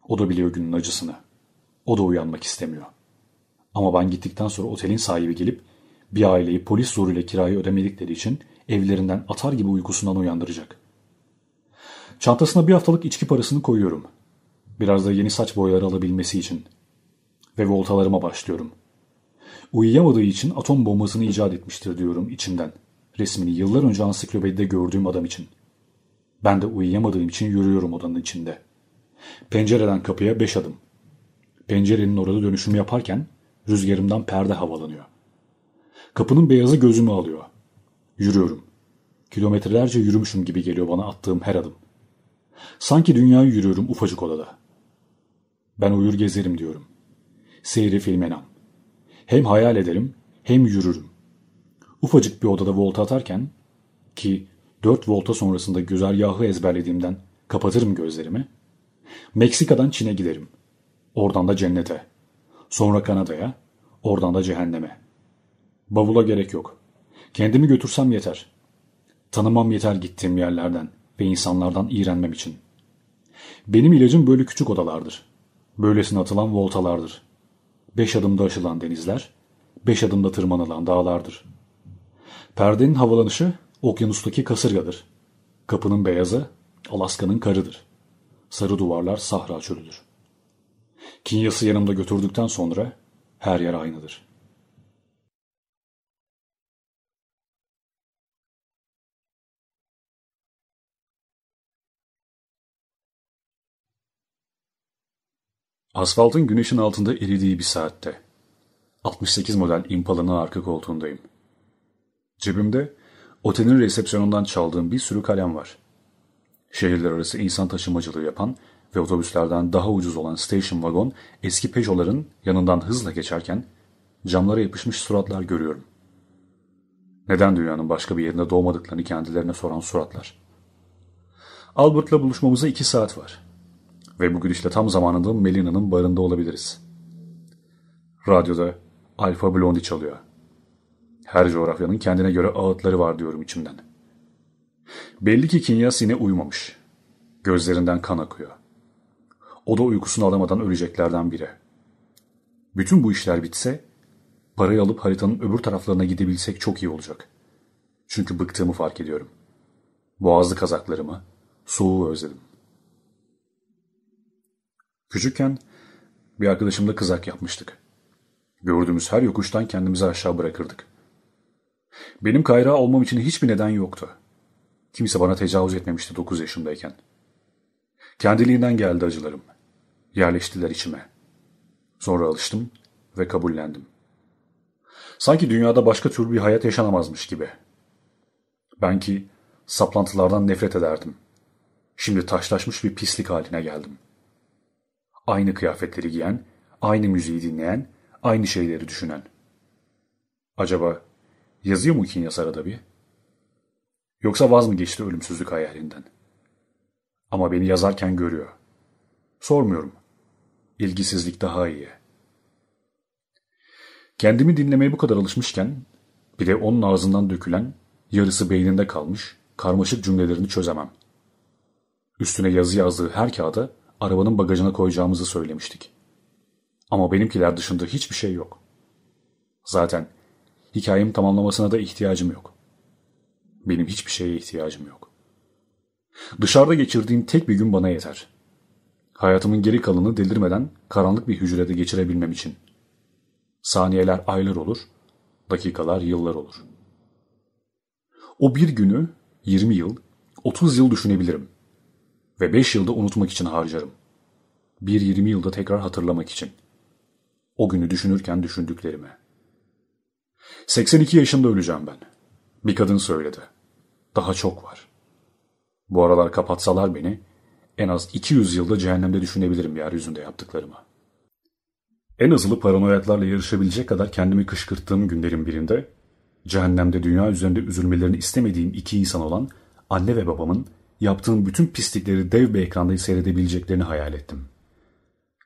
O da biliyor günün acısını. O da uyanmak istemiyor. Ama ben gittikten sonra otelin sahibi gelip bir aileyi polis zoruyla kirayı ödemedikleri için evlerinden atar gibi uykusundan uyandıracak. Çantasına bir haftalık içki parasını koyuyorum. Biraz da yeni saç boyaları alabilmesi için. Ve voltalarıma başlıyorum. Uyuyamadığı için atom bombasını icat etmiştir diyorum içimden. Resmini yıllar önce ansiklopedide gördüğüm adam için. Ben de uyuyamadığım için yürüyorum odanın içinde. Pencereden kapıya beş adım. Pencerenin orada dönüşüm yaparken rüzgarımdan perde havalanıyor. Kapının beyazı gözümü alıyor. Yürüyorum. Kilometrelerce yürümüşüm gibi geliyor bana attığım her adım. Sanki dünyayı yürüyorum ufacık odada. Ben uyur gezerim diyorum. Seyri filmenam. Hem hayal ederim hem yürürüm. Ufacık bir odada volta atarken ki 4 volta sonrasında güzergahı ezberlediğimden kapatırım gözlerimi. Meksika'dan Çin'e giderim. Oradan da cennete. Sonra Kanada'ya. Oradan da cehenneme. Bavula gerek yok. Kendimi götürsem yeter. Tanımam yeter gittiğim yerlerden ve insanlardan iğrenmem için. Benim ilacım böyle küçük odalardır. Böylesine atılan voltalardır. Beş adımda aşılan denizler, beş adımda tırmanılan dağlardır. Perdenin havalanışı okyanustaki kasırgadır. Kapının beyazı Alaska'nın karıdır. Sarı duvarlar Sahra çölüdür. Kinyası yanımda götürdükten sonra her yer aynıdır. Asfaltın güneşin altında eridiği bir saatte. 68 model Impala'nın arka koltuğundayım. Cebimde otelin resepsiyonundan çaldığım bir sürü kalem var. Şehirler arası insan taşımacılığı yapan ve otobüslerden daha ucuz olan station wagon eski Peugeot'ların yanından hızla geçerken camlara yapışmış suratlar görüyorum. Neden dünyanın başka bir yerinde doğmadıklarını kendilerine soran suratlar. Albert'la buluşmamıza iki saat var. Ve bu gidişle tam zamanında Melina'nın barında olabiliriz. Radyoda Alfa Blondie çalıyor. Her coğrafyanın kendine göre ağıtları var diyorum içimden. Belli ki Kinyas yine uyumamış. Gözlerinden kan akıyor. O da uykusunu alamadan öleceklerden biri. Bütün bu işler bitse, parayı alıp haritanın öbür taraflarına gidebilsek çok iyi olacak. Çünkü bıktığımı fark ediyorum. Boğazlı kazaklarımı, soğuğu özledim. Küçükken bir arkadaşımla kızak yapmıştık. Gördüğümüz her yokuştan kendimizi aşağı bırakırdık. Benim kayrağı olmam için hiçbir neden yoktu. Kimse bana tecavüz etmemişti 9 yaşındayken. Kendiliğinden geldi acılarım. Yerleştiler içime. Sonra alıştım ve kabullendim. Sanki dünyada başka tür bir hayat yaşanamazmış gibi. Ben ki saplantılardan nefret ederdim. Şimdi taşlaşmış bir pislik haline geldim. Aynı kıyafetleri giyen, aynı müziği dinleyen, aynı şeyleri düşünen. Acaba yazıyor mu Kinyas arada bir? Yoksa vaz mı geçti ölümsüzlük hayalinden? Ama beni yazarken görüyor. Sormuyorum. İlgisizlik daha iyi. Kendimi dinlemeye bu kadar alışmışken bir de onun ağzından dökülen, yarısı beyninde kalmış, karmaşık cümlelerini çözemem. Üstüne yazı yazdığı her kağıda arabanın bagajına koyacağımızı söylemiştik. Ama benimkiler dışında hiçbir şey yok. Zaten hikayemi tamamlamasına da ihtiyacım yok. Benim hiçbir şeye ihtiyacım yok. Dışarıda geçirdiğim tek bir gün bana yeter. Hayatımın geri kalanını delirmeden karanlık bir hücrede geçirebilmem için. Saniyeler aylar olur, dakikalar yıllar olur. O bir günü 20 yıl, 30 yıl düşünebilirim. Ve 5 yılda unutmak için harcarım. Bir 20 yılda tekrar hatırlamak için. O günü düşünürken düşündüklerimi. 82 yaşında öleceğim ben. Bir kadın söyledi. Daha çok var. Bu aralar kapatsalar beni, en az 200 yılda cehennemde düşünebilirim yeryüzünde yaptıklarımı. En azılı paranoyaklarla yarışabilecek kadar kendimi kışkırttığım günlerin birinde, cehennemde dünya üzerinde üzülmelerini istemediğim iki insan olan anne ve babamın yaptığım bütün pislikleri dev bir ekranda seyredebileceklerini hayal ettim.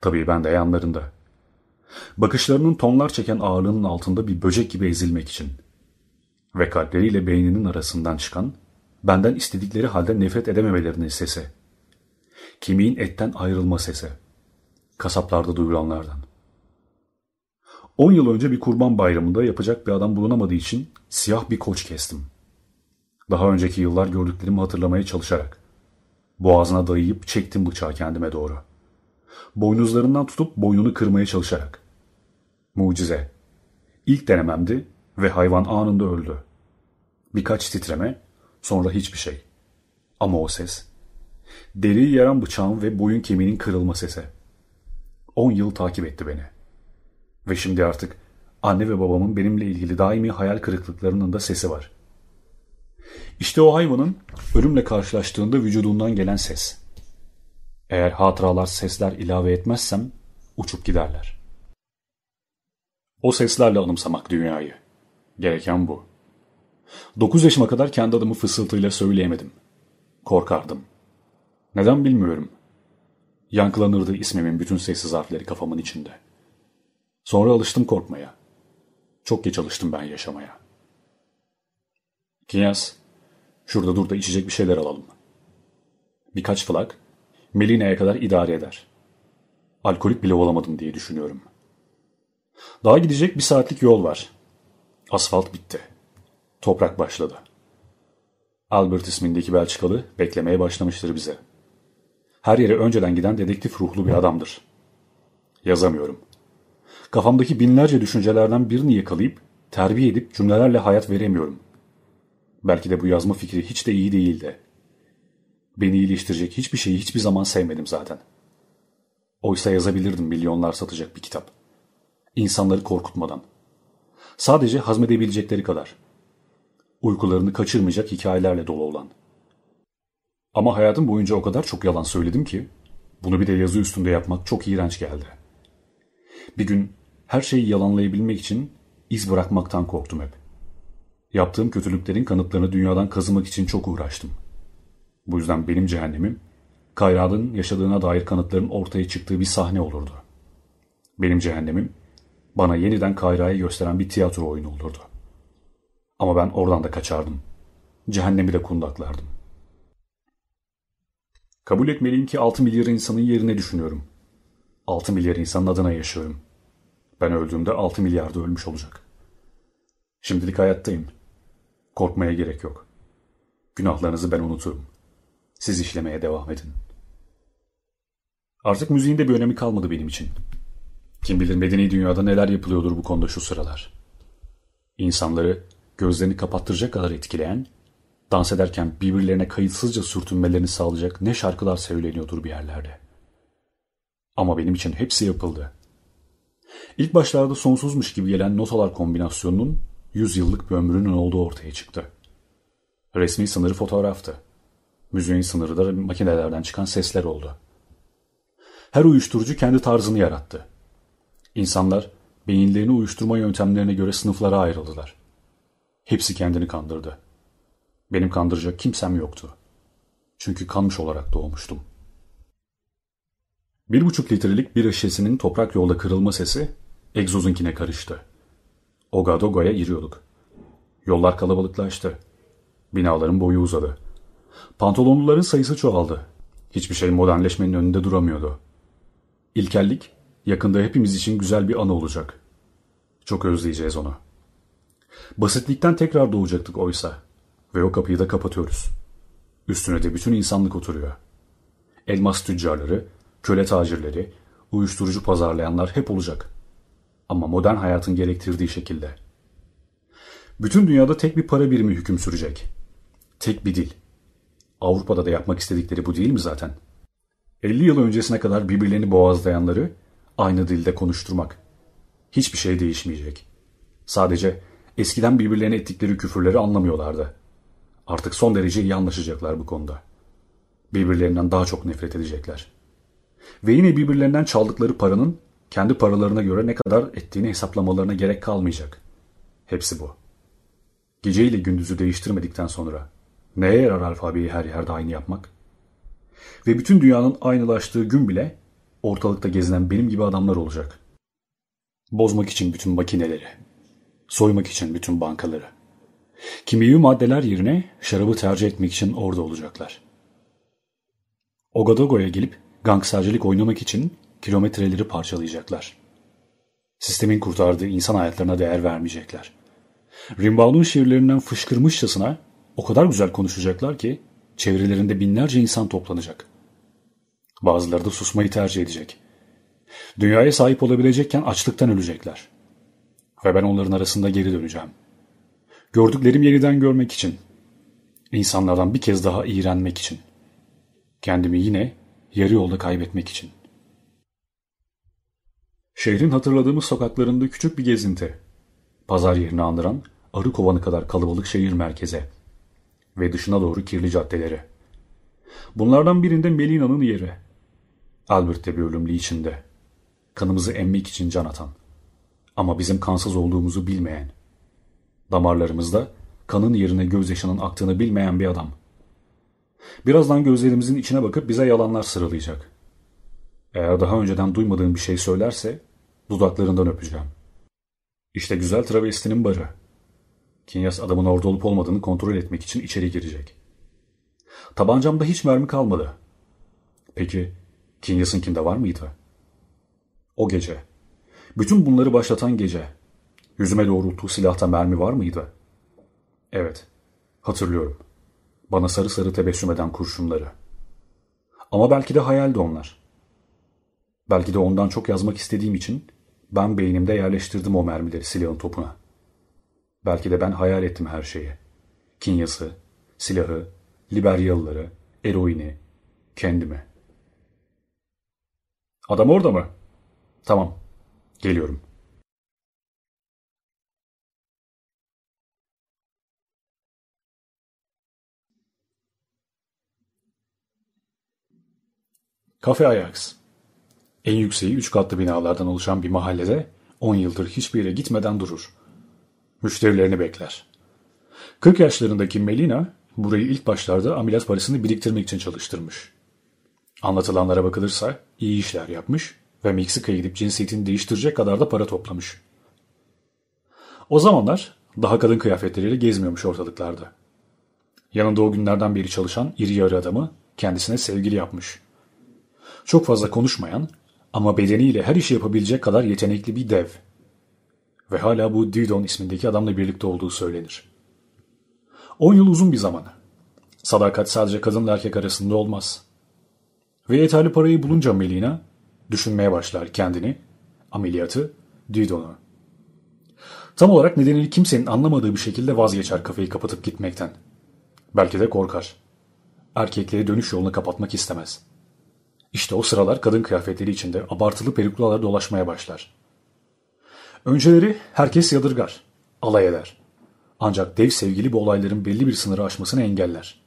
Tabii ben de yanlarında. Bakışlarının tonlar çeken ağırlığının altında bir böcek gibi ezilmek için. Ve kalpleriyle beyninin arasından çıkan, benden istedikleri halde nefret edememelerinin sesi. Kemiğin etten ayrılma sesi. Kasaplarda duyulanlardan. On yıl önce bir kurban bayramında yapacak bir adam bulunamadığı için siyah bir koç kestim. Daha önceki yıllar gördüklerimi hatırlamaya çalışarak. Boğazına dayayıp çektim bıçağı kendime doğru. Boynuzlarından tutup boynunu kırmaya çalışarak. Mucize. İlk denememdi ve hayvan anında öldü. Birkaç titreme, sonra hiçbir şey. Ama o ses. Deriyi yaran bıçağın ve boyun kemiğinin kırılma sesi. On yıl takip etti beni. Ve şimdi artık anne ve babamın benimle ilgili daimi hayal kırıklıklarının da sesi var. İşte o hayvanın ölümle karşılaştığında vücudundan gelen ses. Eğer hatıralar sesler ilave etmezsem uçup giderler. O seslerle anımsamak dünyayı. Gereken bu. Dokuz yaşıma kadar kendi adımı fısıltıyla söyleyemedim. Korkardım. Neden bilmiyorum. Yankılanırdı ismimin bütün sessiz harfleri kafamın içinde. Sonra alıştım korkmaya. Çok geç alıştım ben yaşamaya. Kinyas, şurada dur da içecek bir şeyler alalım. Birkaç flak, Melina'ya kadar idare eder. Alkolik bile olamadım diye düşünüyorum. Daha gidecek bir saatlik yol var. Asfalt bitti. Toprak başladı. Albert ismindeki Belçikalı beklemeye başlamıştır bize. Her yere önceden giden dedektif ruhlu bir adamdır. Yazamıyorum. Kafamdaki binlerce düşüncelerden birini yakalayıp, terbiye edip cümlelerle hayat veremiyorum. Belki de bu yazma fikri hiç de iyi değildi. Beni iyileştirecek hiçbir şeyi hiçbir zaman sevmedim zaten. Oysa yazabilirdim milyonlar satacak bir kitap. İnsanları korkutmadan. Sadece hazmedebilecekleri kadar. Uykularını kaçırmayacak hikayelerle dolu olan. Ama hayatım boyunca o kadar çok yalan söyledim ki, bunu bir de yazı üstünde yapmak çok iğrenç geldi. Bir gün her şeyi yalanlayabilmek için iz bırakmaktan korktum hep. Yaptığım kötülüklerin kanıtlarını dünyadan kazımak için çok uğraştım. Bu yüzden benim cehennemim, Kayra'nın yaşadığına dair kanıtların ortaya çıktığı bir sahne olurdu. Benim cehennemim, bana yeniden Kayra'yı gösteren bir tiyatro oyunu olurdu. Ama ben oradan da kaçardım. Cehennemi de kundaklardım. Kabul etmeliyim ki 6 milyar insanın yerine düşünüyorum. 6 milyar insanın adına yaşıyorum. Ben öldüğümde 6 milyarda ölmüş olacak. Şimdilik hayattayım. Korkmaya gerek yok. Günahlarınızı ben unuturum. Siz işlemeye devam edin. Artık müziğin de bir önemi kalmadı benim için. Kim bilir medeni dünyada neler yapılıyordur bu konuda şu sıralar. İnsanları gözlerini kapattıracak kadar etkileyen, Dans ederken birbirlerine kayıtsızca sürtünmelerini sağlayacak ne şarkılar söyleniyordur bir yerlerde. Ama benim için hepsi yapıldı. İlk başlarda sonsuzmuş gibi gelen notalar kombinasyonunun yüz yıllık bir ömrünün olduğu ortaya çıktı. Resmi sınırı fotoğraftı. Müziğin sınırı da makinelerden çıkan sesler oldu. Her uyuşturucu kendi tarzını yarattı. İnsanlar beyinlerini uyuşturma yöntemlerine göre sınıflara ayrıldılar. Hepsi kendini kandırdı. Benim kandıracak kimsem yoktu. Çünkü kanmış olarak doğmuştum. Bir buçuk litrelik bir şişesinin toprak yolda kırılma sesi egzozunkine karıştı. Ogadogo'ya giriyorduk. Yollar kalabalıklaştı. Binaların boyu uzadı. Pantolonluların sayısı çoğaldı. Hiçbir şey modernleşmenin önünde duramıyordu. İlkellik yakında hepimiz için güzel bir anı olacak. Çok özleyeceğiz onu. Basitlikten tekrar doğacaktık oysa. Ve o kapıyı da kapatıyoruz. Üstüne de bütün insanlık oturuyor. Elmas tüccarları, köle tacirleri, uyuşturucu pazarlayanlar hep olacak. Ama modern hayatın gerektirdiği şekilde. Bütün dünyada tek bir para birimi hüküm sürecek. Tek bir dil. Avrupa'da da yapmak istedikleri bu değil mi zaten? 50 yıl öncesine kadar birbirlerini boğazlayanları aynı dilde konuşturmak. Hiçbir şey değişmeyecek. Sadece eskiden birbirlerine ettikleri küfürleri anlamıyorlardı. Artık son derece iyi anlaşacaklar bu konuda. Birbirlerinden daha çok nefret edecekler. Ve yine birbirlerinden çaldıkları paranın kendi paralarına göre ne kadar ettiğini hesaplamalarına gerek kalmayacak. Hepsi bu. Gece ile gündüzü değiştirmedikten sonra neye yarar alfabeyi her yerde aynı yapmak? Ve bütün dünyanın aynılaştığı gün bile ortalıkta gezinen benim gibi adamlar olacak. Bozmak için bütün makineleri, soymak için bütün bankaları, kimyevi maddeler yerine şarabı tercih etmek için orada olacaklar. Ogadogo'ya gelip gangstercilik oynamak için kilometreleri parçalayacaklar. Sistemin kurtardığı insan hayatlarına değer vermeyecekler. Rimbaud'un şiirlerinden fışkırmışçasına o kadar güzel konuşacaklar ki çevrelerinde binlerce insan toplanacak. Bazıları da susmayı tercih edecek. Dünyaya sahip olabilecekken açlıktan ölecekler. Ve ben onların arasında geri döneceğim. Gördüklerim yeniden görmek için. İnsanlardan bir kez daha iğrenmek için. Kendimi yine yarı yolda kaybetmek için. Şehrin hatırladığımız sokaklarında küçük bir gezinti. Pazar yerini andıran arı kovanı kadar kalabalık şehir merkeze ve dışına doğru kirli caddeleri. Bunlardan birinde Melina'nın yeri. Albert de bir ölümlü içinde. Kanımızı emmek için can atan. Ama bizim kansız olduğumuzu bilmeyen. Damarlarımızda kanın yerine gözyaşının aktığını bilmeyen bir adam. Birazdan gözlerimizin içine bakıp bize yalanlar sıralayacak. Eğer daha önceden duymadığım bir şey söylerse dudaklarından öpeceğim. İşte güzel travestinin barı. Kinyas adamın orada olup olmadığını kontrol etmek için içeri girecek. Tabancamda hiç mermi kalmadı. Peki Kinyas'ınkinde var mıydı? O gece. Bütün bunları başlatan gece. Yüzüme doğrulttuğu silahta mermi var mıydı? Evet. Hatırlıyorum. Bana sarı sarı tebessüm eden kurşunları. Ama belki de hayaldi onlar. Belki de ondan çok yazmak istediğim için ben beynimde yerleştirdim o mermileri silahın topuna. Belki de ben hayal ettim her şeyi. Kinyası, silahı, Liberyalıları, eroini, kendimi. Adam orada mı? Tamam, geliyorum. Kafe Ajax. En yükseği üç katlı binalardan oluşan bir mahallede 10 yıldır hiçbir yere gitmeden durur. Müşterilerini bekler. 40 yaşlarındaki Melina burayı ilk başlarda ameliyat parasını biriktirmek için çalıştırmış. Anlatılanlara bakılırsa iyi işler yapmış ve Meksika'ya gidip cinsiyetini değiştirecek kadar da para toplamış. O zamanlar daha kadın kıyafetleriyle gezmiyormuş ortalıklarda. Yanında o günlerden beri çalışan iri yarı adamı kendisine sevgili yapmış. Çok fazla konuşmayan ama bedeniyle her işi yapabilecek kadar yetenekli bir dev. Ve hala bu Didon ismindeki adamla birlikte olduğu söylenir. 10 yıl uzun bir zaman. Sadakat sadece kadınla erkek arasında olmaz. Ve yeterli parayı bulunca Melina düşünmeye başlar kendini, ameliyatı, Didon'u. Tam olarak nedenini kimsenin anlamadığı bir şekilde vazgeçer kafayı kapatıp gitmekten. Belki de korkar. Erkekliğe dönüş yolunu kapatmak istemez. İşte o sıralar kadın kıyafetleri içinde abartılı periklalar dolaşmaya başlar. Önceleri herkes yadırgar, alay eder. Ancak dev sevgili bu olayların belli bir sınırı aşmasını engeller.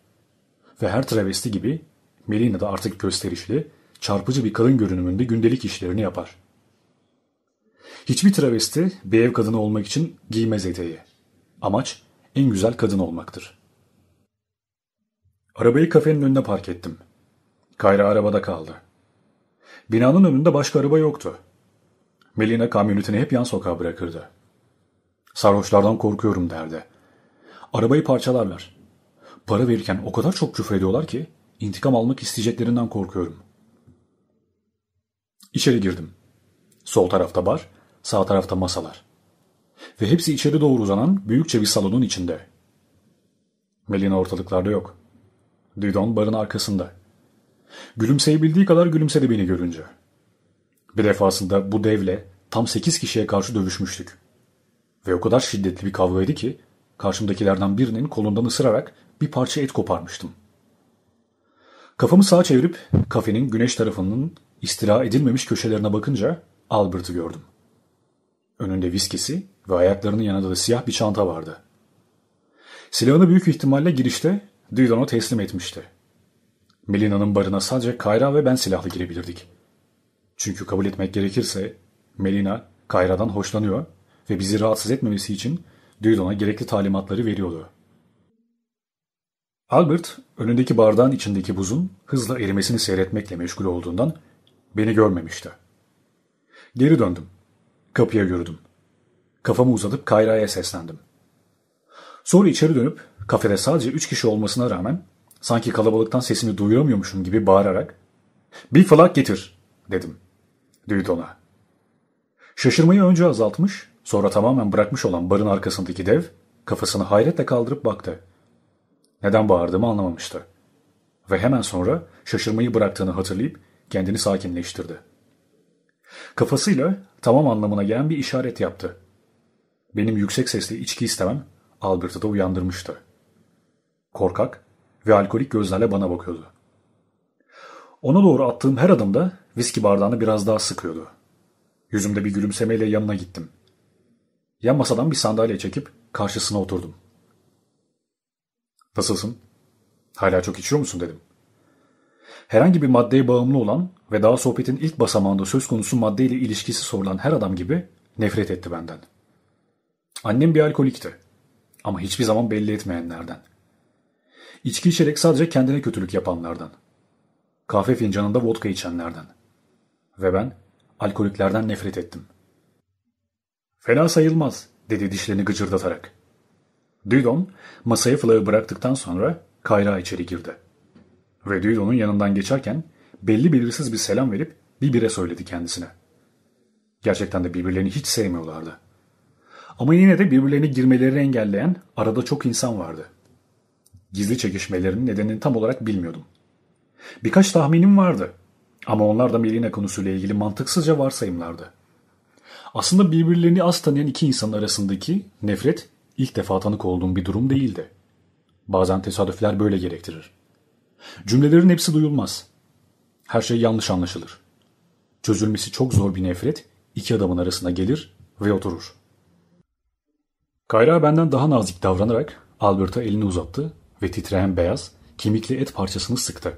Ve her travesti gibi Melina da artık gösterişli, çarpıcı bir kadın görünümünde gündelik işlerini yapar. Hiçbir travesti bir ev kadını olmak için giymez eteği. Amaç en güzel kadın olmaktır. Arabayı kafenin önüne park ettim. Kayra arabada kaldı. Binanın önünde başka araba yoktu. Melina kamyonetini hep yan sokağa bırakırdı. Sarhoşlardan korkuyorum derdi. Arabayı parçalarlar. Para verirken o kadar çok küfür ediyorlar ki intikam almak isteyeceklerinden korkuyorum. İçeri girdim. Sol tarafta bar, sağ tarafta masalar. Ve hepsi içeri doğru uzanan büyükçe bir salonun içinde. Melina ortalıklarda yok. Didon barın arkasında. Gülümseyebildiği kadar gülümsedi beni görünce. Bir defasında bu devle tam sekiz kişiye karşı dövüşmüştük. Ve o kadar şiddetli bir kavgaydı ki karşımdakilerden birinin kolundan ısırarak bir parça et koparmıştım. Kafamı sağa çevirip kafenin güneş tarafının istila edilmemiş köşelerine bakınca Albert'ı gördüm. Önünde viskisi ve ayaklarının yanında da siyah bir çanta vardı. Silahını büyük ihtimalle girişte Didon'a teslim etmişti. Melina'nın barına sadece Kayra ve ben silahlı girebilirdik. Çünkü kabul etmek gerekirse Melina Kayra'dan hoşlanıyor ve bizi rahatsız etmemesi için Didon'a gerekli talimatları veriyordu. Albert önündeki bardağın içindeki buzun hızla erimesini seyretmekle meşgul olduğundan beni görmemişti. Geri döndüm. Kapıya yürüdüm. Kafamı uzatıp Kayra'ya seslendim. Sonra içeri dönüp kafede sadece üç kişi olmasına rağmen sanki kalabalıktan sesimi duyuramıyormuşum gibi bağırarak ''Bir flak getir'' dedim. Duydu ona. Şaşırmayı önce azaltmış, sonra tamamen bırakmış olan barın arkasındaki dev kafasını hayretle kaldırıp baktı. Neden bağırdığımı anlamamıştı. Ve hemen sonra şaşırmayı bıraktığını hatırlayıp kendini sakinleştirdi. Kafasıyla tamam anlamına gelen bir işaret yaptı. Benim yüksek sesle içki istemem Albert'ı da uyandırmıştı. Korkak ve alkolik gözlerle bana bakıyordu. Ona doğru attığım her adımda viski bardağını biraz daha sıkıyordu. Yüzümde bir gülümsemeyle yanına gittim. Yan masadan bir sandalye çekip karşısına oturdum. Nasılsın? Hala çok içiyor musun dedim. Herhangi bir maddeye bağımlı olan ve daha sohbetin ilk basamağında söz konusu maddeyle ilişkisi sorulan her adam gibi nefret etti benden. Annem bir alkolikti ama hiçbir zaman belli etmeyenlerden. İçki içerek sadece kendine kötülük yapanlardan. Kahve fincanında vodka içenlerden. Ve ben alkoliklerden nefret ettim. Fena sayılmaz dedi dişlerini gıcırdatarak. Dudon masaya flağı bıraktıktan sonra Kayra içeri girdi. Ve Dudon'un yanından geçerken belli belirsiz bir selam verip bir bire söyledi kendisine. Gerçekten de birbirlerini hiç sevmiyorlardı. Ama yine de birbirlerine girmelerini engelleyen arada çok insan vardı. Gizli çekişmelerinin nedenini tam olarak bilmiyordum. Birkaç tahminim vardı. Ama onlar da Melina konusuyla ilgili mantıksızca varsayımlardı. Aslında birbirlerini az tanıyan iki insanın arasındaki nefret ilk defa tanık olduğum bir durum değildi. Bazen tesadüfler böyle gerektirir. Cümlelerin hepsi duyulmaz. Her şey yanlış anlaşılır. Çözülmesi çok zor bir nefret iki adamın arasına gelir ve oturur. Kayra benden daha nazik davranarak Albert'a elini uzattı ve titreyen beyaz, kemikli et parçasını sıktı.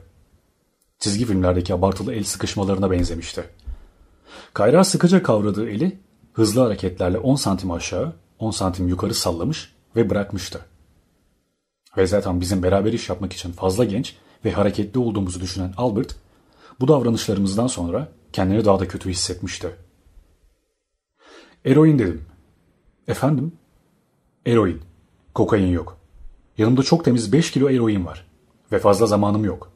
Çizgi filmlerdeki abartılı el sıkışmalarına benzemişti. Kayra sıkıca kavradığı eli hızlı hareketlerle 10 santim aşağı, 10 santim yukarı sallamış ve bırakmıştı. Ve zaten bizim beraber iş yapmak için fazla genç ve hareketli olduğumuzu düşünen Albert, bu davranışlarımızdan sonra kendini daha da kötü hissetmişti. Eroin dedim. Efendim? Eroin. Kokain yok. Yanımda çok temiz 5 kilo eroin var. Ve fazla zamanım yok.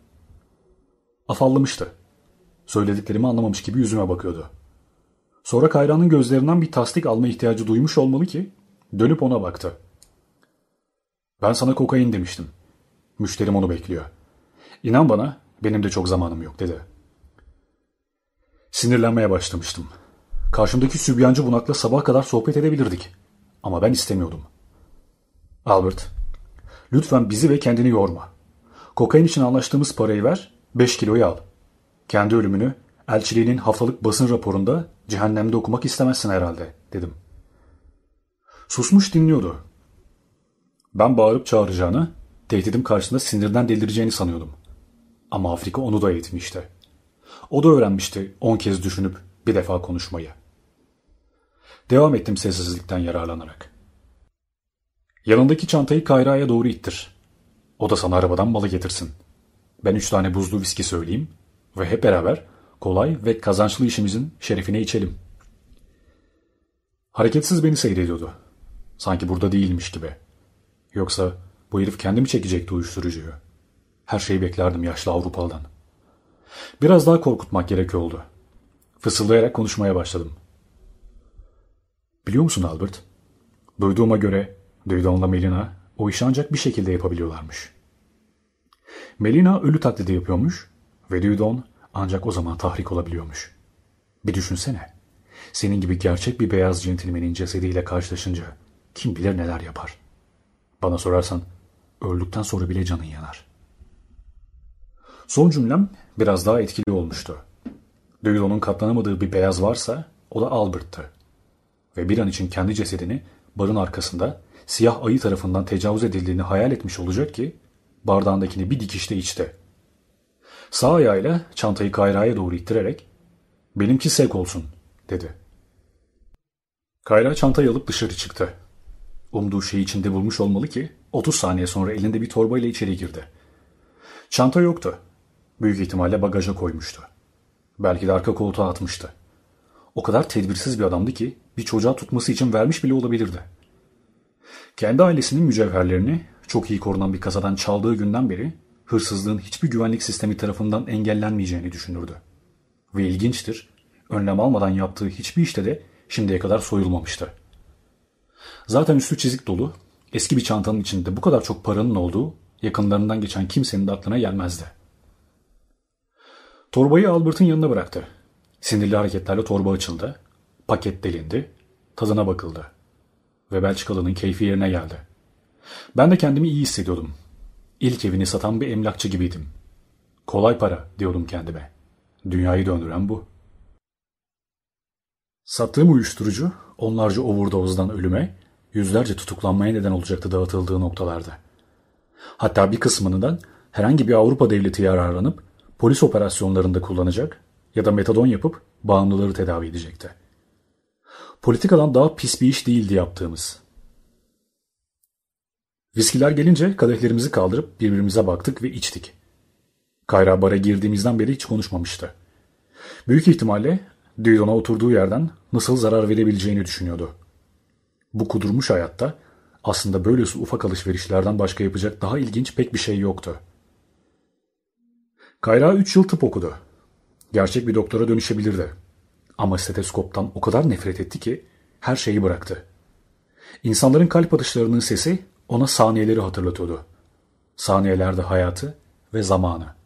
Afallamıştı. Söylediklerimi anlamamış gibi yüzüme bakıyordu. Sonra Kayra'nın gözlerinden bir tasdik alma ihtiyacı duymuş olmalı ki dönüp ona baktı. Ben sana kokain demiştim. Müşterim onu bekliyor. İnan bana benim de çok zamanım yok dedi. Sinirlenmeye başlamıştım. Karşımdaki sübyancı bunakla sabah kadar sohbet edebilirdik. Ama ben istemiyordum. Albert, Lütfen bizi ve kendini yorma. Kokain için anlaştığımız parayı ver, 5 kiloyu al. Kendi ölümünü elçiliğinin haftalık basın raporunda cehennemde okumak istemezsin herhalde, dedim. Susmuş dinliyordu. Ben bağırıp çağıracağını, tehdidim karşısında sinirden delireceğini sanıyordum. Ama Afrika onu da eğitmişti. O da öğrenmişti on kez düşünüp bir defa konuşmayı. Devam ettim sessizlikten yararlanarak. Yanındaki çantayı Kayra'ya doğru ittir. O da sana arabadan malı getirsin. Ben üç tane buzlu viski söyleyeyim ve hep beraber kolay ve kazançlı işimizin şerefine içelim. Hareketsiz beni seyrediyordu. Sanki burada değilmiş gibi. Yoksa bu herif kendi mi çekecekti uyuşturucuyu? Her şeyi beklerdim yaşlı Avrupalı'dan. Biraz daha korkutmak gerek oldu. Fısıldayarak konuşmaya başladım. Biliyor musun Albert? Duyduğuma göre Duydon'la Melina o işi ancak bir şekilde yapabiliyorlarmış. Melina ölü taklidi yapıyormuş ve Duydon ancak o zaman tahrik olabiliyormuş. Bir düşünsene. Senin gibi gerçek bir beyaz centilmenin cesediyle karşılaşınca kim bilir neler yapar. Bana sorarsan öldükten sonra bile canın yanar. Son cümlem biraz daha etkili olmuştu. Duydon'un katlanamadığı bir beyaz varsa o da Albert'tı. Ve bir an için kendi cesedini barın arkasında siyah ayı tarafından tecavüz edildiğini hayal etmiş olacak ki bardağındakini bir dikişte içti. Sağ ayağıyla çantayı Kayra'ya doğru ittirerek benimki sevk olsun dedi. Kayra çantayı alıp dışarı çıktı. Umduğu şeyi içinde bulmuş olmalı ki 30 saniye sonra elinde bir torbayla içeri girdi. Çanta yoktu. Büyük ihtimalle bagaja koymuştu. Belki de arka koltuğa atmıştı. O kadar tedbirsiz bir adamdı ki bir çocuğa tutması için vermiş bile olabilirdi. Kendi ailesinin mücevherlerini çok iyi korunan bir kasadan çaldığı günden beri hırsızlığın hiçbir güvenlik sistemi tarafından engellenmeyeceğini düşünürdü. Ve ilginçtir, önlem almadan yaptığı hiçbir işte de şimdiye kadar soyulmamıştı. Zaten üstü çizik dolu, eski bir çantanın içinde bu kadar çok paranın olduğu yakınlarından geçen kimsenin de aklına gelmezdi. Torbayı Albert'ın yanına bıraktı. Sinirli hareketlerle torba açıldı, paket delindi, tadına bakıldı ve Belçikalı'nın keyfi yerine geldi. Ben de kendimi iyi hissediyordum. İlk evini satan bir emlakçı gibiydim. Kolay para diyordum kendime. Dünyayı döndüren bu. Sattığım uyuşturucu onlarca overdose'dan ölüme, yüzlerce tutuklanmaya neden olacaktı dağıtıldığı noktalarda. Hatta bir kısmından herhangi bir Avrupa devleti yararlanıp polis operasyonlarında kullanacak ya da metadon yapıp bağımlıları tedavi edecekti. Politikadan daha pis bir iş değildi yaptığımız. Viskiler gelince kadehlerimizi kaldırıp birbirimize baktık ve içtik. Kayra bara girdiğimizden beri hiç konuşmamıştı. Büyük ihtimalle Duyon'a oturduğu yerden nasıl zarar verebileceğini düşünüyordu. Bu kudurmuş hayatta aslında böylesi ufak alışverişlerden başka yapacak daha ilginç pek bir şey yoktu. Kayra 3 yıl tıp okudu. Gerçek bir doktora dönüşebilirdi. Ama steteskoptan o kadar nefret etti ki her şeyi bıraktı. İnsanların kalp atışlarının sesi ona saniyeleri hatırlatıyordu. Saniyelerde hayatı ve zamanı.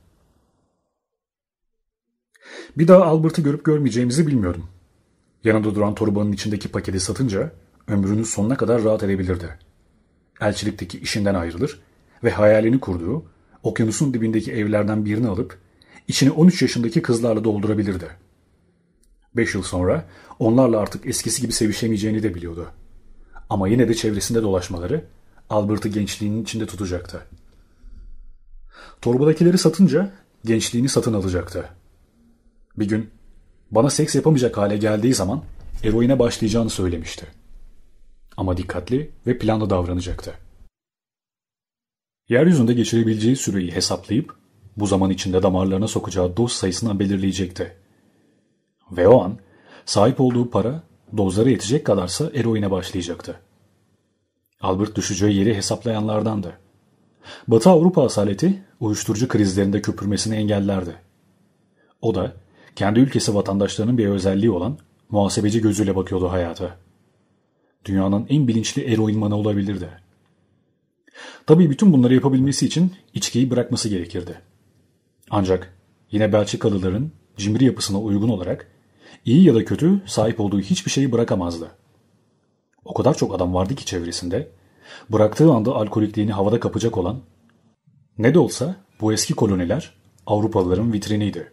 Bir daha Albert'ı görüp görmeyeceğimizi bilmiyordum. Yanında duran torbanın içindeki paketi satınca ömrünün sonuna kadar rahat edebilirdi. Elçilikteki işinden ayrılır ve hayalini kurduğu okyanusun dibindeki evlerden birini alıp içini 13 yaşındaki kızlarla doldurabilirdi. 5 yıl sonra onlarla artık eskisi gibi sevişemeyeceğini de biliyordu. Ama yine de çevresinde dolaşmaları Albert'ı gençliğinin içinde tutacaktı. Torbadakileri satınca gençliğini satın alacaktı. Bir gün bana seks yapamayacak hale geldiği zaman eroine başlayacağını söylemişti. Ama dikkatli ve planlı davranacaktı. Yeryüzünde geçirebileceği süreyi hesaplayıp bu zaman içinde damarlarına sokacağı doz sayısını belirleyecekti. Ve o an sahip olduğu para dozlara yetecek kadarsa eroine başlayacaktı. Albert düşeceği yeri hesaplayanlardandı. Batı Avrupa asaleti uyuşturucu krizlerinde köpürmesini engellerdi. O da kendi ülkesi vatandaşlarının bir özelliği olan muhasebeci gözüyle bakıyordu hayata. Dünyanın en bilinçli eroinmanı olabilirdi. Tabii bütün bunları yapabilmesi için içkiyi bırakması gerekirdi. Ancak yine Belçikalıların cimri yapısına uygun olarak iyi ya da kötü sahip olduğu hiçbir şeyi bırakamazdı. O kadar çok adam vardı ki çevresinde Bıraktığı anda alkolikliğini havada kapacak olan, ne de olsa bu eski koloniler Avrupalıların vitriniydi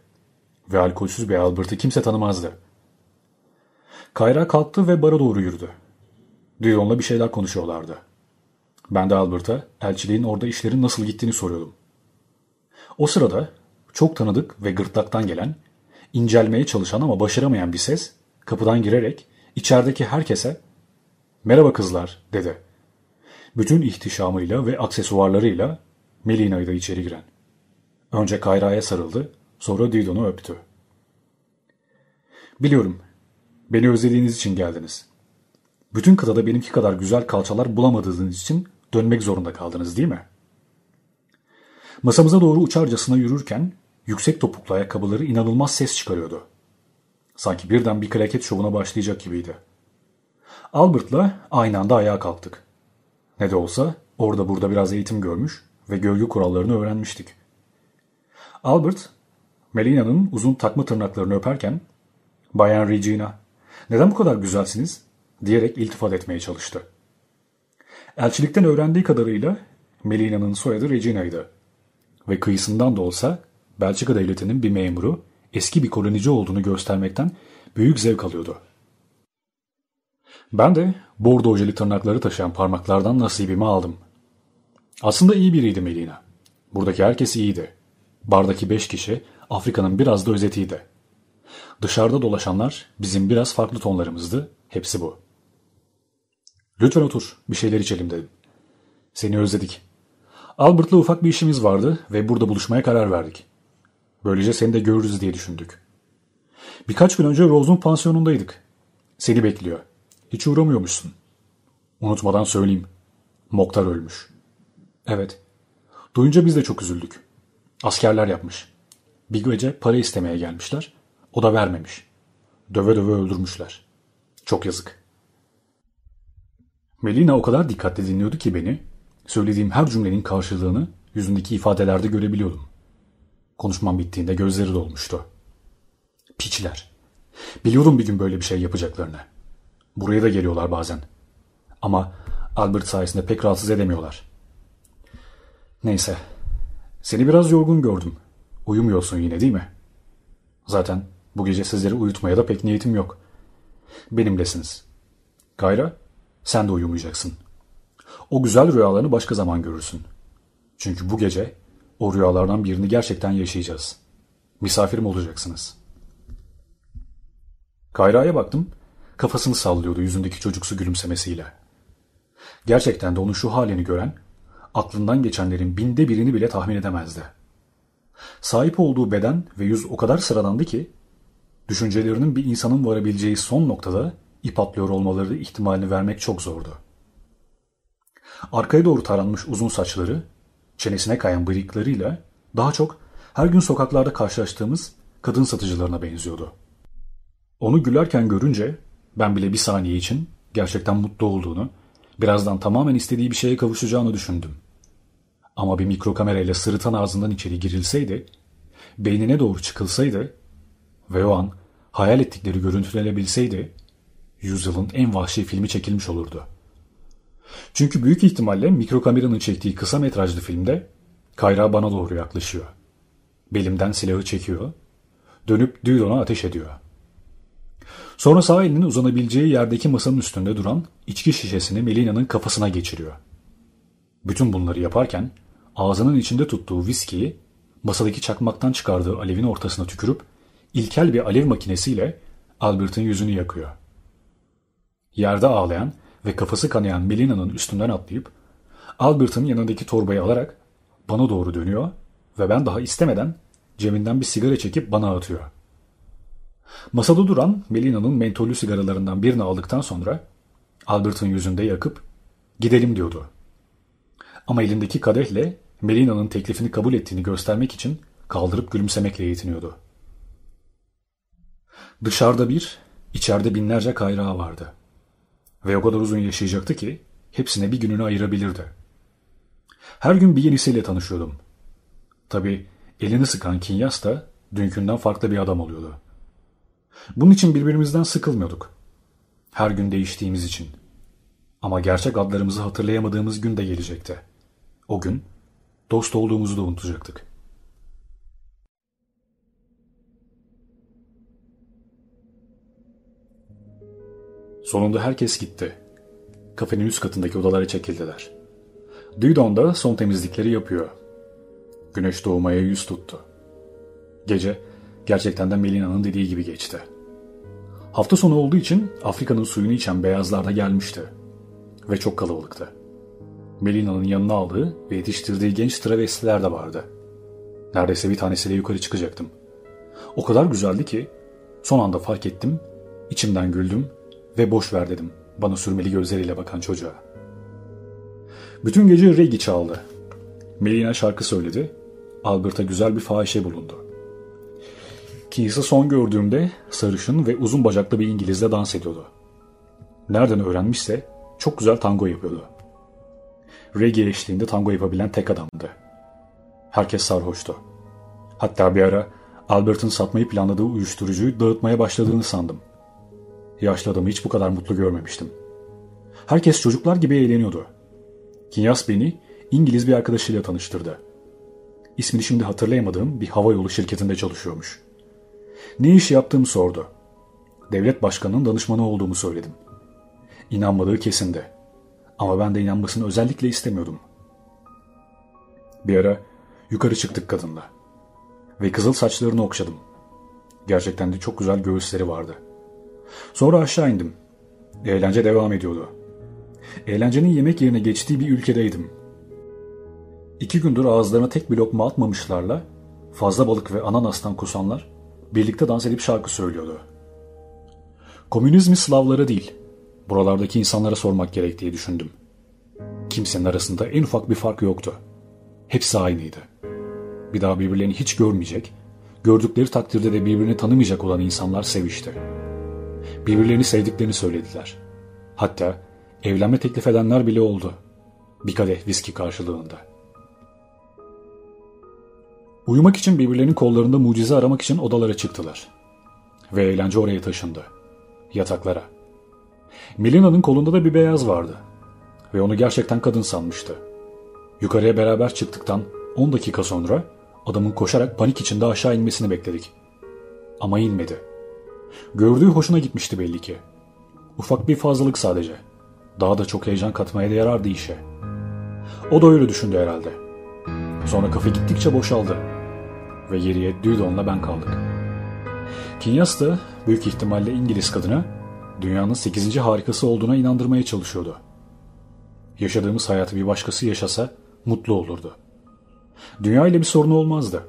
ve alkolsüz bir Albert'ı kimse tanımazdı. Kayra kalktı ve bara doğru yürüdü. Dion'la bir şeyler konuşuyorlardı. Ben de Albert'a elçiliğin orada işlerin nasıl gittiğini soruyordum. O sırada çok tanıdık ve gırtlaktan gelen, incelmeye çalışan ama başaramayan bir ses kapıdan girerek içerideki herkese ''Merhaba kızlar'' dedi. Bütün ihtişamıyla ve aksesuarlarıyla Melina'yı da içeri giren. Önce Kayra'ya sarıldı, sonra Didon'u öptü. Biliyorum, beni özlediğiniz için geldiniz. Bütün kıtada benimki kadar güzel kalçalar bulamadığınız için dönmek zorunda kaldınız değil mi? Masamıza doğru uçarcasına yürürken yüksek topuklu ayakkabıları inanılmaz ses çıkarıyordu. Sanki birden bir klaket şovuna başlayacak gibiydi. Albert'la aynı anda ayağa kalktık. Ne de olsa orada burada biraz eğitim görmüş ve gölge kurallarını öğrenmiştik. Albert, Melina'nın uzun takma tırnaklarını öperken ''Bayan Regina, neden bu kadar güzelsiniz?'' diyerek iltifat etmeye çalıştı. Elçilikten öğrendiği kadarıyla Melina'nın soyadı Regina'ydı ve kıyısından da olsa Belçika devletinin bir memuru eski bir kolonici olduğunu göstermekten büyük zevk alıyordu. Ben de bordo ojeli tırnakları taşıyan parmaklardan nasibimi aldım. Aslında iyi biriydi Melina. Buradaki herkes iyiydi. Bardaki beş kişi Afrika'nın biraz da özetiydi. Dışarıda dolaşanlar bizim biraz farklı tonlarımızdı. Hepsi bu. Lütfen otur, bir şeyler içelim dedim. Seni özledik. Albert'la ufak bir işimiz vardı ve burada buluşmaya karar verdik. Böylece seni de görürüz diye düşündük. Birkaç gün önce Rose'un pansiyonundaydık. Seni bekliyor. Hiç uğramıyormuşsun. Unutmadan söyleyeyim. Moktar ölmüş. Evet. Duyunca biz de çok üzüldük. Askerler yapmış. Bir gece para istemeye gelmişler. O da vermemiş. Döve döve öldürmüşler. Çok yazık. Melina o kadar dikkatli dinliyordu ki beni, söylediğim her cümlenin karşılığını yüzündeki ifadelerde görebiliyordum. Konuşmam bittiğinde gözleri dolmuştu. Piçler. Biliyordum bir gün böyle bir şey yapacaklarını. Buraya da geliyorlar bazen. Ama Albert sayesinde pek rahatsız edemiyorlar. Neyse. Seni biraz yorgun gördüm. Uyumuyorsun yine değil mi? Zaten bu gece sizleri uyutmaya da pek niyetim yok. Benimlesiniz. Gayra, sen de uyumayacaksın. O güzel rüyalarını başka zaman görürsün. Çünkü bu gece o rüyalardan birini gerçekten yaşayacağız. Misafirim olacaksınız. Kayra'ya baktım. Kafasını sallıyordu yüzündeki çocuksu gülümsemesiyle. Gerçekten de onun şu halini gören, aklından geçenlerin binde birini bile tahmin edemezdi. Sahip olduğu beden ve yüz o kadar sıradandı ki, düşüncelerinin bir insanın varabileceği son noktada ip atlıyor olmaları ihtimalini vermek çok zordu. Arkaya doğru taranmış uzun saçları, çenesine kayan bıyıklarıyla daha çok her gün sokaklarda karşılaştığımız kadın satıcılarına benziyordu. Onu gülerken görünce ben bile bir saniye için gerçekten mutlu olduğunu, birazdan tamamen istediği bir şeye kavuşacağını düşündüm. Ama bir mikrokamerayla sırıtan ağzından içeri girilseydi, beynine doğru çıkılsaydı ve o an hayal ettikleri görüntülenebilseydi, yüzyılın en vahşi filmi çekilmiş olurdu. Çünkü büyük ihtimalle mikrokameranın çektiği kısa metrajlı filmde Kayra bana doğru yaklaşıyor. Belimden silahı çekiyor, dönüp Dudon'a ateş ediyor. Sonra sağ elinin uzanabileceği yerdeki masanın üstünde duran içki şişesini Melina'nın kafasına geçiriyor. Bütün bunları yaparken ağzının içinde tuttuğu viskiyi masadaki çakmaktan çıkardığı alevin ortasına tükürüp ilkel bir alev makinesiyle Albert'ın yüzünü yakıyor. Yerde ağlayan ve kafası kanayan Melina'nın üstünden atlayıp Albert'ın yanındaki torbayı alarak bana doğru dönüyor ve ben daha istemeden ceminden bir sigara çekip bana atıyor. Masada duran Melina'nın mentollü sigaralarından birini aldıktan sonra Albert'ın yüzünde yakıp gidelim diyordu. Ama elindeki kadehle Melina'nın teklifini kabul ettiğini göstermek için kaldırıp gülümsemekle yetiniyordu. Dışarıda bir, içeride binlerce kayrağı vardı. Ve o kadar uzun yaşayacaktı ki hepsine bir gününü ayırabilirdi. Her gün bir yenisiyle tanışıyordum. Tabi elini sıkan Kinyas da dünkünden farklı bir adam oluyordu. Bunun için birbirimizden sıkılmıyorduk. Her gün değiştiğimiz için. Ama gerçek adlarımızı hatırlayamadığımız gün de gelecekti. O gün dost olduğumuzu da unutacaktık. Sonunda herkes gitti. Kafenin üst katındaki odalara çekildiler. Dudon da son temizlikleri yapıyor. Güneş doğmaya yüz tuttu. Gece gerçekten de Melina'nın dediği gibi geçti. Hafta sonu olduğu için Afrika'nın suyunu içen beyazlar da gelmişti. Ve çok kalabalıktı. Melina'nın yanına aldığı ve yetiştirdiği genç travestiler de vardı. Neredeyse bir tanesiyle yukarı çıkacaktım. O kadar güzeldi ki son anda fark ettim, içimden güldüm ve boş ver dedim bana sürmeli gözleriyle bakan çocuğa. Bütün gece regi çaldı. Melina şarkı söyledi. Albert'a güzel bir fahişe bulundu. Keith'i son gördüğümde sarışın ve uzun bacaklı bir İngilizle dans ediyordu. Nereden öğrenmişse çok güzel tango yapıyordu. Reggae eşliğinde tango yapabilen tek adamdı. Herkes sarhoştu. Hatta bir ara Albert'ın satmayı planladığı uyuşturucuyu dağıtmaya başladığını sandım. Yaşlı adamı hiç bu kadar mutlu görmemiştim. Herkes çocuklar gibi eğleniyordu. Kinyas beni İngiliz bir arkadaşıyla tanıştırdı. İsmini şimdi hatırlayamadığım bir hava yolu şirketinde çalışıyormuş. Ne iş yaptığımı sordu. Devlet başkanının danışmanı olduğumu söyledim. İnanmadığı kesindi. Ama ben de inanmasını özellikle istemiyordum. Bir ara yukarı çıktık kadınla. Ve kızıl saçlarını okşadım. Gerçekten de çok güzel göğüsleri vardı. Sonra aşağı indim. Eğlence devam ediyordu. Eğlencenin yemek yerine geçtiği bir ülkedeydim. İki gündür ağızlarına tek bir lokma atmamışlarla fazla balık ve ananastan kusanlar birlikte dans edip şarkı söylüyordu. Komünizmi Slavlara değil, buralardaki insanlara sormak gerek diye düşündüm. Kimsenin arasında en ufak bir fark yoktu. Hepsi aynıydı. Bir daha birbirlerini hiç görmeyecek, gördükleri takdirde de birbirini tanımayacak olan insanlar sevişti. Birbirlerini sevdiklerini söylediler. Hatta evlenme teklif edenler bile oldu. Bir kadeh viski karşılığında. Uyumak için birbirlerinin kollarında mucize aramak için odalara çıktılar. Ve eğlence oraya taşındı. Yataklara. Melina'nın kolunda da bir beyaz vardı. Ve onu gerçekten kadın sanmıştı. Yukarıya beraber çıktıktan 10 dakika sonra adamın koşarak panik içinde aşağı inmesini bekledik. Ama inmedi. Gördüğü hoşuna gitmişti belli ki. Ufak bir fazlalık sadece. Daha da çok heyecan katmaya da yarardı işe. O da öyle düşündü herhalde. Sonra kafe gittikçe boşaldı. Ve geriye Dudon'la ben kaldık. Kinyas da büyük ihtimalle İngiliz kadına dünyanın 8. harikası olduğuna inandırmaya çalışıyordu. Yaşadığımız hayatı bir başkası yaşasa mutlu olurdu. Dünya ile bir sorunu olmazdı.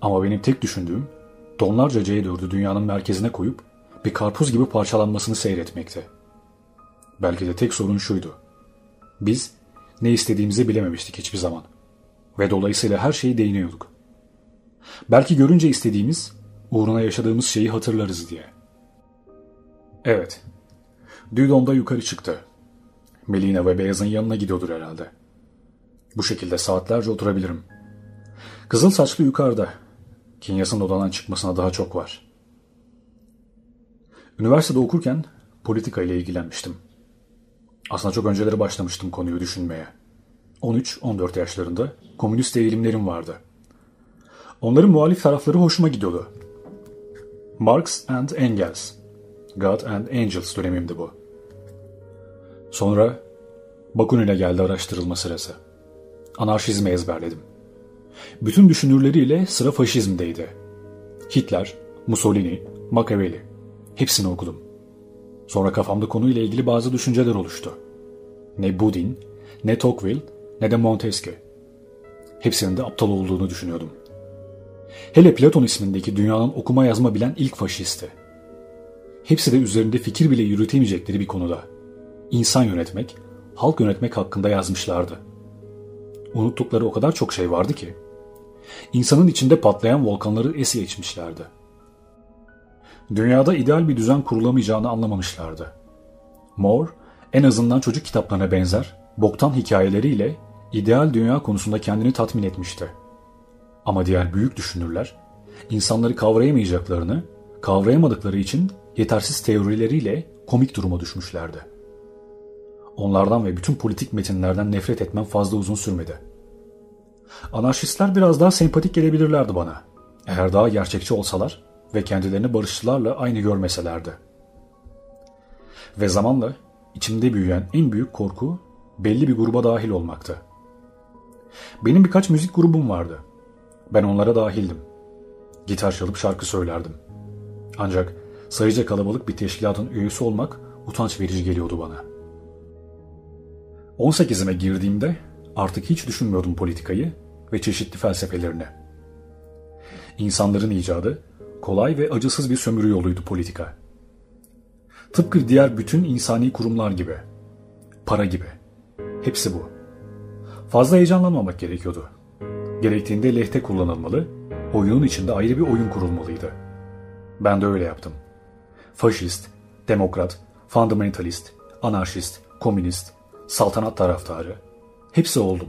Ama benim tek düşündüğüm tonlarca C4'ü dünyanın merkezine koyup bir karpuz gibi parçalanmasını seyretmekti. Belki de tek sorun şuydu. Biz ne istediğimizi bilememiştik hiçbir zaman. Ve dolayısıyla her şeyi değiniyorduk. Belki görünce istediğimiz, uğruna yaşadığımız şeyi hatırlarız diye. Evet. Dudon da yukarı çıktı. Melina ve Beyaz'ın yanına gidiyordur herhalde. Bu şekilde saatlerce oturabilirim. Kızıl saçlı yukarıda. Kinyas'ın odadan çıkmasına daha çok var. Üniversitede okurken politika ile ilgilenmiştim. Aslında çok önceleri başlamıştım konuyu düşünmeye. 13-14 yaşlarında komünist eğilimlerim vardı. Onların muhalif tarafları hoşuma gidiyordu. Marx and Engels, God and Angels dönemimdi bu. Sonra Bakunin'e geldi araştırılma sırası. Anarşizmi ezberledim. Bütün düşünürleriyle sıra faşizmdeydi. Hitler, Mussolini, Machiavelli. Hepsini okudum. Sonra kafamda konuyla ilgili bazı düşünceler oluştu. Ne Budin, ne Tocqueville, ne de Montesquieu. Hepsinin de aptal olduğunu düşünüyordum. Hele Platon ismindeki dünyanın okuma yazma bilen ilk faşisti. Hepsi de üzerinde fikir bile yürütemeyecekleri bir konuda. İnsan yönetmek, halk yönetmek hakkında yazmışlardı. Unuttukları o kadar çok şey vardı ki. İnsanın içinde patlayan volkanları esi geçmişlerdi. Dünyada ideal bir düzen kurulamayacağını anlamamışlardı. Moore, en azından çocuk kitaplarına benzer, boktan hikayeleriyle ideal dünya konusunda kendini tatmin etmişti. Ama diğer büyük düşünürler, insanları kavrayamayacaklarını, kavrayamadıkları için yetersiz teorileriyle komik duruma düşmüşlerdi. Onlardan ve bütün politik metinlerden nefret etmem fazla uzun sürmedi. Anarşistler biraz daha sempatik gelebilirlerdi bana. Eğer daha gerçekçi olsalar ve kendilerini barışçılarla aynı görmeselerdi. Ve zamanla içimde büyüyen en büyük korku belli bir gruba dahil olmaktı. Benim birkaç müzik grubum vardı. Ben onlara dahildim. Gitar çalıp şarkı söylerdim. Ancak sayıca kalabalık bir teşkilatın üyesi olmak utanç verici geliyordu bana. 18'ime girdiğimde artık hiç düşünmüyordum politikayı ve çeşitli felsefelerini. İnsanların icadı kolay ve acısız bir sömürü yoluydu politika. Tıpkı diğer bütün insani kurumlar gibi. Para gibi. Hepsi bu. Fazla heyecanlanmamak gerekiyordu. Gerektiğinde lehte kullanılmalı, oyunun içinde ayrı bir oyun kurulmalıydı. Ben de öyle yaptım. Faşist, demokrat, fundamentalist, anarşist, komünist, saltanat taraftarı, hepsi oldum.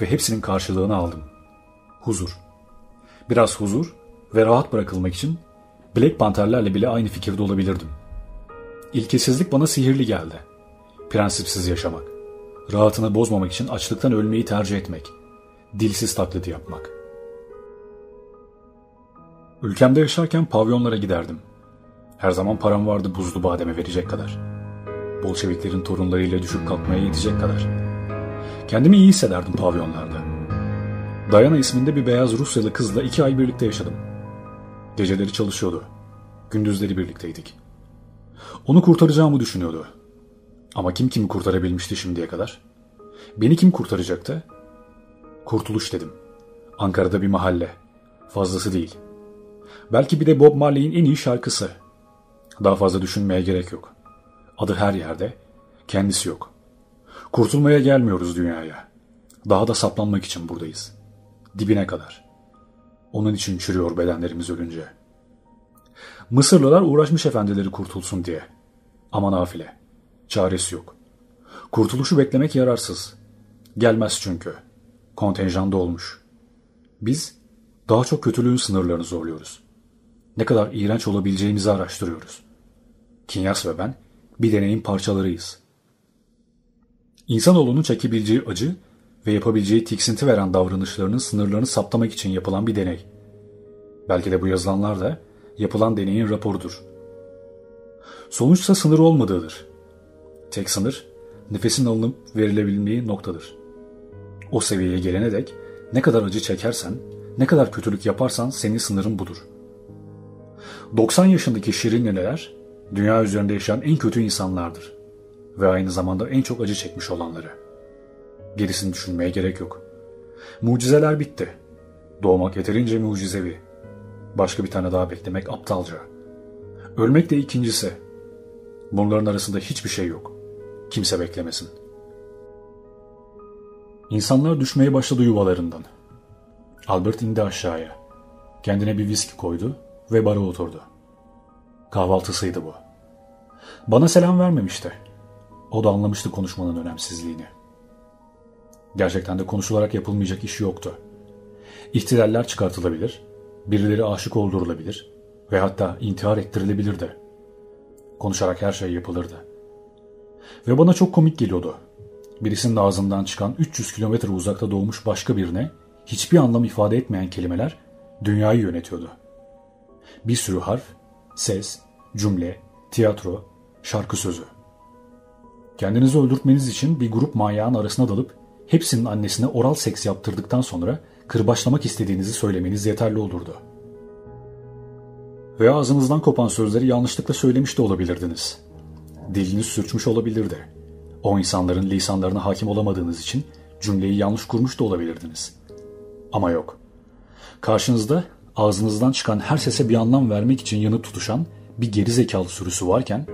Ve hepsinin karşılığını aldım. Huzur. Biraz huzur ve rahat bırakılmak için Black Panther'lerle bile aynı fikirde olabilirdim. İlkesizlik bana sihirli geldi. Prensipsiz yaşamak. Rahatını bozmamak için açlıktan ölmeyi tercih etmek. Dilsiz taklidi yapmak. Ülkemde yaşarken pavyonlara giderdim. Her zaman param vardı buzlu bademe verecek kadar. Bolşeviklerin torunlarıyla düşüp kalkmaya yetecek kadar. Kendimi iyi hissederdim pavyonlarda. Dayana isminde bir beyaz Rusyalı kızla iki ay birlikte yaşadım. Geceleri çalışıyordu. Gündüzleri birlikteydik. Onu kurtaracağımı düşünüyordu. Ama kim kimi kurtarabilmişti şimdiye kadar? Beni kim kurtaracaktı? Kurtuluş dedim. Ankara'da bir mahalle. Fazlası değil. Belki bir de Bob Marley'in en iyi şarkısı. Daha fazla düşünmeye gerek yok. Adı her yerde, kendisi yok. Kurtulmaya gelmiyoruz dünyaya. Daha da saplanmak için buradayız. Dibine kadar. Onun için çürüyor bedenlerimiz ölünce. Mısırlılar uğraşmış efendileri kurtulsun diye. Ama nafile. Çaresi yok. Kurtuluşu beklemek yararsız. Gelmez çünkü. Kontenjanda olmuş. Biz daha çok kötülüğün sınırlarını zorluyoruz. Ne kadar iğrenç olabileceğimizi araştırıyoruz. Kinyas ve ben bir deneyin parçalarıyız. İnsanoğlunun çekebileceği acı ve yapabileceği tiksinti veren davranışlarının sınırlarını saptamak için yapılan bir deney. Belki de bu yazılanlar da yapılan deneyin raporudur. Sonuçsa sınır olmadığıdır. Tek sınır, nefesin alınıp verilebilmeyi noktadır. O seviyeye gelene dek ne kadar acı çekersen, ne kadar kötülük yaparsan senin sınırın budur. 90 yaşındaki şirin neler, dünya üzerinde yaşayan en kötü insanlardır. Ve aynı zamanda en çok acı çekmiş olanları. Gerisini düşünmeye gerek yok. Mucizeler bitti. Doğmak yeterince mucizevi. Başka bir tane daha beklemek aptalca. Ölmek de ikincisi. Bunların arasında hiçbir şey yok. Kimse beklemesin. İnsanlar düşmeye başladı yuvalarından. Albert indi aşağıya. Kendine bir viski koydu ve bara oturdu. Kahvaltısıydı bu. Bana selam vermemişti. O da anlamıştı konuşmanın önemsizliğini. Gerçekten de konuşularak yapılmayacak iş yoktu. İhtilaller çıkartılabilir, birileri aşık oldurulabilir ve hatta intihar ettirilebilir de. Konuşarak her şey yapılırdı. Ve bana çok komik geliyordu. Birisinin ağzından çıkan 300 kilometre uzakta doğmuş başka birine hiçbir anlam ifade etmeyen kelimeler dünyayı yönetiyordu. Bir sürü harf, ses, cümle, tiyatro, şarkı sözü. Kendinizi öldürtmeniz için bir grup manyağın arasına dalıp hepsinin annesine oral seks yaptırdıktan sonra kırbaçlamak istediğinizi söylemeniz yeterli olurdu. Veya ağzınızdan kopan sözleri yanlışlıkla söylemiş de olabilirdiniz. Diliniz sürçmüş olabilirdi. O insanların lisanlarına hakim olamadığınız için cümleyi yanlış kurmuş da olabilirdiniz. Ama yok. Karşınızda ağzınızdan çıkan her sese bir anlam vermek için yanı tutuşan bir geri zekalı sürüsü varken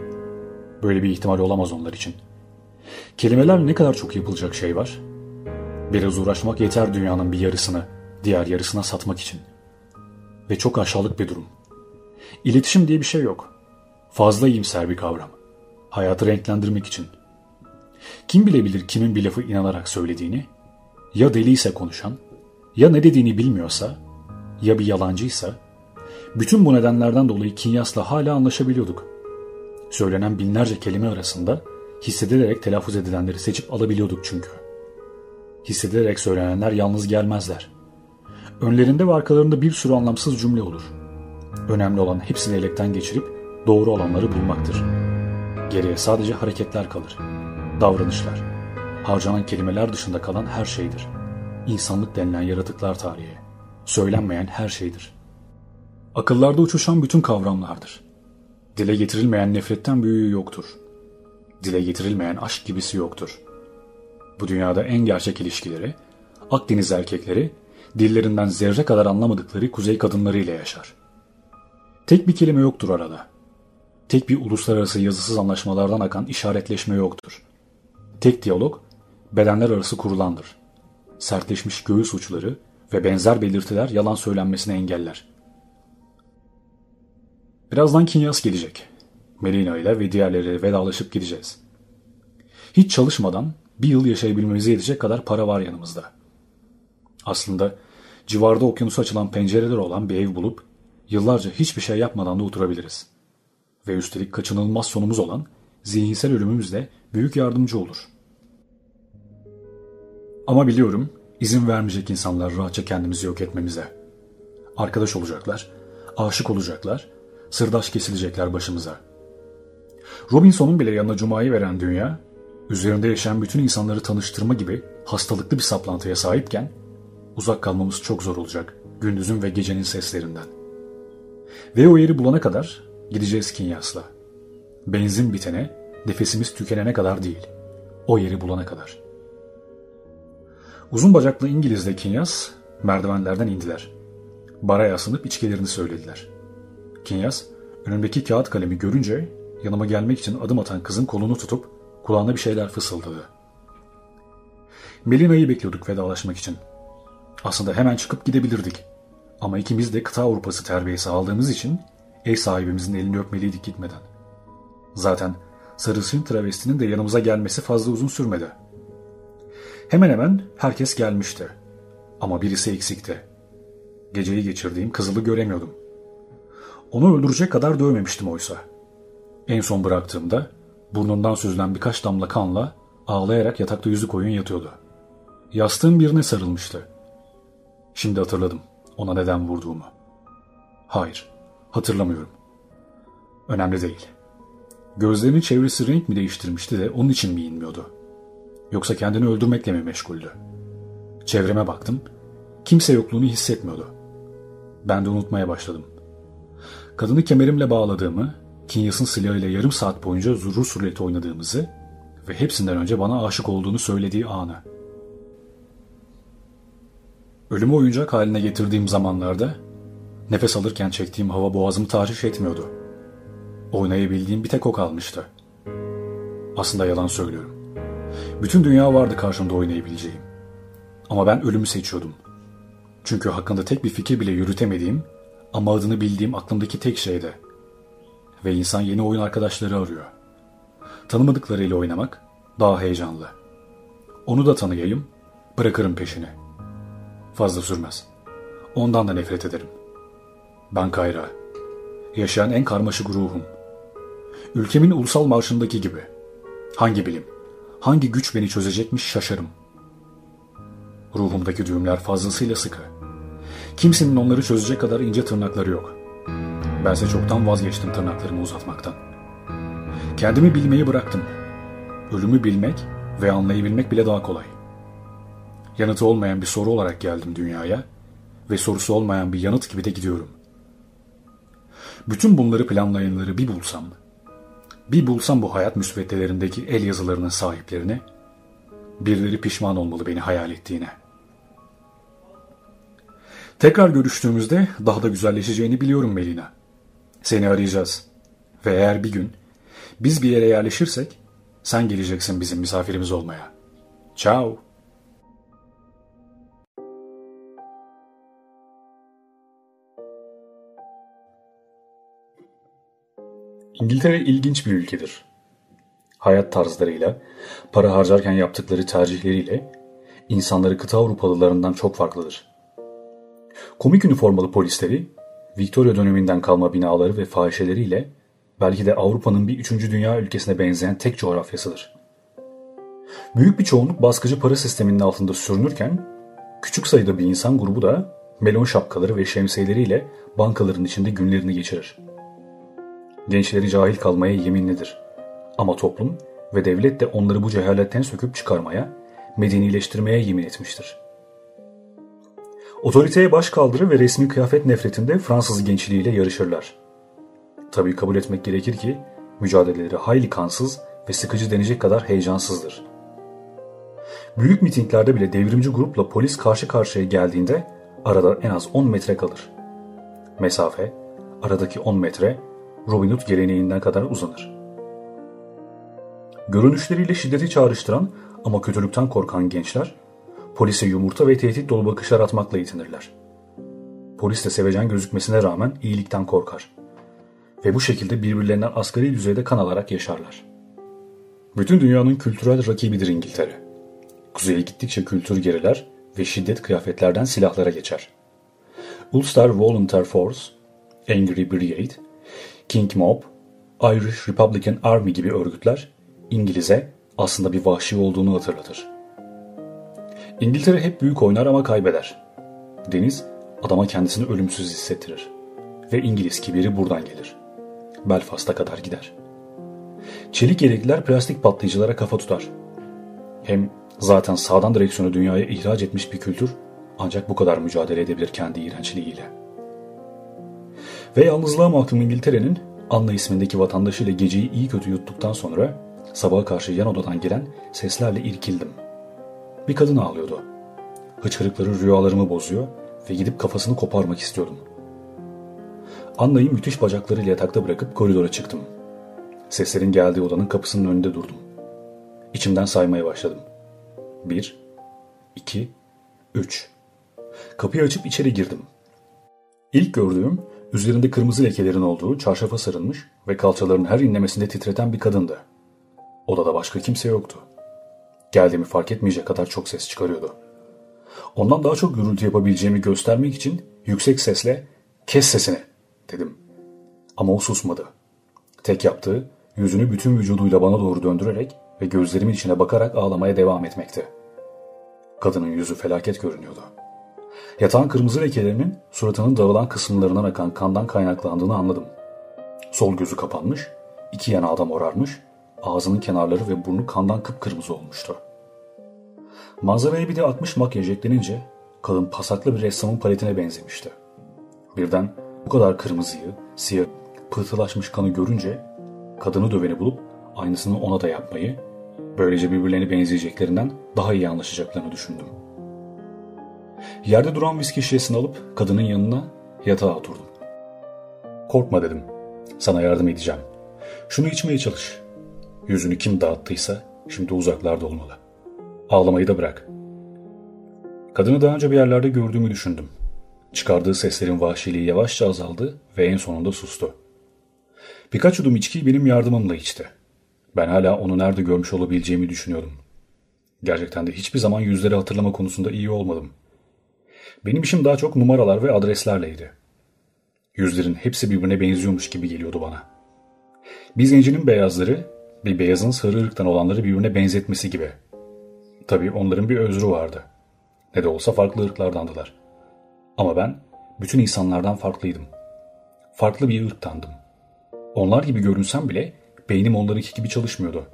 böyle bir ihtimal olamaz onlar için. Kelimeler ne kadar çok yapılacak şey var. Biraz uğraşmak yeter dünyanın bir yarısını diğer yarısına satmak için. Ve çok aşağılık bir durum. İletişim diye bir şey yok. Fazla iyimser bir kavram. Hayatı renklendirmek için. Kim bilebilir kimin bir lafı inanarak söylediğini? Ya deliyse konuşan, ya ne dediğini bilmiyorsa, ya bir yalancıysa, bütün bu nedenlerden dolayı Kinyas'la hala anlaşabiliyorduk. Söylenen binlerce kelime arasında Hissedilerek telaffuz edilenleri seçip alabiliyorduk çünkü. Hissedilerek söylenenler yalnız gelmezler. Önlerinde ve arkalarında bir sürü anlamsız cümle olur. Önemli olan hepsini elekten geçirip doğru olanları bulmaktır. Geriye sadece hareketler kalır. Davranışlar. Harcanan kelimeler dışında kalan her şeydir. İnsanlık denilen yaratıklar tarihi. Söylenmeyen her şeydir. Akıllarda uçuşan bütün kavramlardır. Dile getirilmeyen nefretten büyüğü yoktur. Dile getirilmeyen aşk gibisi yoktur. Bu dünyada en gerçek ilişkileri, Akdeniz erkekleri, dillerinden zerre kadar anlamadıkları kuzey kadınlarıyla yaşar. Tek bir kelime yoktur arada. Tek bir uluslararası yazısız anlaşmalardan akan işaretleşme yoktur. Tek diyalog, bedenler arası kurulandır. Sertleşmiş göğüs uçları ve benzer belirtiler yalan söylenmesini engeller. Birazdan Kinyas gelecek. Melina ile ve diğerleriyle vedalaşıp gideceğiz. Hiç çalışmadan bir yıl yaşayabilmemize yetecek kadar para var yanımızda. Aslında civarda okyanusa açılan pencereler olan bir ev bulup yıllarca hiçbir şey yapmadan da oturabiliriz. Ve üstelik kaçınılmaz sonumuz olan zihinsel ölümümüz de büyük yardımcı olur. Ama biliyorum izin vermeyecek insanlar rahatça kendimizi yok etmemize. Arkadaş olacaklar, aşık olacaklar, sırdaş kesilecekler başımıza. Robinson'un bile yanına Cuma'yı veren dünya, üzerinde yaşayan bütün insanları tanıştırma gibi hastalıklı bir saplantıya sahipken, uzak kalmamız çok zor olacak gündüzün ve gecenin seslerinden. Ve o yeri bulana kadar gideceğiz Kinyas'la. Benzin bitene, nefesimiz tükenene kadar değil. O yeri bulana kadar. Uzun bacaklı İngilizle Kinyas merdivenlerden indiler. Bara yaslanıp içkilerini söylediler. Kinyas önündeki kağıt kalemi görünce yanıma gelmek için adım atan kızın kolunu tutup kulağına bir şeyler fısıldadı. Melina'yı bekliyorduk vedalaşmak için. Aslında hemen çıkıp gidebilirdik. Ama ikimiz de kıta Avrupası terbiyesi aldığımız için ev sahibimizin elini öpmeliydik gitmeden. Zaten sarışın travestinin de yanımıza gelmesi fazla uzun sürmedi. Hemen hemen herkes gelmişti. Ama birisi eksikti. Geceyi geçirdiğim kızılı göremiyordum. Onu öldürecek kadar dövmemiştim oysa. En son bıraktığımda burnundan süzülen birkaç damla kanla ağlayarak yatakta yüzü koyun yatıyordu. Yastığım birine sarılmıştı. Şimdi hatırladım ona neden vurduğumu. Hayır, hatırlamıyorum. Önemli değil. Gözlerinin çevresi renk mi değiştirmişti de onun için mi inmiyordu? Yoksa kendini öldürmekle mi meşguldü? Çevreme baktım. Kimse yokluğunu hissetmiyordu. Ben de unutmaya başladım. Kadını kemerimle bağladığımı, Kinyas'ın silahıyla yarım saat boyunca Rus ruleti oynadığımızı ve hepsinden önce bana aşık olduğunu söylediği anı. Ölümü oyuncak haline getirdiğim zamanlarda nefes alırken çektiğim hava boğazımı tahriş etmiyordu. Oynayabildiğim bir tek o kalmıştı. Aslında yalan söylüyorum. Bütün dünya vardı karşımda oynayabileceğim. Ama ben ölümü seçiyordum. Çünkü hakkında tek bir fikir bile yürütemediğim ama adını bildiğim aklımdaki tek şeydi. Ve insan yeni oyun arkadaşları arıyor. Tanımadıklarıyla oynamak daha heyecanlı. Onu da tanıyayım, bırakırım peşini. Fazla sürmez. Ondan da nefret ederim. Ben Kayra. Yaşayan en karmaşık ruhum. Ülkemin ulusal marşındaki gibi. Hangi bilim, hangi güç beni çözecekmiş şaşarım. Ruhumdaki düğümler fazlasıyla sıkı. Kimsenin onları çözecek kadar ince tırnakları yok. Bense çoktan vazgeçtim tırnaklarımı uzatmaktan. Kendimi bilmeyi bıraktım. Ölümü bilmek ve anlayabilmek bile daha kolay. Yanıtı olmayan bir soru olarak geldim dünyaya ve sorusu olmayan bir yanıt gibi de gidiyorum. Bütün bunları planlayanları bir bulsam, bir bulsam bu hayat müsveddelerindeki el yazılarının sahiplerini, birileri pişman olmalı beni hayal ettiğine. Tekrar görüştüğümüzde daha da güzelleşeceğini biliyorum Melina. Seni arayacağız. Ve eğer bir gün biz bir yere yerleşirsek sen geleceksin bizim misafirimiz olmaya. Ciao. İngiltere ilginç bir ülkedir. Hayat tarzlarıyla, para harcarken yaptıkları tercihleriyle insanları kıta Avrupalılarından çok farklıdır. Komik üniformalı polisleri, Victoria döneminden kalma binaları ve fahişeleriyle belki de Avrupa'nın bir üçüncü dünya ülkesine benzeyen tek coğrafyasıdır. Büyük bir çoğunluk baskıcı para sisteminin altında sürünürken, küçük sayıda bir insan grubu da melon şapkaları ve şemsiyeleriyle bankaların içinde günlerini geçirir. Gençleri cahil kalmaya yeminlidir. Ama toplum ve devlet de onları bu cehaletten söküp çıkarmaya, medenileştirmeye yemin etmiştir. Otoriteye baş kaldırı ve resmi kıyafet nefretinde Fransız gençliğiyle yarışırlar. Tabii kabul etmek gerekir ki mücadeleleri hayli kansız ve sıkıcı denecek kadar heyecansızdır. Büyük mitinglerde bile devrimci grupla polis karşı karşıya geldiğinde arada en az 10 metre kalır. Mesafe, aradaki 10 metre Robin Hood geleneğinden kadar uzanır. Görünüşleriyle şiddeti çağrıştıran ama kötülükten korkan gençler, polise yumurta ve tehdit dolu bakışlar atmakla yetinirler. Polis de sevecen gözükmesine rağmen iyilikten korkar. Ve bu şekilde birbirlerinden asgari düzeyde kan alarak yaşarlar. Bütün dünyanın kültürel rakibidir İngiltere. Kuzeye gittikçe kültür geriler ve şiddet kıyafetlerden silahlara geçer. Ulster Volunteer Force, Angry Brigade, King Mob, Irish Republican Army gibi örgütler İngiliz'e aslında bir vahşi olduğunu hatırlatır. İngiltere hep büyük oynar ama kaybeder. Deniz adama kendisini ölümsüz hissettirir. Ve İngiliz kibiri buradan gelir. Belfast'a kadar gider. Çelik yelekliler plastik patlayıcılara kafa tutar. Hem zaten sağdan direksiyonu dünyaya ihraç etmiş bir kültür ancak bu kadar mücadele edebilir kendi iğrençliğiyle. Ve yalnızlığa mahkum İngiltere'nin Anna ismindeki vatandaşıyla geceyi iyi kötü yuttuktan sonra sabaha karşı yan odadan gelen seslerle irkildim. Bir kadın ağlıyordu. Hıçkırıkları rüyalarımı bozuyor ve gidip kafasını koparmak istiyordum. Anna'yı müthiş bacaklarıyla yatakta bırakıp koridora çıktım. Seslerin geldiği odanın kapısının önünde durdum. İçimden saymaya başladım. Bir, iki, üç. Kapıyı açıp içeri girdim. İlk gördüğüm üzerinde kırmızı lekelerin olduğu çarşafa sarılmış ve kalçalarının her inlemesinde titreten bir kadındı. Odada başka kimse yoktu. Geldiğimi fark etmeyecek kadar çok ses çıkarıyordu. Ondan daha çok gürültü yapabileceğimi göstermek için yüksek sesle ''Kes sesini'' dedim. Ama o susmadı. Tek yaptığı yüzünü bütün vücuduyla bana doğru döndürerek ve gözlerimin içine bakarak ağlamaya devam etmekti. Kadının yüzü felaket görünüyordu. Yatağın kırmızı lekelerinin suratının dağılan kısımlarından akan kandan kaynaklandığını anladım. Sol gözü kapanmış, iki yanağı da morarmış, ağzının kenarları ve burnu kandan kıpkırmızı olmuştu. Manzaraya bir de atmış makyaj eklenince kadın pasaklı bir ressamın paletine benzemişti. Birden bu kadar kırmızıyı, siyah, pıhtılaşmış kanı görünce kadını döveni bulup aynısını ona da yapmayı, böylece birbirlerine benzeyeceklerinden daha iyi anlaşacaklarını düşündüm. Yerde duran viski şişesini alıp kadının yanına yatağa oturdum. Korkma dedim. Sana yardım edeceğim. Şunu içmeye çalış. Yüzünü kim dağıttıysa şimdi uzaklarda olmalı. Ağlamayı da bırak. Kadını daha önce bir yerlerde gördüğümü düşündüm. Çıkardığı seslerin vahşiliği yavaşça azaldı ve en sonunda sustu. Birkaç yudum içkiyi benim yardımımla içti. Ben hala onu nerede görmüş olabileceğimi düşünüyordum. Gerçekten de hiçbir zaman yüzleri hatırlama konusunda iyi olmadım. Benim işim daha çok numaralar ve adreslerleydi. Yüzlerin hepsi birbirine benziyormuş gibi geliyordu bana. Bir zencinin beyazları, bir beyazın sarı ırktan olanları birbirine benzetmesi gibi. Tabii onların bir özrü vardı. Ne de olsa farklı ırklardandılar. Ama ben bütün insanlardan farklıydım. Farklı bir ırktandım. Onlar gibi görünsem bile beynim onlarınki gibi çalışmıyordu.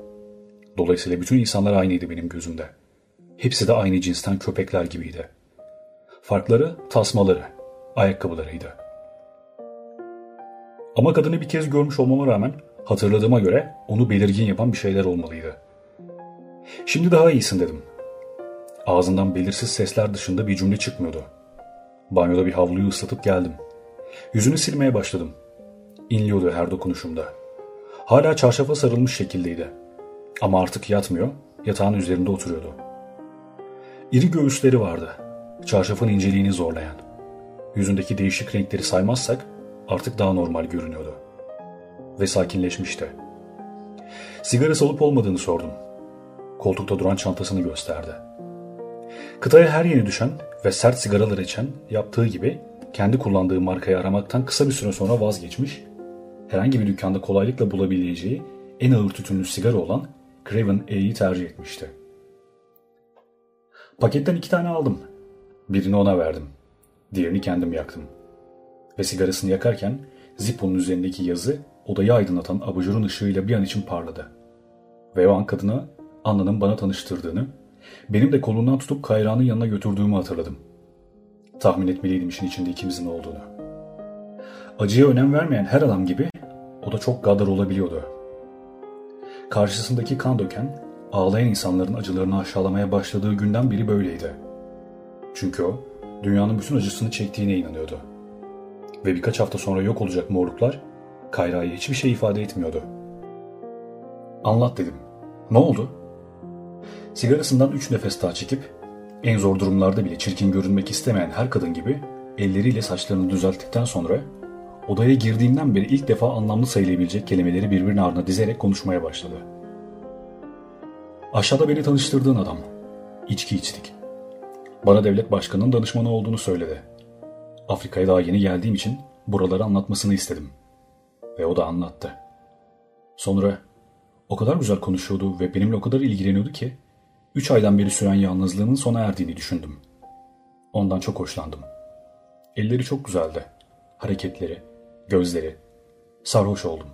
Dolayısıyla bütün insanlar aynıydı benim gözümde. Hepsi de aynı cinsten köpekler gibiydi. Farkları tasmaları, ayakkabılarıydı. Ama kadını bir kez görmüş olmama rağmen hatırladığıma göre onu belirgin yapan bir şeyler olmalıydı. Şimdi daha iyisin dedim. Ağzından belirsiz sesler dışında bir cümle çıkmıyordu. Banyoda bir havluyu ıslatıp geldim. Yüzünü silmeye başladım. İnliyordu her dokunuşumda. Hala çarşafa sarılmış şekildeydi. Ama artık yatmıyor, yatağın üzerinde oturuyordu. İri göğüsleri vardı. Çarşafın inceliğini zorlayan. Yüzündeki değişik renkleri saymazsak artık daha normal görünüyordu. Ve sakinleşmişti. Sigara olup olmadığını sordum. Koltukta duran çantasını gösterdi. Kıtaya her yeni düşen ve sert sigaralar içen yaptığı gibi kendi kullandığı markayı aramaktan kısa bir süre sonra vazgeçmiş, herhangi bir dükkanda kolaylıkla bulabileceği en ağır tütünlü sigara olan Craven A'yi tercih etmişti. Paketten iki tane aldım. Birini ona verdim. Diğerini kendim yaktım. Ve sigarasını yakarken Zippo'nun üzerindeki yazı odayı aydınlatan abajurun ışığıyla bir an için parladı. Ve o an kadına Anna'nın bana tanıştırdığını, benim de kolundan tutup Kayra'nın yanına götürdüğümü hatırladım. Tahmin etmeliydim işin içinde ikimizin olduğunu. Acıya önem vermeyen her adam gibi o da çok gadar olabiliyordu. Karşısındaki kan döken, ağlayan insanların acılarını aşağılamaya başladığı günden beri böyleydi. Çünkü o, dünyanın bütün acısını çektiğine inanıyordu. Ve birkaç hafta sonra yok olacak morluklar, Kayra'ya hiçbir şey ifade etmiyordu. Anlat dedim. Ne oldu? Sigarasından üç nefes daha çekip, en zor durumlarda bile çirkin görünmek istemeyen her kadın gibi elleriyle saçlarını düzelttikten sonra odaya girdiğimden beri ilk defa anlamlı sayılabilecek kelimeleri birbirine ardına dizerek konuşmaya başladı. Aşağıda beni tanıştırdığın adam. İçki içtik. Bana devlet başkanının danışmanı olduğunu söyledi. Afrika'ya daha yeni geldiğim için buraları anlatmasını istedim. Ve o da anlattı. Sonra o kadar güzel konuşuyordu ve benimle o kadar ilgileniyordu ki üç aydan beri süren yalnızlığının sona erdiğini düşündüm. Ondan çok hoşlandım. Elleri çok güzeldi. Hareketleri, gözleri. Sarhoş oldum.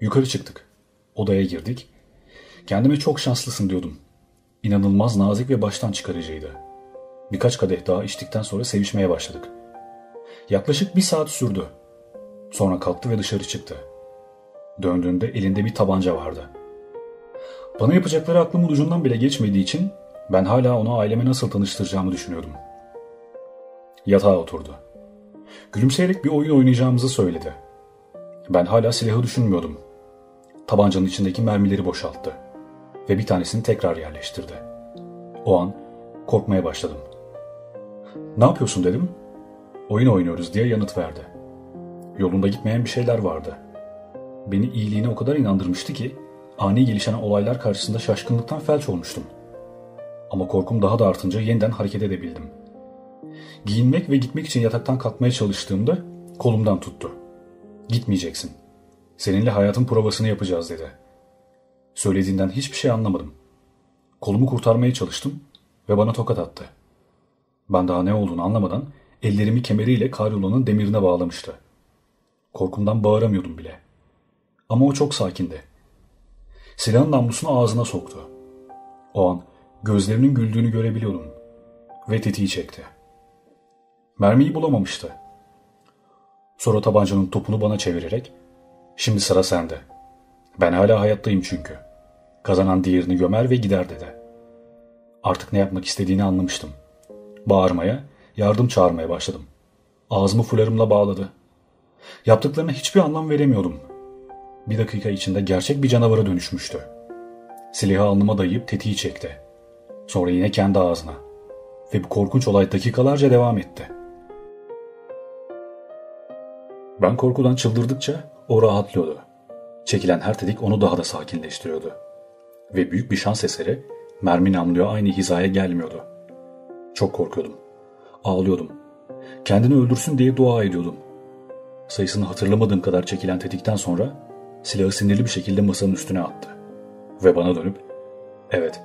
Yukarı çıktık. Odaya girdik. Kendime çok şanslısın diyordum. İnanılmaz nazik ve baştan çıkarıcıydı. Birkaç kadeh daha içtikten sonra sevişmeye başladık. Yaklaşık bir saat sürdü. Sonra kalktı ve dışarı çıktı. Döndüğünde elinde bir tabanca vardı. Bana yapacakları aklımın ucundan bile geçmediği için ben hala onu aileme nasıl tanıştıracağımı düşünüyordum. Yatağa oturdu. Gülümseyerek bir oyun oynayacağımızı söyledi. Ben hala silahı düşünmüyordum. Tabancanın içindeki mermileri boşalttı ve bir tanesini tekrar yerleştirdi. O an korkmaya başladım. Ne yapıyorsun dedim. Oyun oynuyoruz diye yanıt verdi. Yolunda gitmeyen bir şeyler vardı. Beni iyiliğine o kadar inandırmıştı ki ani gelişen olaylar karşısında şaşkınlıktan felç olmuştum. Ama korkum daha da artınca yeniden hareket edebildim. Giyinmek ve gitmek için yataktan kalkmaya çalıştığımda kolumdan tuttu. Gitmeyeceksin. Seninle hayatın provasını yapacağız dedi. Söylediğinden hiçbir şey anlamadım. Kolumu kurtarmaya çalıştım ve bana tokat attı. Ben daha ne olduğunu anlamadan ellerimi kemeriyle karyolanın demirine bağlamıştı. Korkumdan bağıramıyordum bile. Ama o çok sakindi. Silahın namlusunu ağzına soktu. O an gözlerinin güldüğünü görebiliyordum. Ve tetiği çekti. Mermiyi bulamamıştı. Sonra tabancanın topunu bana çevirerek ''Şimdi sıra sende. Ben hala hayattayım çünkü. Kazanan diğerini gömer ve gider.'' dedi. Artık ne yapmak istediğini anlamıştım. Bağırmaya, yardım çağırmaya başladım. Ağzımı fularımla bağladı. Yaptıklarına hiçbir anlam veremiyordum. Bir dakika içinde gerçek bir canavara dönüşmüştü. Silahı alnıma dayayıp tetiği çekti. Sonra yine kendi ağzına. Ve bu korkunç olay dakikalarca devam etti. Ben korkudan çıldırdıkça o rahatlıyordu. Çekilen her tedik onu daha da sakinleştiriyordu. Ve büyük bir şans eseri mermi namluya aynı hizaya gelmiyordu. Çok korkuyordum. Ağlıyordum. Kendini öldürsün diye dua ediyordum. Sayısını hatırlamadığım kadar çekilen tetikten sonra silahı sinirli bir şekilde masanın üstüne attı. Ve bana dönüp, evet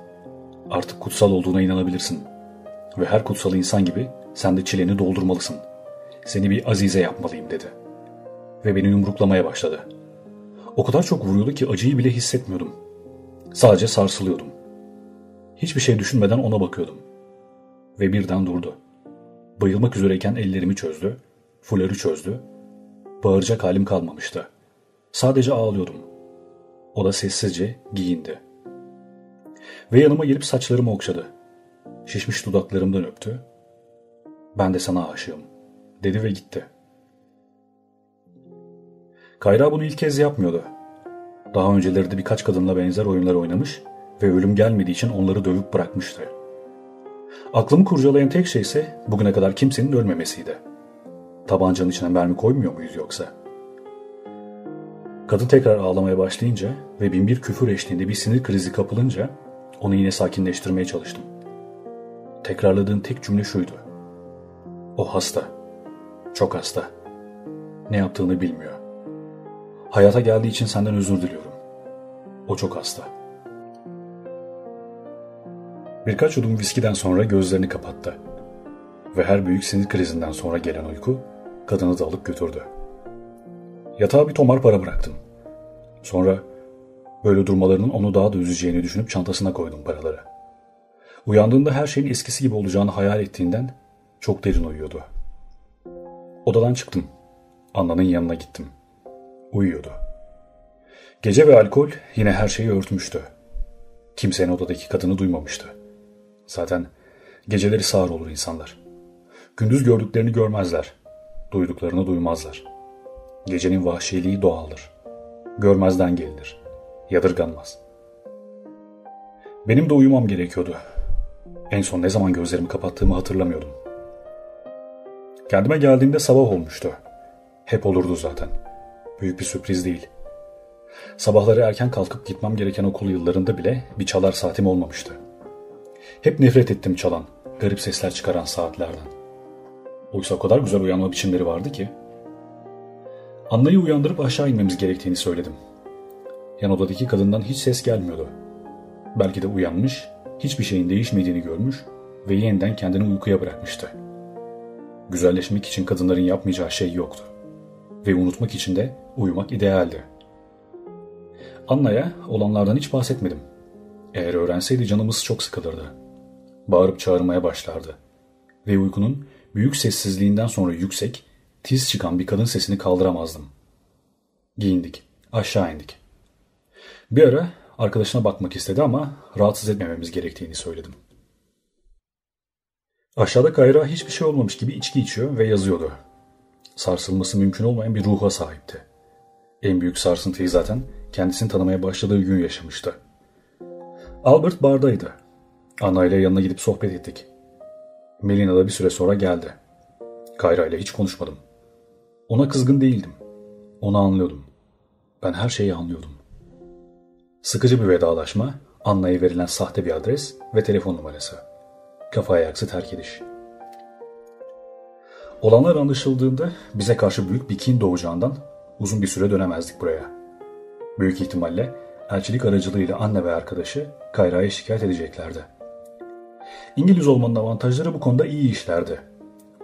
artık kutsal olduğuna inanabilirsin. Ve her kutsal insan gibi sen de çileni doldurmalısın. Seni bir azize yapmalıyım dedi. Ve beni yumruklamaya başladı. O kadar çok vuruyordu ki acıyı bile hissetmiyordum. Sadece sarsılıyordum. Hiçbir şey düşünmeden ona bakıyordum. Ve birden durdu. Bayılmak üzereyken ellerimi çözdü, fuları çözdü. Bağıracak halim kalmamıştı. Sadece ağlıyordum. O da sessizce giyindi. Ve yanıma gelip saçlarımı okşadı. Şişmiş dudaklarımdan öptü. Ben de sana aşığım dedi ve gitti. Kayra bunu ilk kez yapmıyordu. Daha önceleri de birkaç kadınla benzer oyunlar oynamış ve ölüm gelmediği için onları dövüp bırakmıştı. Aklımı kurcalayan tek şey ise bugüne kadar kimsenin ölmemesiydi. Tabancanın içine mermi koymuyor muyuz yoksa? Kadın tekrar ağlamaya başlayınca ve binbir küfür eşliğinde bir sinir krizi kapılınca onu yine sakinleştirmeye çalıştım. Tekrarladığın tek cümle şuydu. O hasta. Çok hasta. Ne yaptığını bilmiyor. Hayata geldiği için senden özür diliyorum. O çok hasta. Birkaç yudum viskiden sonra gözlerini kapattı. Ve her büyük sinir krizinden sonra gelen uyku kadını da alıp götürdü. Yatağa bir tomar para bıraktım. Sonra böyle durmalarının onu daha da üzeceğini düşünüp çantasına koydum paraları. Uyandığında her şeyin eskisi gibi olacağını hayal ettiğinden çok derin uyuyordu. Odadan çıktım. Anna'nın yanına gittim. Uyuyordu. Gece ve alkol yine her şeyi örtmüştü. Kimsenin odadaki kadını duymamıştı. Zaten geceleri sağır olur insanlar. Gündüz gördüklerini görmezler. Duyduklarını duymazlar. Gecenin vahşiliği doğaldır. Görmezden gelinir. Yadırganmaz. Benim de uyumam gerekiyordu. En son ne zaman gözlerimi kapattığımı hatırlamıyordum. Kendime geldiğimde sabah olmuştu. Hep olurdu zaten. Büyük bir sürpriz değil. Sabahları erken kalkıp gitmem gereken okul yıllarında bile bir çalar saatim olmamıştı. Hep nefret ettim çalan, garip sesler çıkaran saatlerden. Oysa o kadar güzel uyanma biçimleri vardı ki. Anna'yı uyandırıp aşağı inmemiz gerektiğini söyledim. Yan odadaki kadından hiç ses gelmiyordu. Belki de uyanmış, hiçbir şeyin değişmediğini görmüş ve yeniden kendini uykuya bırakmıştı. Güzelleşmek için kadınların yapmayacağı şey yoktu. Ve unutmak için de uyumak idealdi. Anna'ya olanlardan hiç bahsetmedim. Eğer öğrenseydi canımız çok sıkılırdı. Bağırıp çağırmaya başlardı. Ve uykunun büyük sessizliğinden sonra yüksek, tiz çıkan bir kadın sesini kaldıramazdım. Giyindik, aşağı indik. Bir ara arkadaşına bakmak istedi ama rahatsız etmememiz gerektiğini söyledim. Aşağıda Kayra hiçbir şey olmamış gibi içki içiyor ve yazıyordu. Sarsılması mümkün olmayan bir ruha sahipti. En büyük sarsıntıyı zaten kendisini tanımaya başladığı gün yaşamıştı. Albert bardaydı. Anna ile yanına gidip sohbet ettik. Melina da bir süre sonra geldi. Kayra ile hiç konuşmadım. Ona kızgın değildim. Onu anlıyordum. Ben her şeyi anlıyordum. Sıkıcı bir vedalaşma, Anna'ya verilen sahte bir adres ve telefon numarası. Kafa ayaksı terk ediş. Olanlar anlaşıldığında bize karşı büyük bir kin doğacağından uzun bir süre dönemezdik buraya. Büyük ihtimalle elçilik aracılığıyla anne ve arkadaşı Kayra'ya şikayet edeceklerdi. İngiliz olmanın avantajları bu konuda iyi işlerdi.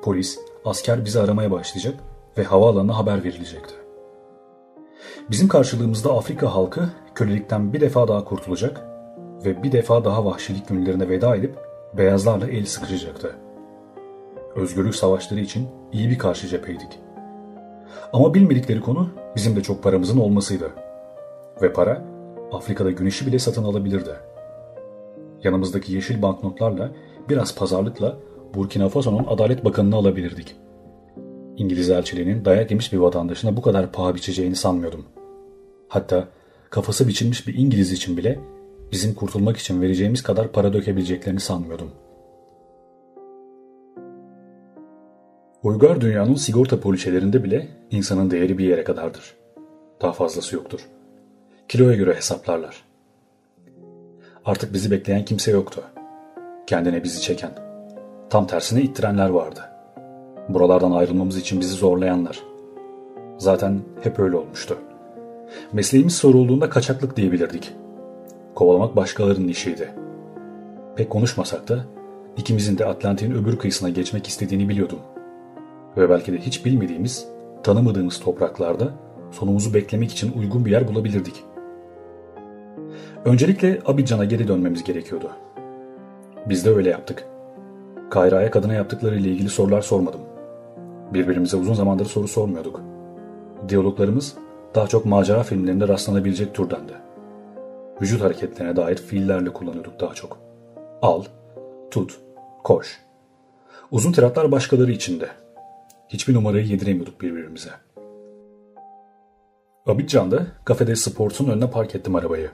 Polis, asker bizi aramaya başlayacak ve havaalanına haber verilecekti. Bizim karşılığımızda Afrika halkı kölelikten bir defa daha kurtulacak ve bir defa daha vahşilik günlerine veda edip beyazlarla el sıkışacaktı. Özgürlük savaşları için iyi bir karşı cepheydik. Ama bilmedikleri konu bizim de çok paramızın olmasıydı. Ve para Afrika'da güneşi bile satın alabilirdi. Yanımızdaki yeşil banknotlarla biraz pazarlıkla Burkina Faso'nun Adalet Bakanı'nı alabilirdik. İngiliz elçiliğinin dayak yemiş bir vatandaşına bu kadar paha biçeceğini sanmıyordum. Hatta kafası biçilmiş bir İngiliz için bile bizim kurtulmak için vereceğimiz kadar para dökebileceklerini sanmıyordum. Uygar dünyanın sigorta poliçelerinde bile insanın değeri bir yere kadardır. Daha fazlası yoktur. Kiloya göre hesaplarlar. Artık bizi bekleyen kimse yoktu. Kendine bizi çeken. Tam tersine ittirenler vardı. Buralardan ayrılmamız için bizi zorlayanlar. Zaten hep öyle olmuştu. Mesleğimiz sorulduğunda kaçaklık diyebilirdik. Kovalamak başkalarının işiydi. Pek konuşmasak da ikimizin de Atlantik'in öbür kıyısına geçmek istediğini biliyordum. Ve belki de hiç bilmediğimiz, tanımadığımız topraklarda sonumuzu beklemek için uygun bir yer bulabilirdik. Öncelikle Abidjan'a geri dönmemiz gerekiyordu. Biz de öyle yaptık. Kayra'ya kadına yaptıkları ile ilgili sorular sormadım. Birbirimize uzun zamandır soru sormuyorduk. Diyaloglarımız daha çok macera filmlerinde rastlanabilecek türdendi. Vücut hareketlerine dair fiillerle kullanıyorduk daha çok. Al, tut, koş. Uzun tiratlar başkaları içinde. Hiçbir numarayı yediremiyorduk birbirimize. Abidjan'da kafede Sports'un önüne park ettim arabayı.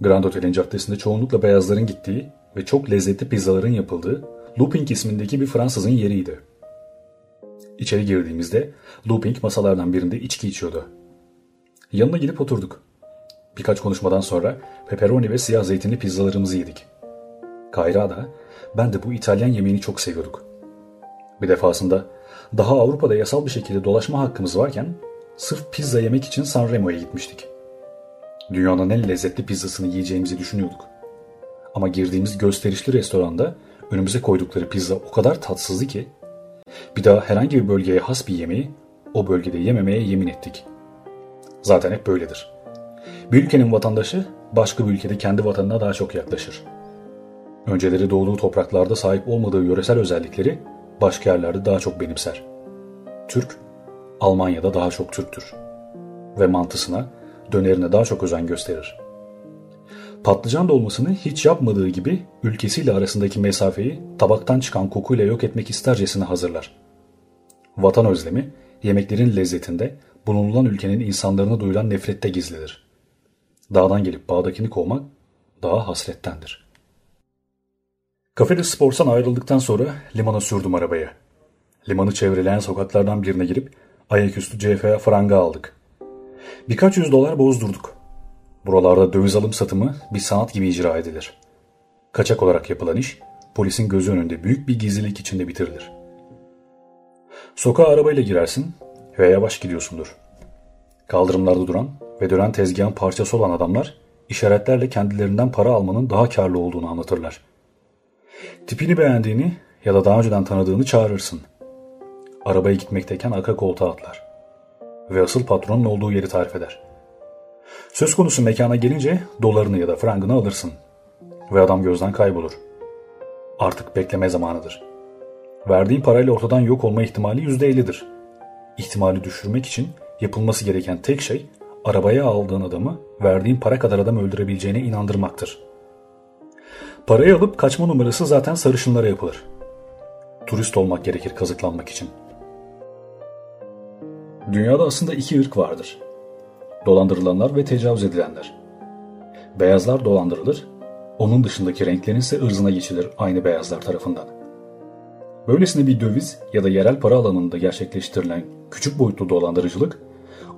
Grand Hotel'in caddesinde çoğunlukla beyazların gittiği ve çok lezzetli pizzaların yapıldığı Looping ismindeki bir Fransızın yeriydi. İçeri girdiğimizde Looping masalardan birinde içki içiyordu. Yanına gidip oturduk. Birkaç konuşmadan sonra pepperoni ve siyah zeytinli pizzalarımızı yedik. Kayra da ben de bu İtalyan yemeğini çok seviyorduk. Bir defasında daha Avrupa'da yasal bir şekilde dolaşma hakkımız varken sırf pizza yemek için Sanremo'ya gitmiştik. Dünyanın en lezzetli pizzasını yiyeceğimizi düşünüyorduk. Ama girdiğimiz gösterişli restoranda önümüze koydukları pizza o kadar tatsızdı ki bir daha herhangi bir bölgeye has bir yemeği o bölgede yememeye yemin ettik. Zaten hep böyledir. Bir ülkenin vatandaşı başka bir ülkede kendi vatanına daha çok yaklaşır. Önceleri doğduğu topraklarda sahip olmadığı yöresel özellikleri başka yerlerde daha çok benimser. Türk, Almanya'da daha çok Türktür. Ve mantısına, dönerine daha çok özen gösterir. Patlıcan dolmasını hiç yapmadığı gibi ülkesiyle arasındaki mesafeyi tabaktan çıkan kokuyla yok etmek istercesine hazırlar. Vatan özlemi, yemeklerin lezzetinde bulunulan ülkenin insanlarına duyulan nefrette gizlidir. Dağdan gelip bağdakini kovmak daha hasrettendir. Kafede Sports'tan ayrıldıktan sonra limana sürdüm arabayı. Limanı çevreleyen sokaklardan birine girip ayaküstü CFA franga aldık. Birkaç yüz dolar bozdurduk. Buralarda döviz alım satımı bir sanat gibi icra edilir. Kaçak olarak yapılan iş polisin gözü önünde büyük bir gizlilik içinde bitirilir. Sokağa arabayla girersin ve yavaş gidiyorsundur. Kaldırımlarda duran ve dönen tezgahın parçası olan adamlar işaretlerle kendilerinden para almanın daha karlı olduğunu anlatırlar. Tipini beğendiğini ya da daha önceden tanıdığını çağırırsın. Arabaya gitmekteyken arka koltuğa atlar. Ve asıl patronun olduğu yeri tarif eder. Söz konusu mekana gelince dolarını ya da frangını alırsın. Ve adam gözden kaybolur. Artık bekleme zamanıdır. Verdiğin parayla ortadan yok olma ihtimali %50'dir. İhtimali düşürmek için yapılması gereken tek şey arabaya aldığın adamı verdiğin para kadar adam öldürebileceğine inandırmaktır. Parayı alıp kaçma numarası zaten sarışınlara yapılır. Turist olmak gerekir kazıklanmak için. Dünyada aslında iki ırk vardır. Dolandırılanlar ve tecavüz edilenler. Beyazlar dolandırılır, onun dışındaki renklerin ise ırzına geçilir aynı beyazlar tarafından. Böylesine bir döviz ya da yerel para alanında gerçekleştirilen küçük boyutlu dolandırıcılık,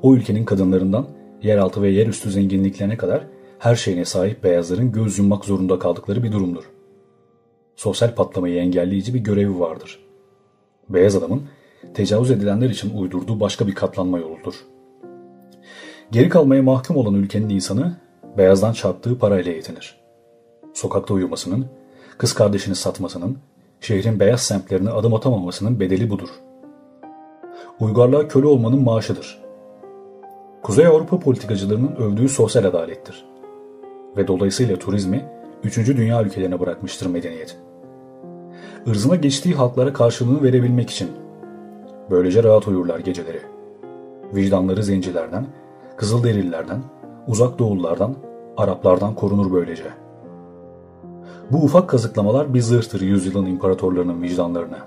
o ülkenin kadınlarından yeraltı ve yerüstü zenginliklerine kadar her şeyine sahip beyazların göz yummak zorunda kaldıkları bir durumdur. Sosyal patlamayı engelleyici bir görevi vardır. Beyaz adamın tecavüz edilenler için uydurduğu başka bir katlanma yoludur. Geri kalmaya mahkum olan ülkenin insanı beyazdan çarptığı parayla yetinir. Sokakta uyumasının, kız kardeşini satmasının, şehrin beyaz semtlerine adım atamamasının bedeli budur. Uygarlığa köle olmanın maaşıdır. Kuzey Avrupa politikacılarının övdüğü sosyal adalettir. Ve dolayısıyla turizmi 3. dünya ülkelerine bırakmıştır medeniyet. Irzına geçtiği halklara karşılığını verebilmek için. Böylece rahat uyurlar geceleri. Vicdanları zencilerden, Kızılderililerden, Uzak Doğullardan, Araplardan korunur böylece. Bu ufak kazıklamalar bir zırhtır yüzyılın imparatorlarının vicdanlarına.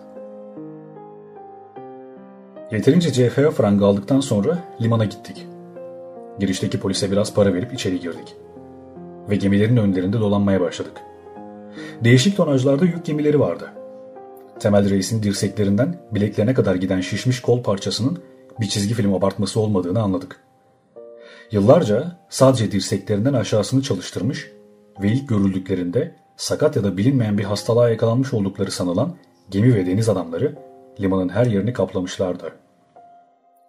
Yeterince CFA frangı aldıktan sonra limana gittik. Girişteki polise biraz para verip içeri girdik. Ve gemilerin önlerinde dolanmaya başladık. Değişik tonajlarda yük gemileri vardı. Temel Reis'in dirseklerinden bileklerine kadar giden şişmiş kol parçasının bir çizgi film abartması olmadığını anladık. Yıllarca sadece dirseklerinden aşağısını çalıştırmış ve ilk görüldüklerinde sakat ya da bilinmeyen bir hastalığa yakalanmış oldukları sanılan gemi ve deniz adamları limanın her yerini kaplamışlardı.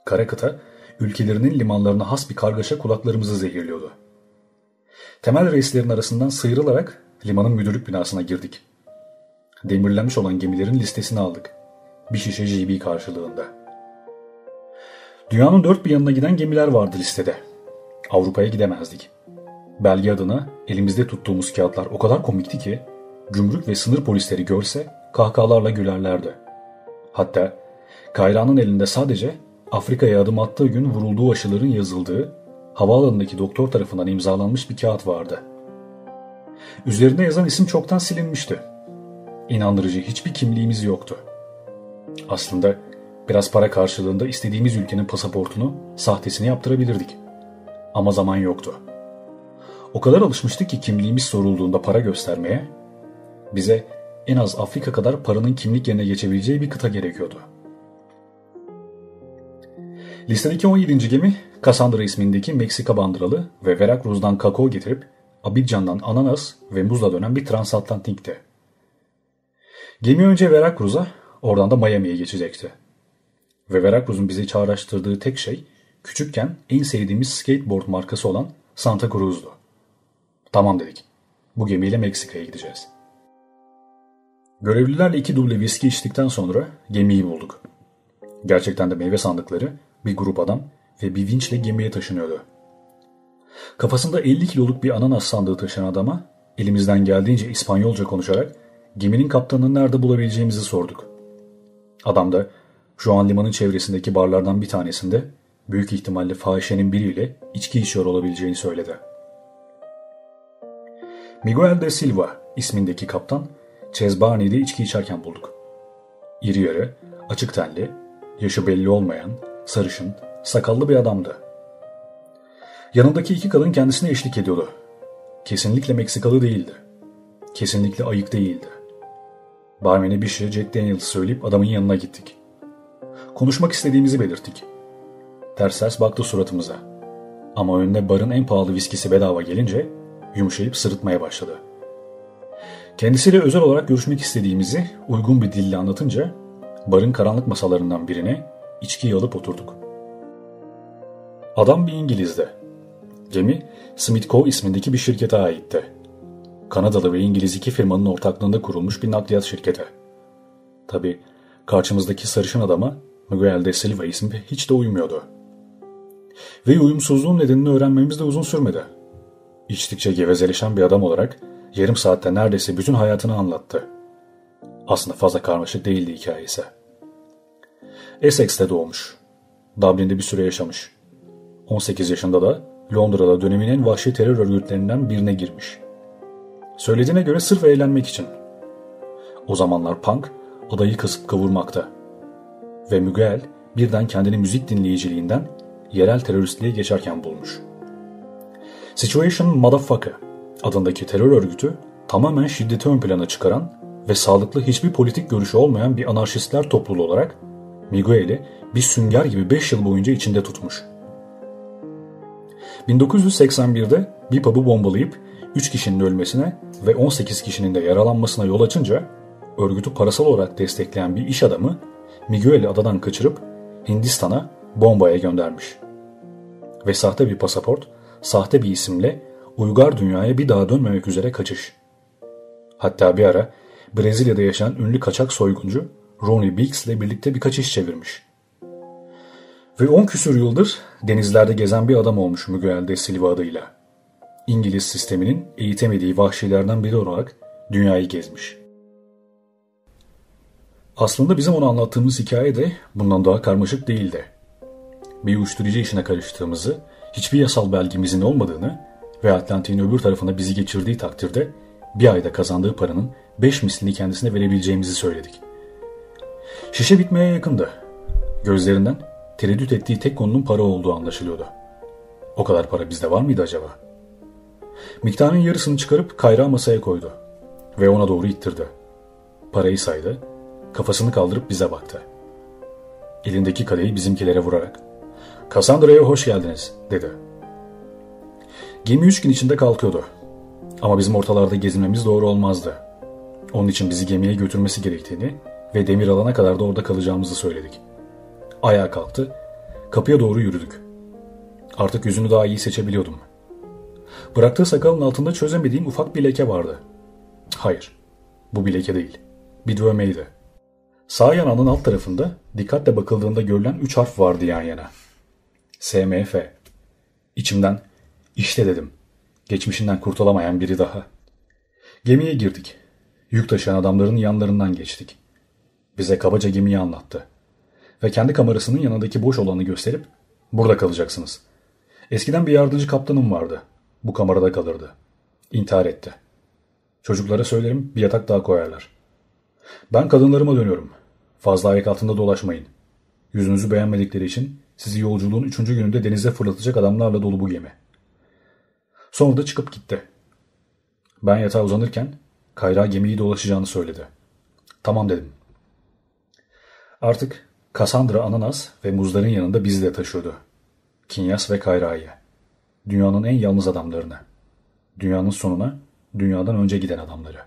Kara kıta, ülkelerinin limanlarına has bir kargaşa kulaklarımızı zehirliyordu. Temel reislerin arasından sıyrılarak limanın müdürlük binasına girdik. Demirlenmiş olan gemilerin listesini aldık. Bir şişe GB karşılığında. Dünyanın dört bir yanına giden gemiler vardı listede. Avrupa'ya gidemezdik. Belge adına elimizde tuttuğumuz kağıtlar o kadar komikti ki gümrük ve sınır polisleri görse kahkahalarla gülerlerdi. Hatta Kayra'nın elinde sadece Afrika'ya adım attığı gün vurulduğu aşıların yazıldığı havaalanındaki doktor tarafından imzalanmış bir kağıt vardı. Üzerinde yazan isim çoktan silinmişti. İnandırıcı hiçbir kimliğimiz yoktu. Aslında biraz para karşılığında istediğimiz ülkenin pasaportunu sahtesini yaptırabilirdik. Ama zaman yoktu. O kadar alışmıştık ki kimliğimiz sorulduğunda para göstermeye, bize en az Afrika kadar paranın kimlik yerine geçebileceği bir kıta gerekiyordu. Listedeki 17. gemi Cassandra ismindeki Meksika bandıralı ve Veracruz'dan kakao getirip Abidjan'dan ananas ve muzla dönen bir transatlantikti. Gemi önce Veracruz'a, oradan da Miami'ye geçecekti. Ve Veracruz'un bizi çağrıştırdığı tek şey küçükken en sevdiğimiz skateboard markası olan Santa Cruz'du. Tamam dedik. Bu gemiyle Meksika'ya gideceğiz. Görevlilerle iki duble viski içtikten sonra gemiyi bulduk. Gerçekten de meyve sandıkları, bir grup adam ve bir vinçle gemiye taşınıyordu. Kafasında 50 kiloluk bir ananas sandığı taşıyan adama elimizden geldiğince İspanyolca konuşarak geminin kaptanını nerede bulabileceğimizi sorduk. Adam da şu an limanın çevresindeki barlardan bir tanesinde büyük ihtimalle fahişenin biriyle içki içiyor olabileceğini söyledi. Miguel de Silva ismindeki kaptan Chesbarney'de içki içerken bulduk. İri yarı, açık tenli, yaşı belli olmayan, sarışın, sakallı bir adamdı. Yanındaki iki kadın kendisine eşlik ediyordu. Kesinlikle Meksikalı değildi. Kesinlikle ayık değildi. Barmen'e bir şey Jack Daniels söyleyip adamın yanına gittik. Konuşmak istediğimizi belirttik. Ters ters baktı suratımıza. Ama önüne barın en pahalı viskisi bedava gelince yumuşayıp sırıtmaya başladı. Kendisiyle özel olarak görüşmek istediğimizi uygun bir dille anlatınca barın karanlık masalarından birine içkiyi alıp oturduk. Adam bir İngiliz'di. Gemi Smith Co. ismindeki bir şirkete aitti. Kanadalı ve İngiliz iki firmanın ortaklığında kurulmuş bir nakliyat şirketi. Tabi karşımızdaki sarışın adama Miguel de Silva ismi hiç de uymuyordu. Ve uyumsuzluğun nedenini öğrenmemiz de uzun sürmedi. İçtikçe gevezeleşen bir adam olarak yarım saatte neredeyse bütün hayatını anlattı. Aslında fazla karmaşık değildi hikayesi. Essex'te doğmuş. Dublin'de bir süre yaşamış. 18 yaşında da Londra'da dönemin en vahşi terör örgütlerinden birine girmiş. Söylediğine göre sırf eğlenmek için. O zamanlar punk adayı kasıp kavurmakta. Ve Miguel birden kendini müzik dinleyiciliğinden yerel teröristliğe geçerken bulmuş. Situation Motherfucker adındaki terör örgütü tamamen şiddeti ön plana çıkaran ve sağlıklı hiçbir politik görüşü olmayan bir anarşistler topluluğu olarak Miguel'i bir sünger gibi 5 yıl boyunca içinde tutmuş. 1981'de bir pub'u bombalayıp 3 kişinin ölmesine ve 18 kişinin de yaralanmasına yol açınca örgütü parasal olarak destekleyen bir iş adamı Miguel'i adadan kaçırıp Hindistan'a bombaya göndermiş. Ve sahte bir pasaport, sahte bir isimle uygar dünyaya bir daha dönmemek üzere kaçış. Hatta bir ara Brezilya'da yaşayan ünlü kaçak soyguncu Ronnie Beeks ile birlikte birkaç iş çevirmiş. Ve 10 küsur yıldır denizlerde gezen bir adam olmuş Miguel de Silva adıyla. İngiliz sisteminin eğitemediği vahşilerden biri olarak dünyayı gezmiş. Aslında bizim ona anlattığımız hikaye de bundan daha karmaşık değildi. Bir uyuşturucu işine karıştığımızı, hiçbir yasal belgemizin olmadığını ve Atlantik'in öbür tarafına bizi geçirdiği takdirde bir ayda kazandığı paranın beş mislini kendisine verebileceğimizi söyledik. Şişe bitmeye yakındı. Gözlerinden tereddüt ettiği tek konunun para olduğu anlaşılıyordu. O kadar para bizde var mıydı acaba? Miktarın yarısını çıkarıp kayrağı masaya koydu ve ona doğru ittirdi. Parayı saydı, kafasını kaldırıp bize baktı. Elindeki kadeyi bizimkilere vurarak ''Cassandra'ya hoş geldiniz'' dedi. Gemi üç gün içinde kalkıyordu. Ama bizim ortalarda gezinmemiz doğru olmazdı. Onun için bizi gemiye götürmesi gerektiğini ve demir alana kadar da orada kalacağımızı söyledik. Ayağa kalktı. Kapıya doğru yürüdük. Artık yüzünü daha iyi seçebiliyordum. Bıraktığı sakalın altında çözemediğim ufak bir leke vardı. Hayır, bu bir leke değil. Bir dövmeydi. Sağ yanağının alt tarafında dikkatle bakıldığında görülen üç harf vardı yan yana. SMF. İçimden işte dedim. Geçmişinden kurtulamayan biri daha. Gemiye girdik. Yük taşıyan adamların yanlarından geçtik. Bize kabaca gemiyi anlattı. Ve kendi kamerasının yanındaki boş olanı gösterip burada kalacaksınız. Eskiden bir yardımcı kaptanım vardı. Bu kamerada kalırdı. İntihar etti. Çocuklara söylerim bir yatak daha koyarlar. Ben kadınlarıma dönüyorum. Fazla ayak altında dolaşmayın. Yüzünüzü beğenmedikleri için sizi yolculuğun üçüncü gününde denize fırlatacak adamlarla dolu bu gemi. Sonra da çıkıp gitti. Ben yatağa uzanırken Kayra gemiyi dolaşacağını söyledi. Tamam dedim. Artık Cassandra ananas ve muzların yanında bizi de taşıyordu. Kinyas ve Kayra'yı. Dünyanın en yalnız adamlarını. Dünyanın sonuna dünyadan önce giden adamları.